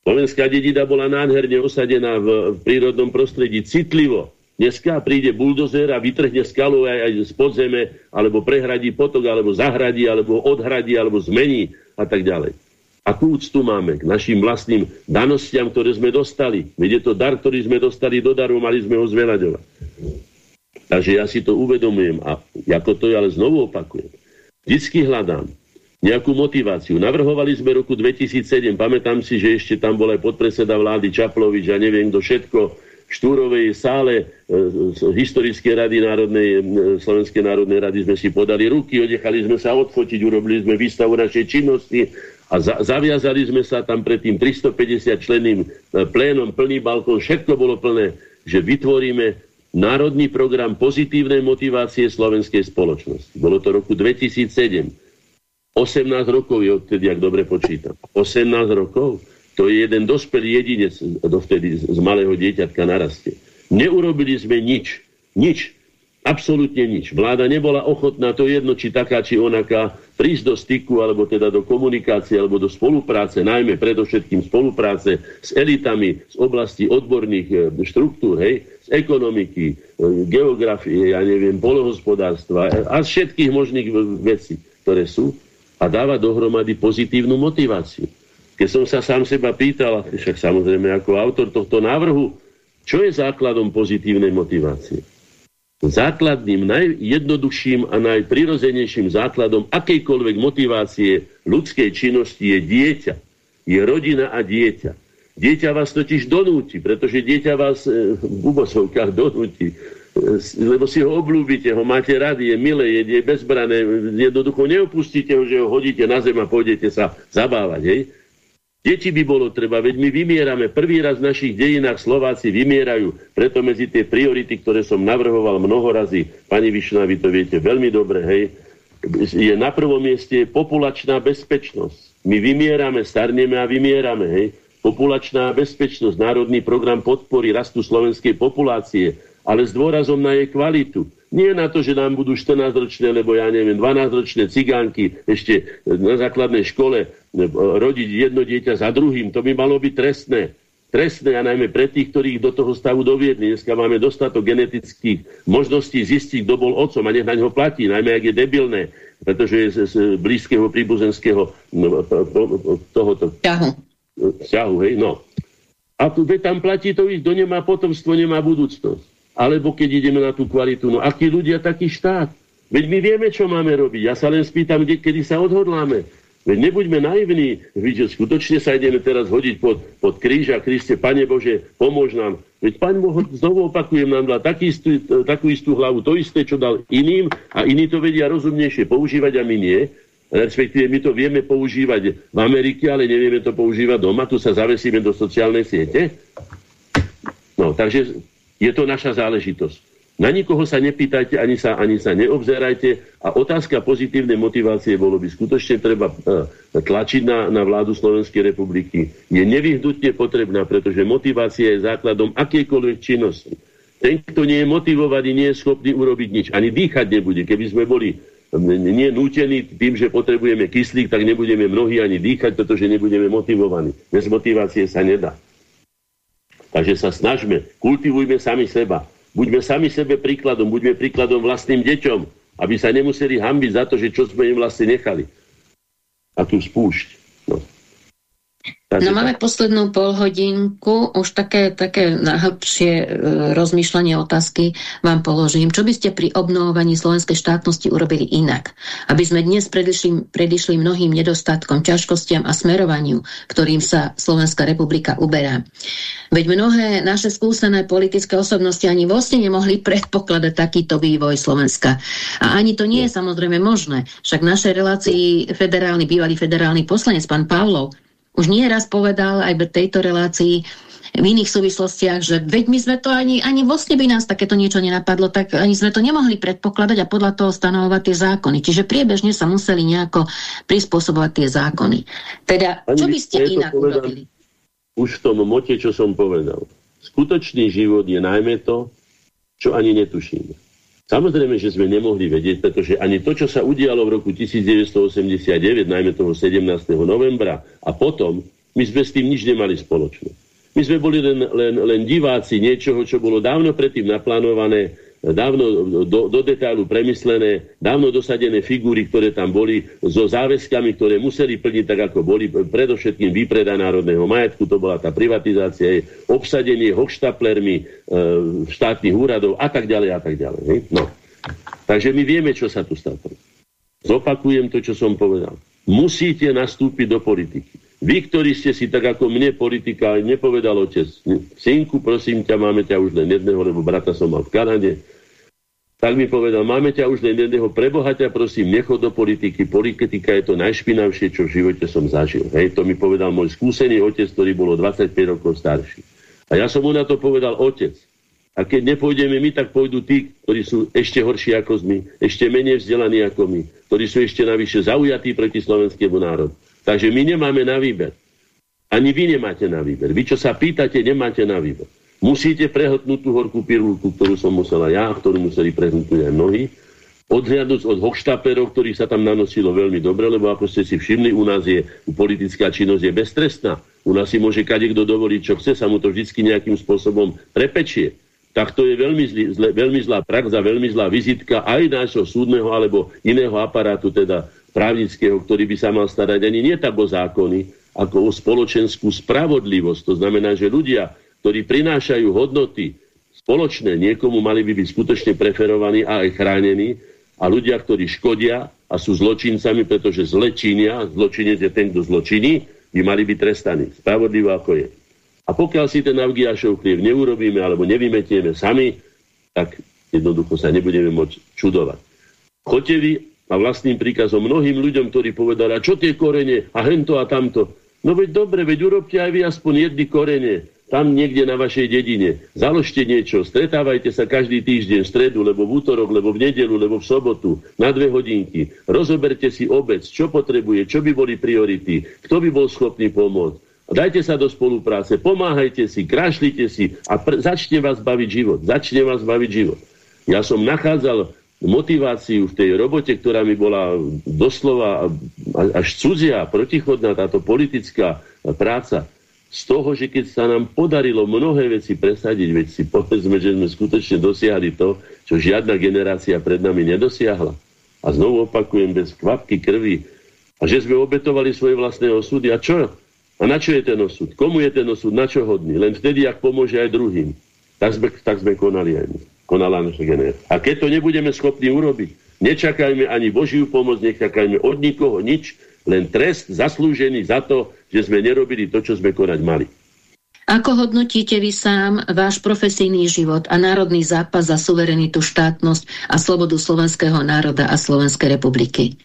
Slovenská dedina bola nádherne osadená v, v prírodnom prostredí citlivo. Dneska príde buldozer a vytrhne skalu aj, aj z podzeme, alebo prehradí potok, alebo zahradí, alebo odhradí, alebo zmení a tak ďalej. Akú úctu máme k našim vlastným danostiam, ktoré sme dostali. Veď je to dar, ktorý sme dostali do daru, mali sme ho zveľaďovať. Takže ja si to uvedomujem a ako to ja ale znovu opakujem. Vždycky hľadám nejakú motiváciu. Navrhovali sme roku 2007, pamätám si, že ešte tam bol aj podpredseda vlády Čaplovič a neviem kto všetko, v Štúrovej sále e, z historickej rady Národnej, e, Slovenskej národnej rady sme si podali ruky, odechali sme sa odfotiť, urobili sme výstavu našej činnosti a za, zaviazali sme sa tam pred tým 350 členným e, plénom, plný balkón, všetko bolo plné, že vytvoríme národný program pozitívnej motivácie slovenskej spoločnosti. Bolo to roku 2007. 18 rokov je odtedy, ak dobre počítam. 18 rokov? To je jeden dospelý jedinec dovtedy z malého dieťatka narastie. Neurobili sme nič. Nič. Absolútne nič. Vláda nebola ochotná, to jedno, či taká, či onaká, prísť do styku, alebo teda do komunikácie, alebo do spolupráce, najmä predovšetkým spolupráce s elitami z oblasti odborných e, štruktúr, hej, z ekonomiky, e, geografie, ja neviem, polohospodárstva a z všetkých možných vecí, ktoré sú a dáva dohromady pozitívnu motiváciu. Keď som sa sám seba pýtal, však samozrejme ako autor tohto návrhu, čo je základom pozitívnej motivácie? Základným, najjednoduchším a najprirozenejším základom akejkoľvek motivácie ľudskej činnosti je dieťa. Je rodina a dieťa. Dieťa vás totiž donúti, pretože dieťa vás e, v úbosovkách donúti, lebo si ho obľúbite, ho máte rady, je milé, je, je bezbrané, jednoducho neopustíte ho, že ho hodíte na zem a pôjdete sa zabávať. Hej? Deti by bolo treba, veď my vymierame, prvý raz v našich dejinách Slováci vymierajú, preto medzi tie priority, ktoré som navrhoval mnoho razy, pani Višná, vy to viete veľmi dobre, hej, je na prvom mieste populačná bezpečnosť. My vymierame, starneme a vymierame, hej. Populačná bezpečnosť, národný program podpory rastu slovenskej populácie, ale s dôrazom na jej kvalitu. Nie na to, že nám budú 14-ročné, lebo ja neviem, 12-ročné cigánky ešte na základnej škole e, rodiť jedno dieťa za druhým. To by malo byť trestné. Trestné a najmä pre tých, ktorých do toho stavu doviedli. Dneska máme dostatok genetických možností zistiť, kto bol otcom a nech na ňo platí, najmä ak je debilné, pretože je z, z blízkeho príbuzenského no, tohoto vzťahu. Hej, no. A tu, tam platí to, kto nemá potomstvo, nemá budúcnosť alebo keď ideme na tú kvalitu. No akí ľudia, taký štát. Veď my vieme, čo máme robiť. Ja sa len spýtam, kde, kedy sa odhodláme. Veď nebuďme naivní, že skutočne sa ideme teraz hodiť pod, pod kríž a Kriste, Pane Bože, pomôž nám. Veď Pán Boh, znovu opakujem, nám istú, takú istú hlavu, to isté, čo dal iným a iní to vedia rozumnejšie používať a my nie. Respektíve my to vieme používať v Amerike, ale nevieme to používať doma, tu sa zavesíme do sociálnej siete. No, takže je to naša záležitosť. Na nikoho sa nepýtajte, ani sa, ani sa neobzerajte a otázka pozitívnej motivácie bolo by skutočne treba uh, tlačiť na, na vládu Slovenskej republiky. Je nevyhnutne potrebná, pretože motivácia je základom akejkoľvek činnosti. Ten, kto nie je motivovaný, nie je schopný urobiť nič. Ani dýchať nebude. Keby sme boli nie nútení tým, že potrebujeme kyslík, tak nebudeme mnohí ani dýchať, pretože nebudeme motivovaní. Bez motivácie sa nedá. Takže sa snažme, kultivujme sami seba. Buďme sami sebe príkladom, buďme príkladom vlastným deťom, aby sa nemuseli hambiť za to, že čo sme im vlastne nechali. A tu spúšť. No. Máme poslednú polhodinku, už také, také hĺbšie e, rozmýšľanie otázky vám položím. Čo by ste pri obnovovaní slovenskej štátnosti urobili inak? Aby sme dnes predišli, predišli mnohým nedostatkom, ťažkostiam a smerovaniu, ktorým sa Slovenská republika uberá. Veď mnohé naše skúsené politické osobnosti ani vlastne nemohli predpokladať takýto vývoj Slovenska. A ani to nie je samozrejme možné. Však v našej relácii federálny, bývalý federálny poslanec, pán Pavlov, už nie raz povedal aj v tejto relácii v iných súvislostiach, že veď my sme to ani, ani vlastne by nás takéto niečo nenapadlo, tak ani sme to nemohli predpokladať a podľa toho stanovovať tie zákony. Čiže priebežne sa museli nejako prispôsobovať tie zákony. Teda, čo by ste inak urobili? Už v tom mote, čo som povedal. Skutočný život je najmä to, čo ani netušíme. Samozrejme, že sme nemohli vedieť, pretože ani to, čo sa udialo v roku 1989, najmä toho 17. novembra a potom, my sme s tým nič nemali spoločné. My sme boli len, len, len diváci niečoho, čo bolo dávno predtým naplánované, dávno do, do detailu premyslené, dávno dosadené figúry, ktoré tam boli, so záväzkami, ktoré museli plniť tak, ako boli, predovšetkým výpreda národného majetku, to bola tá privatizácia, obsadenie hochštaplermi e, štátnych úradov a tak ďalej a tak ďalej. No. Takže my vieme, čo sa tu stalo. Zopakujem to, čo som povedal. musíte nastúpiť do politiky. Vy, ktorí ste si tak ako mne politika nepovedal otec, synku, prosím ťa, máme ťa už len jedného, lebo brata som mal v Kanade, tak mi povedal, máme ťa už len jedného, preboha prosím, nechod do politiky, politika je to najšpinavšie, čo v živote som zažil. Hej, to mi povedal môj skúsený otec, ktorý bol 25 rokov starší. A ja som mu na to povedal, otec, a keď nepôjdeme my, tak pôjdu tí, ktorí sú ešte horší ako my, ešte menej vzdelaní ako my, ktorí sú ešte navyše zaujatí proti slovenskému národu. Takže my nemáme na výber. Ani vy nemáte na výber. Vy, čo sa pýtate, nemáte na výber. Musíte prehltnúť tú horkú pirulku, ktorú som musela ja, ktorú museli prehltnúť aj mnohí. Odhľadnúť od hochštaperov, ktorých sa tam nanosilo veľmi dobre, lebo ako ste si všimli, u nás je politická činnosť je beztrestná. U nás si môže kadekto dovoliť, čo chce, sa mu to vždy nejakým spôsobom prepečie. Tak to je veľmi, zlý, zle, veľmi zlá prax a veľmi zlá vizitka aj nášho súdneho alebo iného aparátu, teda právnického, ktorý by sa mal starať ani nie tak o zákony, ako o spoločenskú spravodlivosť. To znamená, že ľudia, ktorí prinášajú hodnoty spoločné, niekomu mali by byť skutočne preferovaní a aj chránení a ľudia, ktorí škodia a sú zločincami, pretože zlečínia, zločinec je ten, kto zločiní, by mali byť trestaní. Spravodlivo ako je. A pokiaľ si ten Avgiašov kliev neurobíme alebo nevymetieme sami, tak jednoducho sa nebudeme môcť čudovať. Choďte vy a vlastným príkazom mnohým ľuďom, ktorí povedali, a čo tie korene, a hento a tamto. No veď dobre, veď urobte aj vy aspoň jedny korene tam niekde na vašej dedine. Založte niečo, stretávajte sa každý týždeň v stredu, lebo v útorok, lebo v nedelu, lebo v sobotu, na dve hodinky. Rozoberte si obec, čo potrebuje, čo by boli priority, kto by bol schopný pomôcť. Dajte sa do spolupráce, pomáhajte si, krašlite si a začne vás baviť život. Začne vás baviť život. Ja som nachádzal motiváciu v tej robote, ktorá mi bola doslova až cudzia, protichodná táto politická práca z toho, že keď sa nám podarilo mnohé veci presadiť, veď si povedzme, že sme skutočne dosiahli to, čo žiadna generácia pred nami nedosiahla. A znovu opakujem, bez kvapky krvi. A že sme obetovali svoje vlastné osudy. A čo? A na čo je ten osud? Komu je ten osud? Na čo hodný? Len vtedy, ak pomôže aj druhým. Tak sme, tak sme konali aj my. Konala naša generácia. A keď to nebudeme schopní urobiť, nečakajme ani Božiu pomoc, nečakajme od nikoho nič, len trest zaslúžený za to, že sme nerobili to, čo sme konať mali. Ako hodnotíte vy sám váš profesijný život a národný zápas za suverenitu, štátnosť a slobodu slovenského národa a Slovenskej republiky?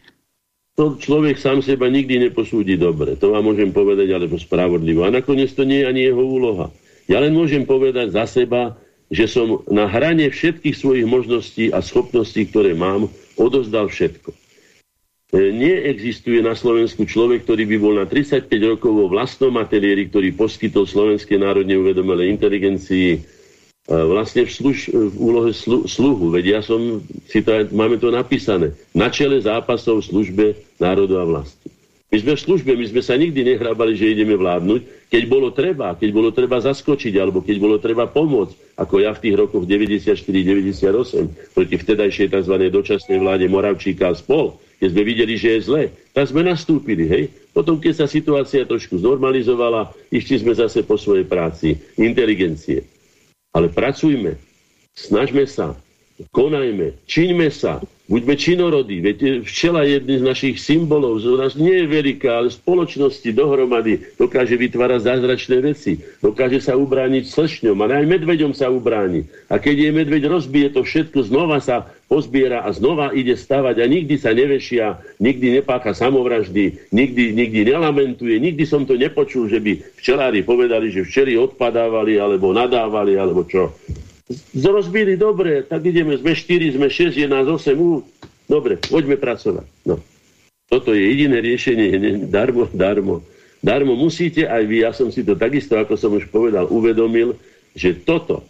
To človek sám seba nikdy neposúdi dobre. To vám môžem povedať, alebo spravodlivo. A nakoniec to nie je ani jeho úloha. Ja len môžem povedať za seba, že som na hrane všetkých svojich možností a schopností, ktoré mám, odozdal všetko. E, neexistuje na Slovensku človek, ktorý by bol na 35 rokov vo vlastnom ateliéri, ktorý poskytol Slovenskej národne uvedomelej inteligencii e, vlastne v, služ, v úlohe slu, sluhu. Veď ja som, si to, máme to napísané, na čele zápasov v službe národu a vlasti. My sme v službe, my sme sa nikdy nehrábali, že ideme vládnuť, keď bolo treba, keď bolo treba zaskočiť, alebo keď bolo treba pomôcť, ako ja v tých rokoch 94-98 proti vtedajšej tzv. dočasnej vláde Moravčíka spol, keď sme videli, že je zle, tak sme nastúpili, hej. Potom, keď sa situácia trošku znormalizovala, išli sme zase po svojej práci, inteligencie. Ale pracujme, snažme sa, konajme, čiňme sa, Buďme činorodí, veď včela je jedný z našich symbolov, z nás nie je veľká, ale spoločnosti dohromady dokáže vytvárať zázračné veci, dokáže sa ubrániť slšňom, ale aj medveďom sa ubráni. A keď je medveď rozbije to všetko, znova sa pozbiera a znova ide stavať a nikdy sa nevešia, nikdy nepácha samovraždy, nikdy, nikdy nelamentuje, nikdy som to nepočul, že by včelári povedali, že včely odpadávali alebo nadávali alebo čo zrozbili, dobre, tak ideme, sme 4, sme 6, je nás 8, ú, dobre, poďme pracovať. No. Toto je jediné riešenie, ne, darmo, darmo. Darmo musíte aj vy, ja som si to takisto, ako som už povedal, uvedomil, že toto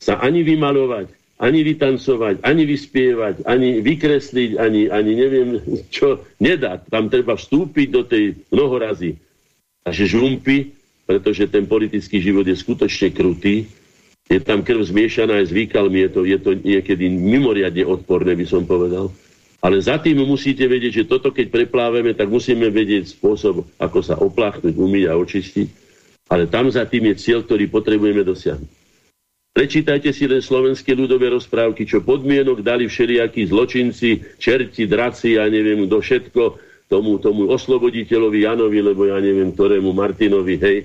sa ani vymalovať, ani vytancovať, ani vyspievať, ani vykresliť, ani, ani neviem čo, nedá. Tam treba vstúpiť do tej mnohorazy. Takže žumpy, pretože ten politický život je skutočne krutý, je tam krv zmiešaná aj s výkalmi, je to, je to niekedy mimoriadne odporné, by som povedal. Ale za tým musíte vedieť, že toto keď preplávame, tak musíme vedieť spôsob, ako sa opláchnuť, umyť a očistiť. Ale tam za tým je cieľ, ktorý potrebujeme dosiahnuť. Prečítajte si len slovenské ľudové rozprávky, čo podmienok dali všelijakí zločinci, čerti, draci a neviem kto všetko, tomu, tomu osloboditeľovi Janovi, lebo ja neviem, ktorému Martinovi, hej,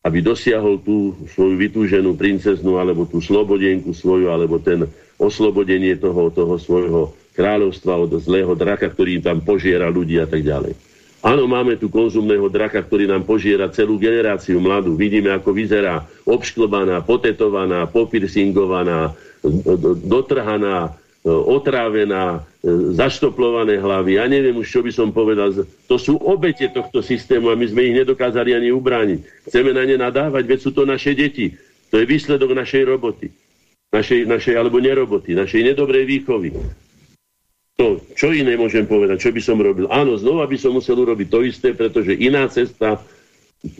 aby dosiahol tú svoju vytúženú princeznú, alebo tú slobodenku svoju, alebo ten oslobodenie toho, toho svojho kráľovstva od zlého draka, ktorý tam požiera ľudí a tak ďalej. Áno, máme tu konzumného draka, ktorý nám požiera celú generáciu mladú. Vidíme, ako vyzerá obšklbaná, potetovaná, popirsingovaná, dotrhaná, otrávená, zaštoplované hlavy. Ja neviem už, čo by som povedal. To sú obete tohto systému a my sme ich nedokázali ani ubrániť. Chceme na ne nadávať, veď sú to naše deti. To je výsledok našej roboty. Našej, našej alebo neroboty, našej nedobrej výchovy. To, čo iné môžem povedať, čo by som robil? Áno, znova by som musel urobiť to isté, pretože iná cesta,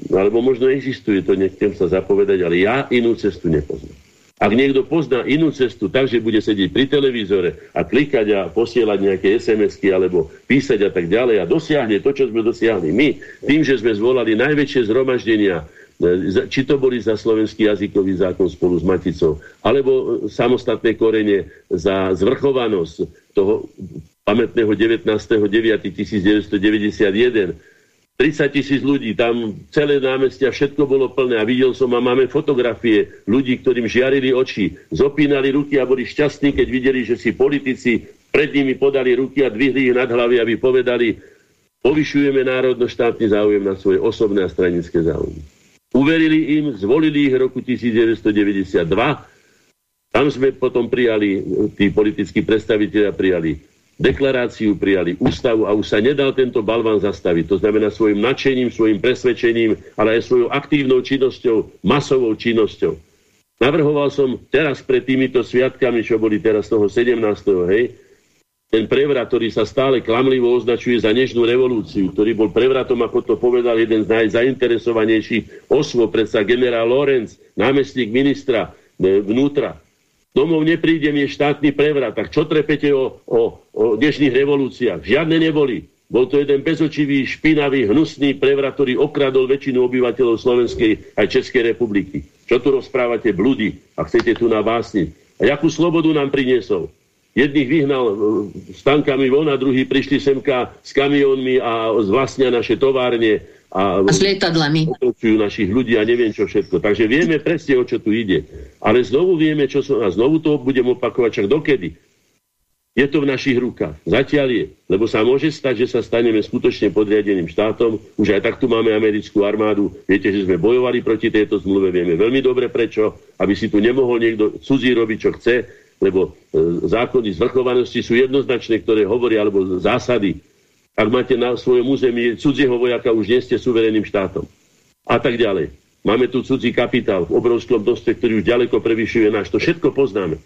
alebo možno existuje, to nechcem sa zapovedať, ale ja inú cestu nepoznám. Ak niekto pozná inú cestu tak, že bude sedieť pri televízore a klikať a posielať nejaké SMS-ky alebo písať a tak ďalej a dosiahne to, čo sme dosiahli my, tým, že sme zvolali najväčšie zhromaždenia E, či to boli za slovenský jazykový zákon spolu s Maticou, alebo e, samostatné korene za zvrchovanosť toho pamätného 19.9.1991. 30 tisíc ľudí, tam celé námestia, všetko bolo plné a videl som a máme fotografie ľudí, ktorým žiarili oči, zopínali ruky a boli šťastní, keď videli, že si politici pred nimi podali ruky a dvihli ich nad hlavy, aby povedali, povyšujeme národno-štátny záujem na svoje osobné a stranické záujmy. Uverili im, zvolili ich roku 1992. Tam sme potom prijali, tí politickí predstaviteľia prijali deklaráciu, prijali ústavu a už sa nedal tento balván zastaviť. To znamená svojim nadšením, svojim presvedčením, ale aj svojou aktívnou činnosťou, masovou činnosťou. Navrhoval som teraz pred týmito sviatkami, čo boli teraz toho 17. hej, ten prevrat, ktorý sa stále klamlivo označuje za nežnú revolúciu, ktorý bol prevratom, ako to povedal jeden z najzainteresovanejších osôb, predsa generál Lorenz, námestník ministra e, vnútra. Domov neprídem, je štátny prevrat. Tak čo trepete o, o, o dnešných revolúciách? Žiadne neboli. Bol to jeden bezočivý, špinavý, hnusný prevrat, ktorý okradol väčšinu obyvateľov Slovenskej aj Českej republiky. Čo tu rozprávate blúdy a chcete tu nabásniť? A jakú slobodu nám priniesol? Jedných vyhnal e, s tankami von a druhí prišli semka s kamionmi a zvlastnia naše továrne a, a s lietadlami. našich ľudí a neviem čo všetko. Takže vieme presne, o čo tu ide. Ale znovu vieme, čo som, a znovu to budem opakovať, čak dokedy. Je to v našich rukách. Zatiaľ je. Lebo sa môže stať, že sa staneme skutočne podriadeným štátom. Už aj tak tu máme americkú armádu. Viete, že sme bojovali proti tejto zmluve. Vieme veľmi dobre prečo. Aby si tu nemohol niekto cudzí robiť, čo chce lebo e, zákony zvrchovanosti sú jednoznačné, ktoré hovoria, alebo zásady. Ak máte na svojom území cudzieho vojaka, už nie ste suverénnym štátom. A tak ďalej. Máme tu cudzí kapitál v obrovskom doste, ktorý už ďaleko prevyšuje náš. To všetko poznáme.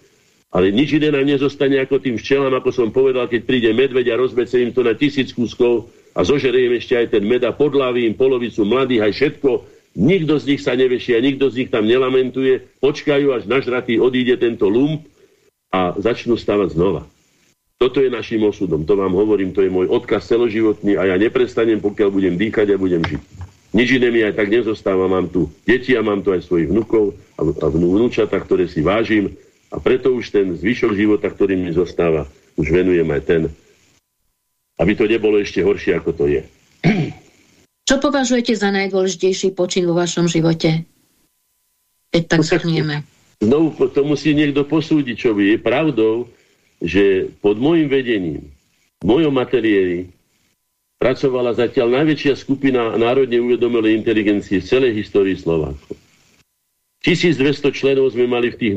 Ale nič iné nám nezostane ako tým včelám, ako som povedal, keď príde medveď a rozbece im to na tisíc kúskov a zožerie ešte aj ten med a podlaví im polovicu mladých, aj všetko. Nikto z nich sa nevešia, nikto z nich tam nelamentuje. Počkajú, až nažratý odíde tento lump a začnú stavať znova. Toto je našim osudom, to vám hovorím, to je môj odkaz celoživotný a ja neprestanem, pokiaľ budem dýchať a budem žiť. Nič iné mi aj tak nezostáva, mám tu deti a mám tu aj svojich vnukov a, vnúčata, ktoré si vážim a preto už ten zvyšok života, ktorý mi zostáva, už venujem aj ten, aby to nebolo ešte horšie, ako to je. [clears throat] Čo považujete za najdôležitejší počin vo vašom živote? Keď tak zhrnieme znovu to musí niekto posúdiť, čo je pravdou, že pod môjim vedením, v mojom materiéri, pracovala zatiaľ najväčšia skupina národne uvedomelej inteligencie v celej histórii Slovákov. 1200 členov sme mali v tých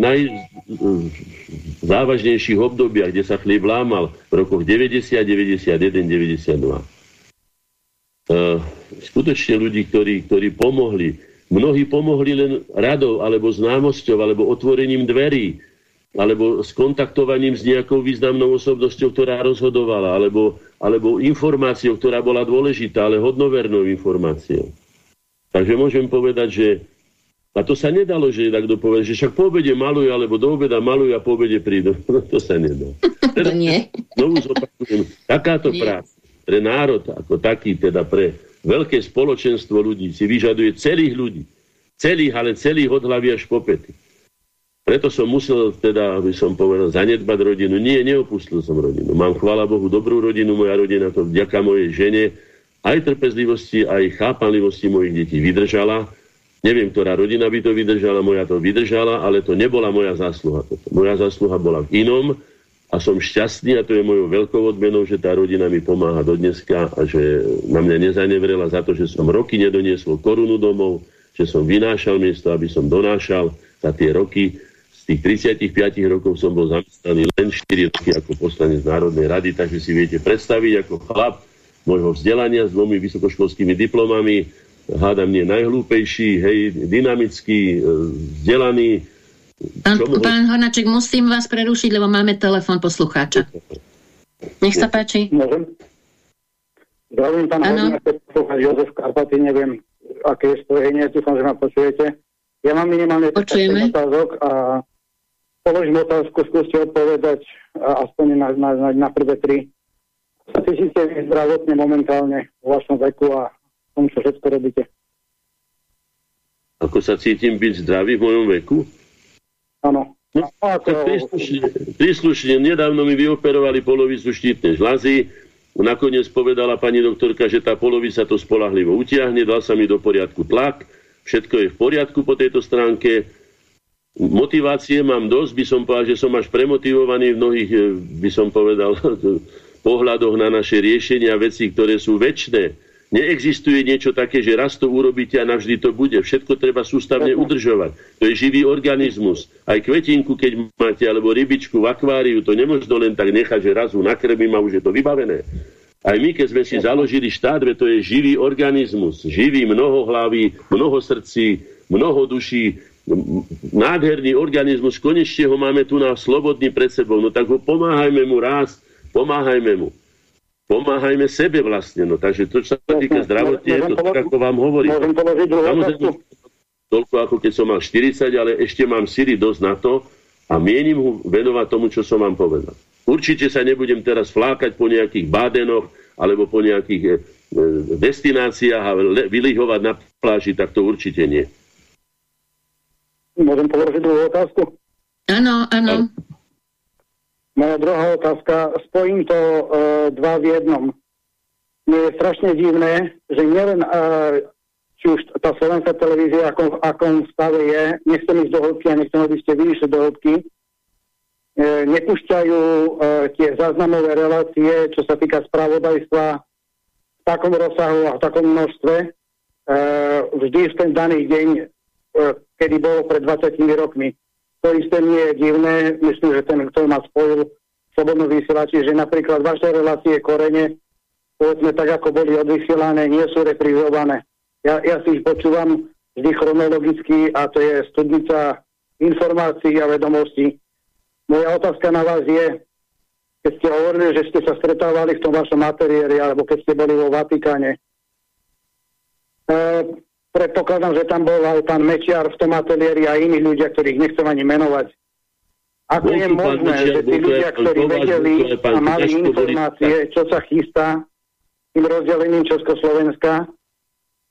najzávažnejších obdobiach, kde sa chlieb lámal v rokoch 90, 91, 92. Uh, skutočne ľudí, ktorí, ktorí pomohli Mnohí pomohli len radou, alebo známosťou, alebo otvorením dverí, alebo s kontaktovaním s nejakou významnou osobnosťou, ktorá rozhodovala, alebo, alebo informáciou, ktorá bola dôležitá, ale hodnovernou informáciou. Takže môžem povedať, že a to sa nedalo, že takto povedať, že však po obede malujú, alebo do obeda malujú a po obede prídu. [laughs] No, to sa nedá. Teda, [laughs] to nie. Znovu zopakujem, takáto nie. práca pre národ ako taký, teda pre veľké spoločenstvo ľudí si vyžaduje celých ľudí. Celých, ale celých od hlavy až po pety. Preto som musel, teda, aby som povedal, zanedbať rodinu. Nie, neopustil som rodinu. Mám, chvála Bohu, dobrú rodinu. Moja rodina to vďaka mojej žene aj trpezlivosti, aj chápanlivosti mojich detí vydržala. Neviem, ktorá rodina by to vydržala, moja to vydržala, ale to nebola moja zásluha. Moja zásluha bola v inom a som šťastný a to je mojou veľkou odmenou, že tá rodina mi pomáha do a že na mňa nezanevrela za to, že som roky nedoniesol korunu domov, že som vynášal miesto, aby som donášal za tie roky tých 35 rokov som bol zamestnaný len 4 roky ako poslanec Národnej rady, takže si viete predstaviť ako chlap môjho vzdelania s dvomi vysokoškolskými diplomami, hádam nie najhlúpejší, hej, dynamický, e, vzdelaný. Pán, mohol... pán Hornaček, musím vás prerušiť, lebo máme telefon poslucháča. Nech sa páči. Môžem? Zdravím pán Hornaček, Jozef Karpaty, neviem, aké je spojenie, dúfam, že ma počujete. Ja mám minimálne Počujeme. otázok a položím otázku, skúste odpovedať aspoň na, na, na, na prvé tri. Sa cítite vy zdravotne momentálne vo vašom veku a tom, čo všetko robíte? Ako sa cítim byť zdravý v mojom veku? Áno. No, ako... príslušne, príslušne, nedávno mi vyoperovali polovicu štítnej žlazy, nakoniec povedala pani doktorka, že tá polovica to spolahlivo utiahne, dal sa mi do poriadku tlak, všetko je v poriadku po tejto stránke, Motivácie mám dosť, by som povedal, že som až premotivovaný v mnohých, eh, by som povedal, [laughs] pohľadoch na naše riešenia veci, ktoré sú väčšie. Neexistuje niečo také, že raz to urobíte a navždy to bude. Všetko treba sústavne udržovať. To je živý organizmus. Aj kvetinku, keď máte, alebo rybičku v akváriu, to nemôžno len tak nechať, že raz nakrmím a už je to vybavené. Aj my, keď sme si založili štát, to je živý organizmus. Živý, mnohohlavý, mnoho srdcí, mnoho duší, nádherný organizmus, konečne ho máme tu na slobodný pred sebou, no tak ho pomáhajme mu raz, pomáhajme mu. Pomáhajme sebe vlastne, no takže to, čo sa týka zdravotne, je to tak, ako vám hovorím. Samozrejme, toľko ako keď som mal 40, ale ešte mám síly dosť na to a mienim ho venovať tomu, čo som vám povedal. Určite sa nebudem teraz flákať po nejakých bádenoch alebo po nejakých e, e destináciách a vylihovať na pláži, tak to určite nie. Môžem položiť druhú otázku? Áno, áno. Moja druhá otázka, spojím to uh, dva v jednom. Mne je strašne divné, že nielen uh, či už tá slovenská televízia, ako, akom stave je, nechcem ísť do hĺbky a nechcem, aby ste vyšli do hĺbky, e, nepúšťajú e, tie záznamové relácie, čo sa týka spravodajstva v takom rozsahu a v takom množstve. E, vždy v ten daný deň E, kedy bolo pred 20 rokmi. To isté nie je divné, myslím, že ten, kto ma spojil slobodno vysielači, že napríklad vaše relácie korene, povedzme tak, ako boli odvysielané, nie sú reprizované. Ja, ja si ich počúvam vždy chronologicky a to je studnica informácií a vedomostí. Moja otázka na vás je, keď ste hovorili, že ste sa stretávali v tom vašom materiéri, alebo keď ste boli vo Vatikáne. E, Predpokladám, že tam bol aj pán Mečiar v tom ateliéri a iní ľudia, ktorých nechcem ani menovať. Ako je možné, že tí ľudia, ktorí vedeli a mali informácie, čo sa chystá tým rozdelením Československa,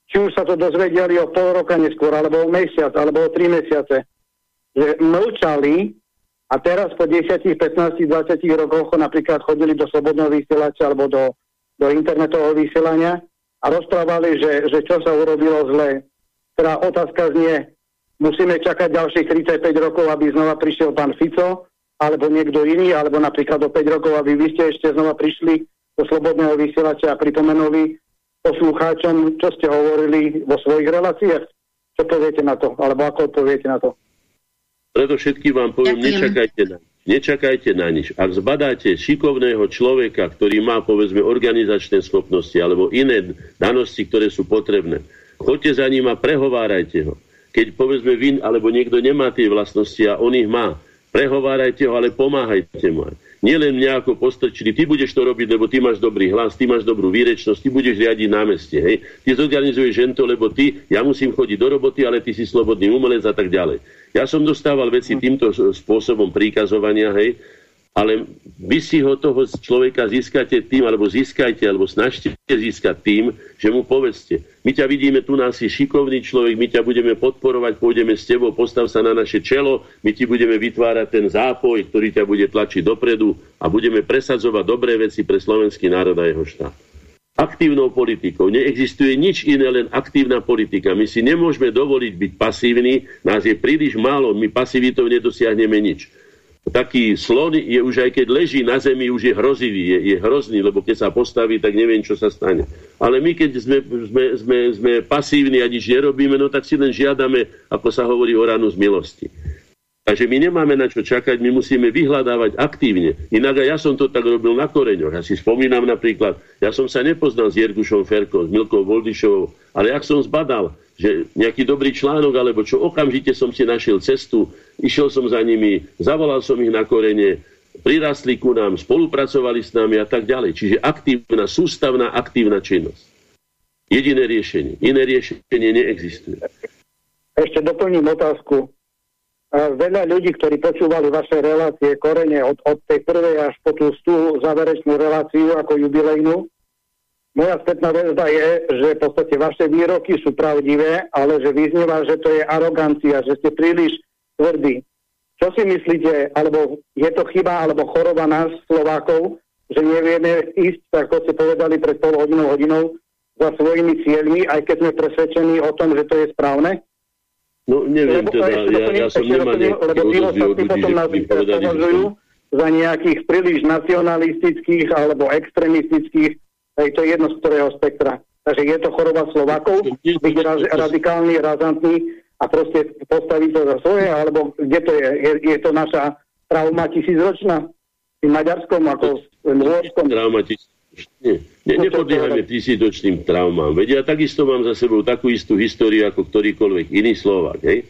či už sa to dozvedeli o pol roka neskôr, alebo o mesiac, alebo o tri mesiace, že mlčali a teraz po 10, 15, 20 rokoch napríklad chodili do slobodného vysielača alebo do, do internetového vysielania a rozprávali, že, že čo sa urobilo zle. Teda otázka znie, musíme čakať ďalších 35 rokov, aby znova prišiel pán Fico, alebo niekto iný, alebo napríklad o 5 rokov, aby vy ste ešte znova prišli do slobodného vysielača a pripomenuli poslucháčom, čo ste hovorili vo svojich reláciách. Čo poviete na to? Alebo ako odpoviete na to? Preto všetky vám poviem, Ďakujem. nečakajte na Nečakajte na nič. Ak zbadáte šikovného človeka, ktorý má povedzme organizačné schopnosti alebo iné danosti, ktoré sú potrebné, choďte za ním a prehovárajte ho. Keď povedzme vy alebo niekto nemá tie vlastnosti a on ich má, prehovárajte ho, ale pomáhajte mu. Len mňa ako postrčili, ty budeš to robiť, lebo ty máš dobrý hlas, ty máš dobrú výrečnosť, ty budeš riadiť námestie, hej. Ty zorganizuješ žento, lebo ty, ja musím chodiť do roboty, ale ty si slobodný umelec a tak ďalej. Ja som dostával veci týmto spôsobom príkazovania, hej, ale vy si ho toho človeka získate tým, alebo získajte, alebo snažte získať tým, že mu povedzte, my ťa vidíme, tu nás si šikovný človek, my ťa budeme podporovať, pôjdeme s tebou, postav sa na naše čelo, my ti budeme vytvárať ten zápoj, ktorý ťa bude tlačiť dopredu a budeme presadzovať dobré veci pre slovenský národ a jeho štát. Aktívnou politikou. Neexistuje nič iné, len aktívna politika. My si nemôžeme dovoliť byť pasívni, nás je príliš málo, my pasivitou nedosiahneme nič taký slon je už aj keď leží na zemi, už je hrozivý, je, je hrozný, lebo keď sa postaví, tak neviem, čo sa stane. Ale my, keď sme, sme, sme, sme pasívni a nič nerobíme, no tak si len žiadame, ako sa hovorí o ranu z milosti. Takže my nemáme na čo čakať, my musíme vyhľadávať aktívne. Inak ja som to tak robil na koreňoch. Ja si spomínam napríklad, ja som sa nepoznal s Jergušom Ferkom, s Milkou Voldišovou, ale jak som zbadal, že nejaký dobrý článok, alebo čo, okamžite som si našiel cestu, išiel som za nimi, zavolal som ich na korene, prirastli ku nám, spolupracovali s nami a tak ďalej. Čiže aktívna, sústavná, aktívna činnosť. Jediné riešenie. Iné riešenie neexistuje. Ešte doplním otázku. Veľa ľudí, ktorí počúvali vaše relácie korene od, od tej prvej až po tú stú záverečnú reláciu ako jubilejnú, moja spätná väzba je, že v podstate vaše výroky sú pravdivé, ale že vyznieva, že to je arogancia, že ste príliš tvrdí. Čo si myslíte, alebo je to chyba, alebo choroba nás, Slovákov, že nevieme ísť, tak ako ste povedali pred pol hodinou, hodinou, za svojimi cieľmi, aj keď sme presvedčení o tom, že to je správne? No neviem lebo, teda, ja, ja som nemá nejaký odozvy od ľudí, že by povedali, že... za nejakých príliš nacionalistických alebo extremistických Hej, to je jedno z ktorého spektra. Takže je to choroba Slovákov, byť raz, radikálny, razantný a proste postaviť to za svoje, alebo kde to je? Je, je to naša trauma tisícročná? Tým Maďarskom, ako Lôžskom? Trauma tisícročná. Ne, nepodliehajme tisícročným traumám. Veď ja takisto mám za sebou takú istú históriu ako ktorýkoľvek iný Slovák. Hej?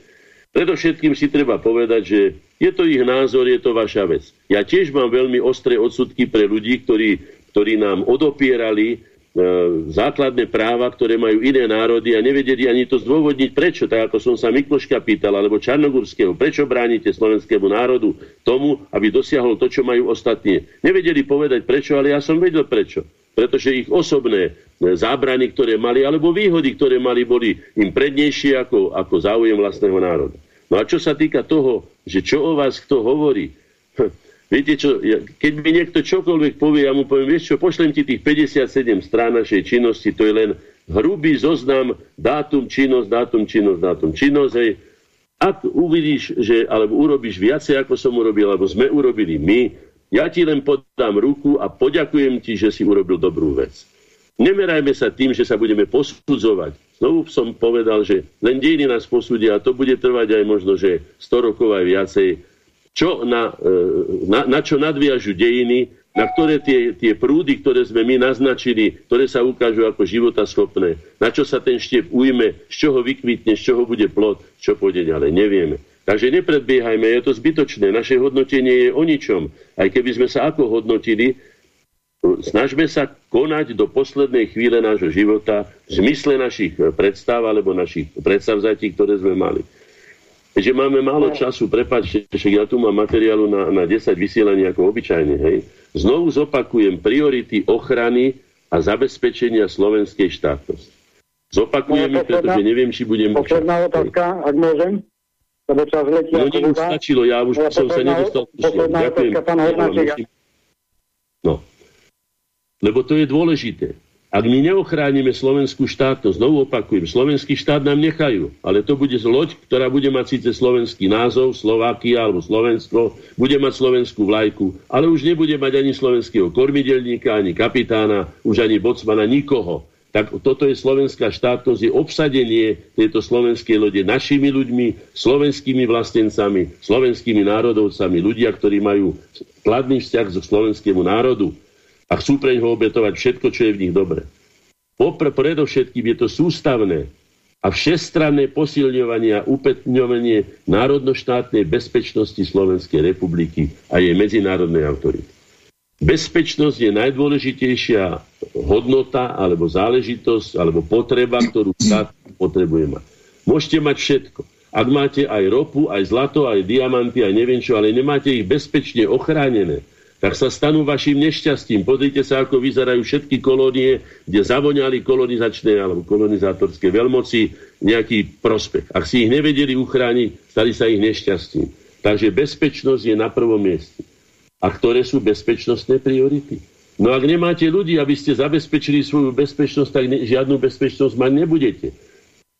Predovšetkým si treba povedať, že je to ich názor, je to vaša vec. Ja tiež mám veľmi ostré odsudky pre ľudí, ktorí ktorí nám odopierali základné práva, ktoré majú iné národy a nevedeli ani to zdôvodniť prečo, tak ako som sa Mikloška pýtal, alebo Čarnogurského, prečo bránite slovenskému národu tomu, aby dosiahol to, čo majú ostatní. Nevedeli povedať prečo, ale ja som vedel prečo. Pretože ich osobné e, zábrany, ktoré mali, alebo výhody, ktoré mali, boli im prednejšie ako, ako záujem vlastného národa. No a čo sa týka toho, že čo o vás kto hovorí, Viete čo, ja, keď mi niekto čokoľvek povie, ja mu poviem, vieš čo, pošlem ti tých 57 strán našej činnosti, to je len hrubý zoznam, dátum, činnosť, dátum, činnosť, dátum, činnosť. Hej. Ak uvidíš, že, alebo urobíš viacej, ako som urobil, alebo sme urobili my, ja ti len podám ruku a poďakujem ti, že si urobil dobrú vec. Nemerajme sa tým, že sa budeme posudzovať. Znovu som povedal, že len dejiny nás posúdia a to bude trvať aj možno, že 100 rokov aj viacej čo na, e, na, na čo nadviažu dejiny, na ktoré tie, tie prúdy, ktoré sme my naznačili, ktoré sa ukážu ako životaschopné, na čo sa ten štiep ujme, z čoho vykvitne, z čoho bude plod, čo pôjde ďalej, nevieme. Takže nepredbiehajme, je to zbytočné. Naše hodnotenie je o ničom. Aj keby sme sa ako hodnotili, snažme sa konať do poslednej chvíle nášho života v zmysle našich predstav alebo našich predstavzatí, ktoré sme mali. Keďže máme málo času, prepáčte, že ja tu mám materiálu na, na 10 vysielaní ako obyčajne, hej. Znovu zopakujem priority ochrany a zabezpečenia slovenskej štátnosti. Zopakujem ich, pretože neviem, či budem... Posledná otázka, ak môžem. Lebo čas letí no, už stačilo, ja už som sa nedostal. Ďakujem. No. Lebo to je dôležité. Ak my neochránime slovenskú štátnosť, znovu opakujem, slovenský štát nám nechajú, ale to bude loď, ktorá bude mať síce slovenský názov, Slovakia alebo Slovensko, bude mať slovenskú vlajku, ale už nebude mať ani slovenského kormidelníka, ani kapitána, už ani bocmana, nikoho. Tak toto je slovenská štátnosť, je obsadenie tejto slovenskej lode našimi ľuďmi, slovenskými vlastencami, slovenskými národovcami, ľudia, ktorí majú kladný vzťah so slovenskému národu a chcú pre ňoho obetovať všetko, čo je v nich dobre. Popr predovšetkým je to sústavné a všestranné posilňovanie a upetňovanie národnoštátnej bezpečnosti Slovenskej republiky a jej medzinárodnej autority. Bezpečnosť je najdôležitejšia hodnota alebo záležitosť alebo potreba, ktorú štát potrebuje mať. Môžete mať všetko. Ak máte aj ropu, aj zlato, aj diamanty, aj neviem čo, ale nemáte ich bezpečne ochránené, tak sa stanú vašim nešťastím. Pozrite sa, ako vyzerajú všetky kolónie, kde zavoňali kolonizačné alebo kolonizátorské veľmoci nejaký prospech. Ak si ich nevedeli uchrániť, stali sa ich nešťastím. Takže bezpečnosť je na prvom mieste. A ktoré sú bezpečnostné priority? No ak nemáte ľudí, aby ste zabezpečili svoju bezpečnosť, tak ne, žiadnu bezpečnosť mať nebudete.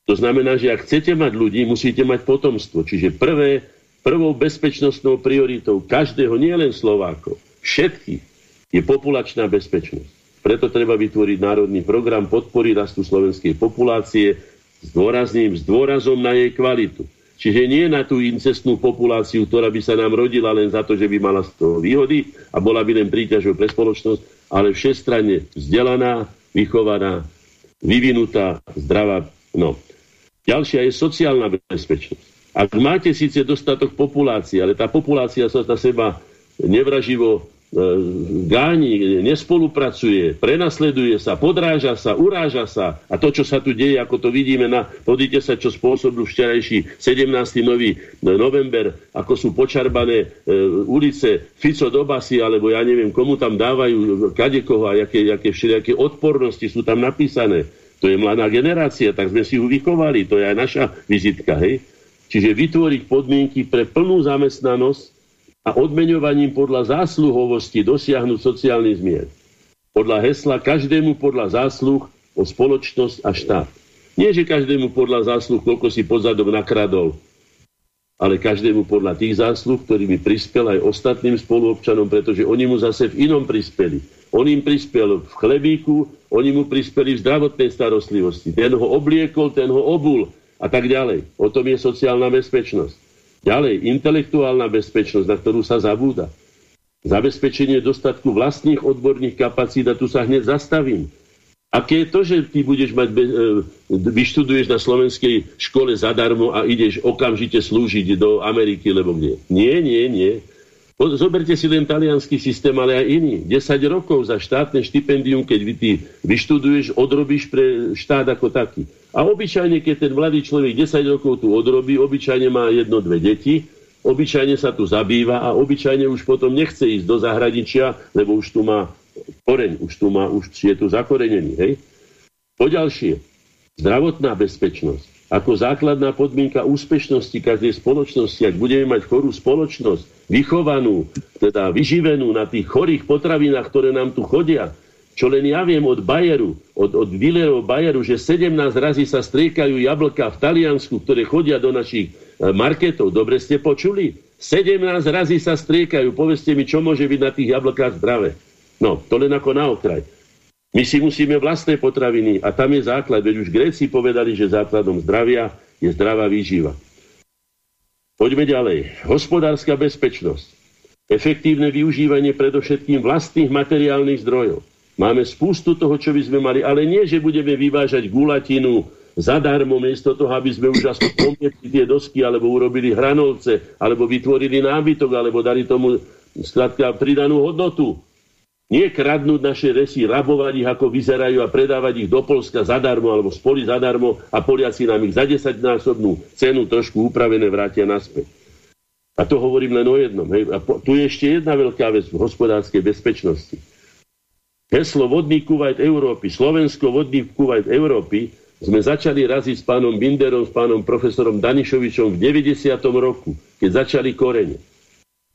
To znamená, že ak chcete mať ľudí, musíte mať potomstvo. Čiže prvé, prvou bezpečnostnou prioritou každého, nie len Slovákov, všetkých, je populačná bezpečnosť. Preto treba vytvoriť národný program podpory rastu slovenskej populácie s dôrazním, s dôrazom na jej kvalitu. Čiže nie na tú incestnú populáciu, ktorá by sa nám rodila len za to, že by mala z toho výhody a bola by len príťažou pre spoločnosť, ale všestranne vzdelaná, vychovaná, vyvinutá, zdravá. No. Ďalšia je sociálna bezpečnosť. Ak máte síce dostatok populácie, ale tá populácia sa na seba nevraživo gáni, nespolupracuje, prenasleduje sa, podráža sa, uráža sa a to, čo sa tu deje, ako to vidíme na, podíte sa, čo spôsobil včerajší 17. nový november, ako sú počarbané e, ulice Fico do basy, alebo ja neviem, komu tam dávajú kadekoho a jaké, jaké všelijaké odpornosti sú tam napísané. To je mladá generácia, tak sme si ju vychovali, to je aj naša vizitka, hej. Čiže vytvoriť podmienky pre plnú zamestnanosť a odmeňovaním podľa zásluhovosti dosiahnuť sociálny zmier. Podľa hesla každému podľa zásluh o spoločnosť a štát. Nie, že každému podľa zásluh, koľko si pozadok nakradol, ale každému podľa tých zásluh, ktorými prispel aj ostatným spoluobčanom, pretože oni mu zase v inom prispeli. On im prispel v chlebíku, oni mu prispeli v zdravotnej starostlivosti. Ten ho obliekol, ten ho obul a tak ďalej. O tom je sociálna bezpečnosť. Ďalej, intelektuálna bezpečnosť, na ktorú sa zabúda. Zabezpečenie dostatku vlastných odborných kapacít, a tu sa hneď zastavím. Aké je to, že ty budeš mať, e, vyštuduješ na slovenskej škole zadarmo a ideš okamžite slúžiť do Ameriky, lebo kde? Nie, nie, nie. Zoberte si len talianský systém, ale aj iný. 10 rokov za štátne štipendium, keď ty vyštuduješ, odrobíš pre štát ako taký. A obyčajne, keď ten mladý človek 10 rokov tu odrobí, obyčajne má jedno, dve deti, obyčajne sa tu zabýva a obyčajne už potom nechce ísť do zahraničia, lebo už tu má koreň, už tu má, už je tu zakorenený. Hej? Poďalšie, zdravotná bezpečnosť ako základná podmienka úspešnosti každej spoločnosti, ak budeme mať chorú spoločnosť, vychovanú, teda vyživenú na tých chorých potravinách, ktoré nám tu chodia, čo len ja viem od Bayeru, od, od Villerov Bayeru, že 17 razy sa striekajú jablka v Taliansku, ktoré chodia do našich e, marketov. Dobre ste počuli? 17 razy sa striekajú. Povedzte mi, čo môže byť na tých jablkách zdravé. No, to len ako na okraj. My si musíme vlastné potraviny a tam je základ. Veď už Gréci povedali, že základom zdravia je zdravá výživa. Poďme ďalej. Hospodárska bezpečnosť. Efektívne využívanie predovšetkým vlastných materiálnych zdrojov. Máme spustu toho, čo by sme mali, ale nie, že budeme vyvážať gulatinu zadarmo, miesto toho, aby sme už aspoň pomietli tie dosky, alebo urobili hranolce, alebo vytvorili nábytok, alebo dali tomu skladka pridanú hodnotu. Nie kradnúť naše resy, rabovať ich, ako vyzerajú a predávať ich do Polska zadarmo alebo z poli zadarmo a Poliaci nám ich za 10-násobnú cenu trošku upravené vrátia naspäť. A to hovorím len o jednom. Hej. A po, tu je ešte jedna veľká vec v hospodárskej bezpečnosti. Heslo vodný Kuwait Európy, Slovensko vodný Kuwait Európy sme začali raziť s pánom Binderom, s pánom profesorom Danišovičom v 90. roku, keď začali korene.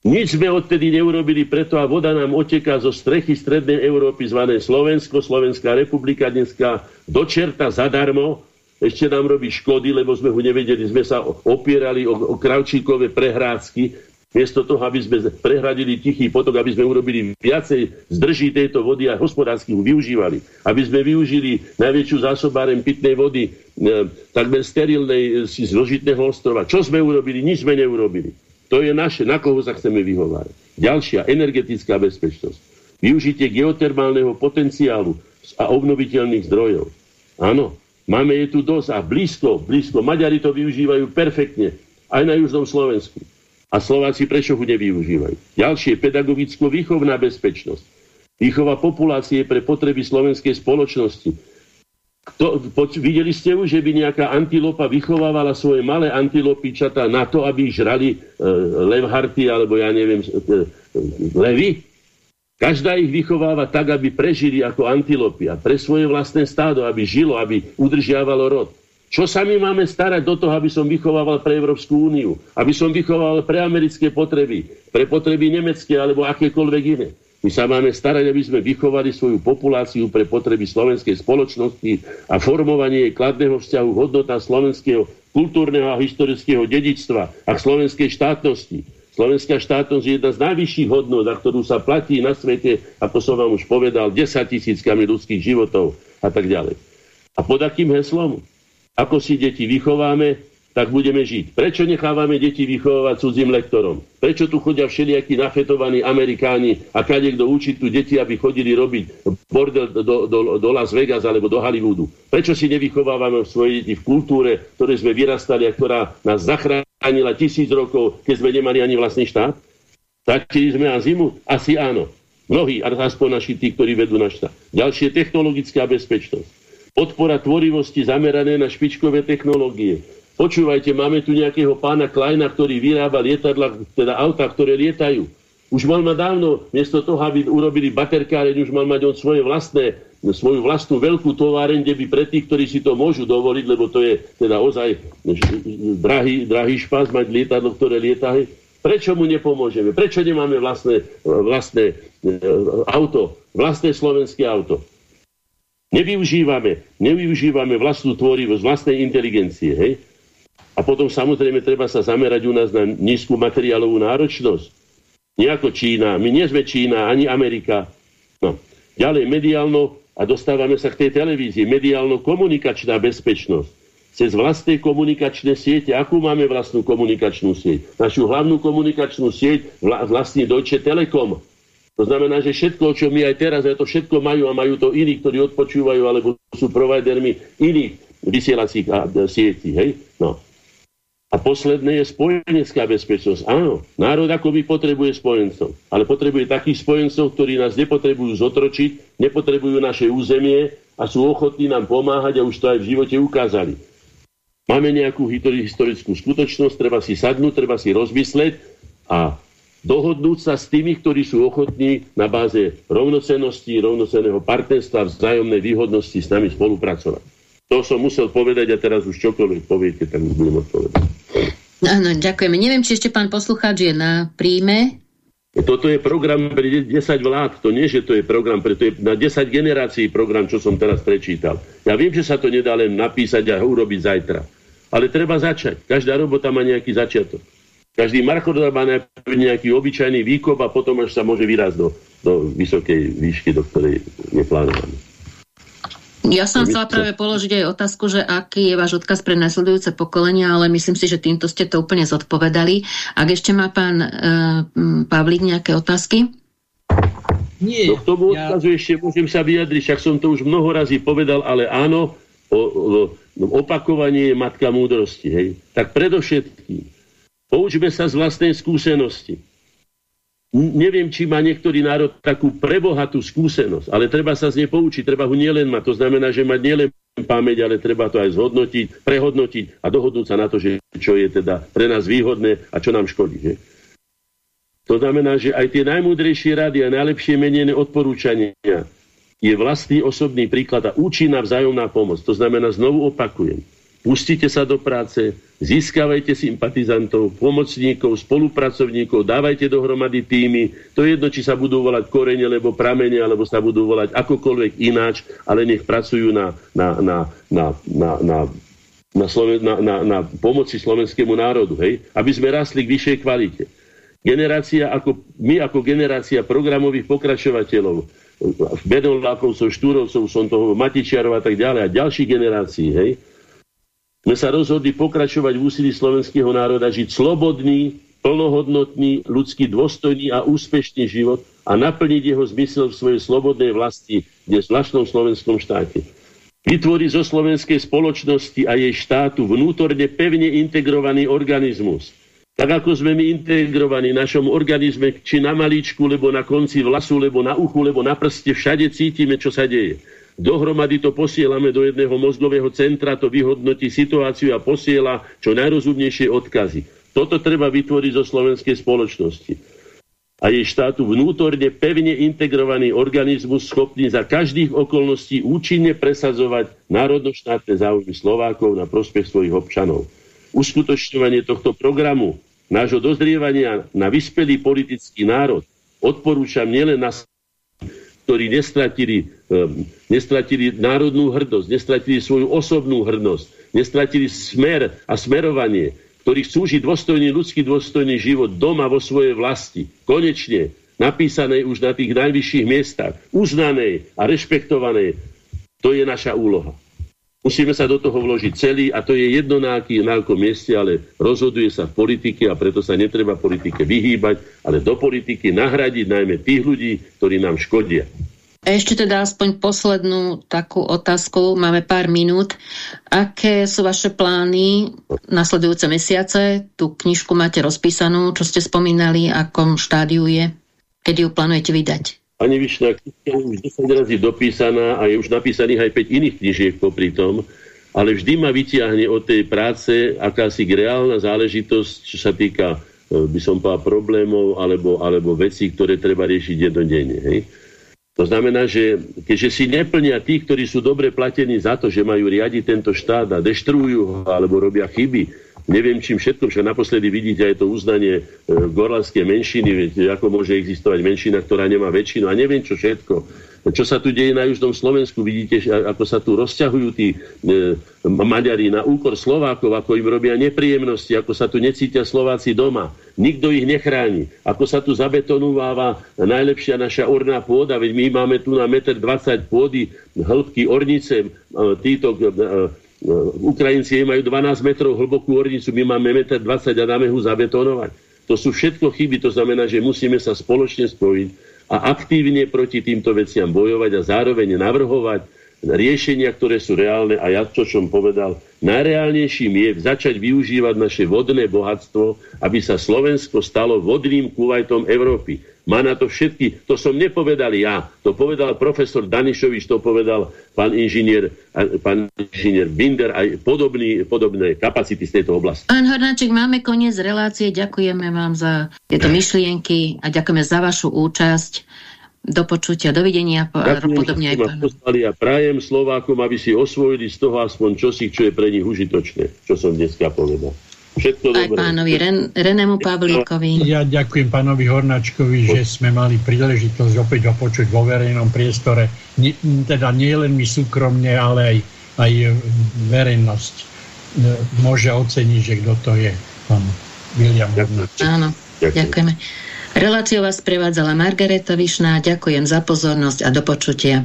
Nič sme odtedy neurobili preto a voda nám oteká zo strechy strednej Európy zvané Slovensko, Slovenská republika dneska do čerta zadarmo, ešte nám robí škody, lebo sme ho nevedeli, sme sa opierali o, o kravčíkové prehrádzky, miesto toho, aby sme prehradili tichý potok, aby sme urobili viacej zdrží tejto vody a hospodársky ho využívali. Aby sme využili najväčšiu zásobárem pitnej vody, e, takmer sterilnej e, zložitného ostrova. Čo sme urobili? Nič sme neurobili. To je naše, na koho sa chceme vyhovárať. Ďalšia, energetická bezpečnosť. Využitie geotermálneho potenciálu a obnoviteľných zdrojov. Áno, máme je tu dosť a blízko, blízko. Maďari to využívajú perfektne, aj na južnom Slovensku. A Slováci prečo ho nevyužívajú? Ďalšie, pedagogicko-výchovná bezpečnosť. Výchova populácie pre potreby slovenskej spoločnosti to, poč, videli ste už, že by nejaká antilopa vychovávala svoje malé antilopíčata na to, aby žrali e, levharty alebo ja neviem, e, levy? Každá ich vychováva tak, aby prežili ako antilopy a pre svoje vlastné stádo, aby žilo, aby udržiavalo rod. Čo sa my máme starať do toho, aby som vychovával pre Európsku úniu, aby som vychovával pre americké potreby, pre potreby nemecké alebo akékoľvek iné. My sa máme starať, aby sme vychovali svoju populáciu pre potreby slovenskej spoločnosti a formovanie kladného vzťahu hodnota slovenského kultúrneho a historického dedičstva a slovenskej štátnosti. Slovenská štátnosť je jedna z najvyšších hodnot, za ktorú sa platí na svete, ako som vám už povedal, 10 tisíckami ľudských životov a tak ďalej. A pod akým heslom? Ako si deti vychováme, tak budeme žiť. Prečo nechávame deti vychovávať cudzím lektorom? Prečo tu chodia všelijakí nafetovaní Amerikáni a kade kto učí tu deti, aby chodili robiť bordel do, do, do Las Vegas alebo do Hollywoodu? Prečo si nevychovávame svoje deti v kultúre, ktoré sme vyrastali a ktorá nás zachránila tisíc rokov, keď sme nemali ani vlastný štát? Takili sme na zimu? Asi áno. Mnohí, aspoň naši tí, ktorí vedú na štát. Ďalšie technologická bezpečnosť. Podpora tvorivosti zamerané na špičkové technológie Počúvajte, máme tu nejakého pána Kleina, ktorý vyrába lietadla, teda auta, ktoré lietajú. Už mal mať dávno, miesto toho, aby urobili baterkáreň, už mal mať on svoje vlastné, svoju vlastnú veľkú továreň, kde by pre tých, ktorí si to môžu dovoliť, lebo to je teda ozaj drahý, drahý špás mať lietadlo, ktoré lieta. Prečo mu nepomôžeme? Prečo nemáme vlastné, vlastné e, auto, vlastné slovenské auto? Nevyužívame, nevyužívame vlastnú tvorivosť, vlastnej inteligencie. Hej? A potom samozrejme treba sa zamerať u nás na nízku materiálovú náročnosť. Nie ako Čína. My nie sme Čína, ani Amerika. No. Ďalej mediálno, a dostávame sa k tej televízii, mediálno-komunikačná bezpečnosť. Cez vlastné komunikačné siete. Akú máme vlastnú komunikačnú sieť? Našu hlavnú komunikačnú sieť vlastní Deutsche Telekom. To znamená, že všetko, čo my aj teraz, aj to všetko majú a majú to iní, ktorí odpočúvajú alebo sú providermi iných vysielacích sietí. Hej? No. A posledné je spojenecká bezpečnosť. Áno, národ ako by potrebuje spojencov, ale potrebuje takých spojencov, ktorí nás nepotrebujú zotročiť, nepotrebujú naše územie a sú ochotní nám pomáhať a už to aj v živote ukázali. Máme nejakú historickú skutočnosť, treba si sadnúť, treba si rozmysleť a dohodnúť sa s tými, ktorí sú ochotní na báze rovnocenosti, rovnocenného partnerstva, vzájomnej výhodnosti s nami spolupracovať. To som musel povedať a teraz už čokoľvek poviete, tak už budem odpovedať. Áno, ďakujeme. Neviem, či ešte pán poslucháč je na príjme. Toto je program pre 10 vlád, to nie, že to je program, pre, to je na 10 generácií program, čo som teraz prečítal. Ja viem, že sa to nedá len napísať a urobiť zajtra. Ale treba začať. Každá robota má nejaký začiatok. Každý marchodor má nejaký obyčajný výkop a potom až sa môže vyrásť do, do vysokej výšky, do ktorej je plánovaný. Ja som chcela práve položiť aj otázku, že aký je váš odkaz pre nasledujúce pokolenia, ale myslím si, že týmto ste to úplne zodpovedali. Ak ešte má pán uh, Pavlík nejaké otázky? Nie. No k tomu ja... odkazu ešte môžem sa vyjadriť, však som to už mnoho razy povedal, ale áno, o, o, no, opakovanie je matka múdrosti. Hej? Tak predovšetkým, poučme sa z vlastnej skúsenosti neviem, či má niektorý národ takú prebohatú skúsenosť, ale treba sa z nej poučiť, treba ho nielen mať. To znamená, že mať nielen pamäť, ale treba to aj zhodnotiť, prehodnotiť a dohodnúť sa na to, že čo je teda pre nás výhodné a čo nám škodí. Že? To znamená, že aj tie najmúdrejšie rady a najlepšie menené odporúčania je vlastný osobný príklad a účinná vzájomná pomoc. To znamená, znovu opakujem, Pustite sa do práce, získavajte sympatizantov, pomocníkov, spolupracovníkov, dávajte dohromady týmy. To je jedno, či sa budú volať korene, alebo pramene, alebo sa budú volať akokoľvek ináč, ale nech pracujú na, na, na, na, na, na na, na, na, na pomoci slovenskému národu, hej? aby sme rastli k vyššej kvalite. Generácia ako, my ako generácia programových pokračovateľov, Bedolákovcov, Štúrovcov, som toho Matičiarov a tak ďalej a ďalších generácií, hej, sme sa rozhodli pokračovať v úsilí slovenského národa, žiť slobodný, plnohodnotný, ľudský dôstojný a úspešný život a naplniť jeho zmysel v svojej slobodnej vlasti, v zvláštnom slovenskom štáte. Vytvoriť zo slovenskej spoločnosti a jej štátu vnútorne pevne integrovaný organizmus. Tak ako sme my integrovaní v našom organizme, či na malíčku, lebo na konci vlasu, lebo na uchu, lebo na prste, všade cítime, čo sa deje. Dohromady to posielame do jedného mozgového centra, to vyhodnotí situáciu a posiela čo najrozumnejšie odkazy. Toto treba vytvoriť zo slovenskej spoločnosti. a jej štátu vnútorne pevne integrovaný organizmus schopný za každých okolností účinne presadzovať národno-štátne záujmy Slovákov na prospech svojich občanov. Uskutočňovanie tohto programu, nášho dozrievania na vyspelý politický národ, odporúčam nielen na ktorí nestratili, nestratili národnú hrdosť, nestratili svoju osobnú hrdosť, nestratili smer a smerovanie, ktorí chcú žiť dôstojný ľudský dôstojný život doma vo svojej vlasti. Konečne napísanej už na tých najvyšších miestach, uznanej a rešpektovanej. To je naša úloha. Musíme sa do toho vložiť celý a to je jedno na akom mieste, ale rozhoduje sa v politike a preto sa netreba politike vyhýbať, ale do politiky nahradiť najmä tých ľudí, ktorí nám škodia. Ešte teda aspoň poslednú takú otázku, máme pár minút. Aké sú vaše plány nasledujúce mesiace? Tú knižku máte rozpísanú, čo ste spomínali, akom štádiu je? Kedy ju plánujete vydať? Pani Višná, knižka už 10 razy dopísaná a je už napísaných aj 5 iných knižiek popri tom, ale vždy ma vyťahne od tej práce akási reálna záležitosť, čo sa týka, eh, by som povedal, problémov alebo, alebo vecí, ktoré treba riešiť jednodenne. Hej? To znamená, že keďže si neplnia tí, ktorí sú dobre platení za to, že majú riadiť tento štát a deštruujú ho alebo robia chyby, neviem čím všetko, však naposledy vidíte aj to uznanie e, gorlanskej menšiny, ako môže existovať menšina, ktorá nemá väčšinu a neviem čo všetko. Čo sa tu deje na južnom Slovensku, vidíte, ako sa tu rozťahujú tí e, Maďari na úkor Slovákov, ako im robia nepríjemnosti, ako sa tu necítia Slováci doma. Nikto ich nechráni. Ako sa tu zabetonováva najlepšia naša orná pôda, veď my máme tu na 1,20 m pôdy hĺbky ornice, e, títo e, e, Ukrajinci majú 12 metrov hlbokú ornicu, my máme 1,20 m a dáme ho zabetonovať. To sú všetko chyby, to znamená, že musíme sa spoločne spojiť a aktívne proti týmto veciam bojovať a zároveň navrhovať riešenia, ktoré sú reálne a ja to, čo som povedal, najreálnejším je začať využívať naše vodné bohatstvo, aby sa Slovensko stalo vodným kuvajtom Európy. Má na to všetky, to som nepovedal ja, to povedal profesor Danišovič, to povedal pán inžinier, pán inžinier Binder aj podobný, podobné kapacity z tejto oblasti. Pán Hornáček, máme koniec relácie, ďakujeme vám za tieto myšlienky a ďakujeme za vašu účasť. Do počutia, dovidenia a podobne aj pánu. A prajem Slovákom, aby si osvojili z toho aspoň čosi, čo je pre nich užitočné, čo som dneska povedal. Všetko Aj dobré. pánovi Ren, Renemu Pavlíkovi. Ja ďakujem pánovi Hornačkovi, že sme mali príležitosť opäť ho počuť vo verejnom priestore. Nie, teda nie len my súkromne, ale aj, aj verejnosť môže oceniť, že kto to je. Pán William Hornaček. Áno, ďakujem. ďakujeme. Reláciu vás prevádzala Margareta Višná. Ďakujem za pozornosť a do počutia.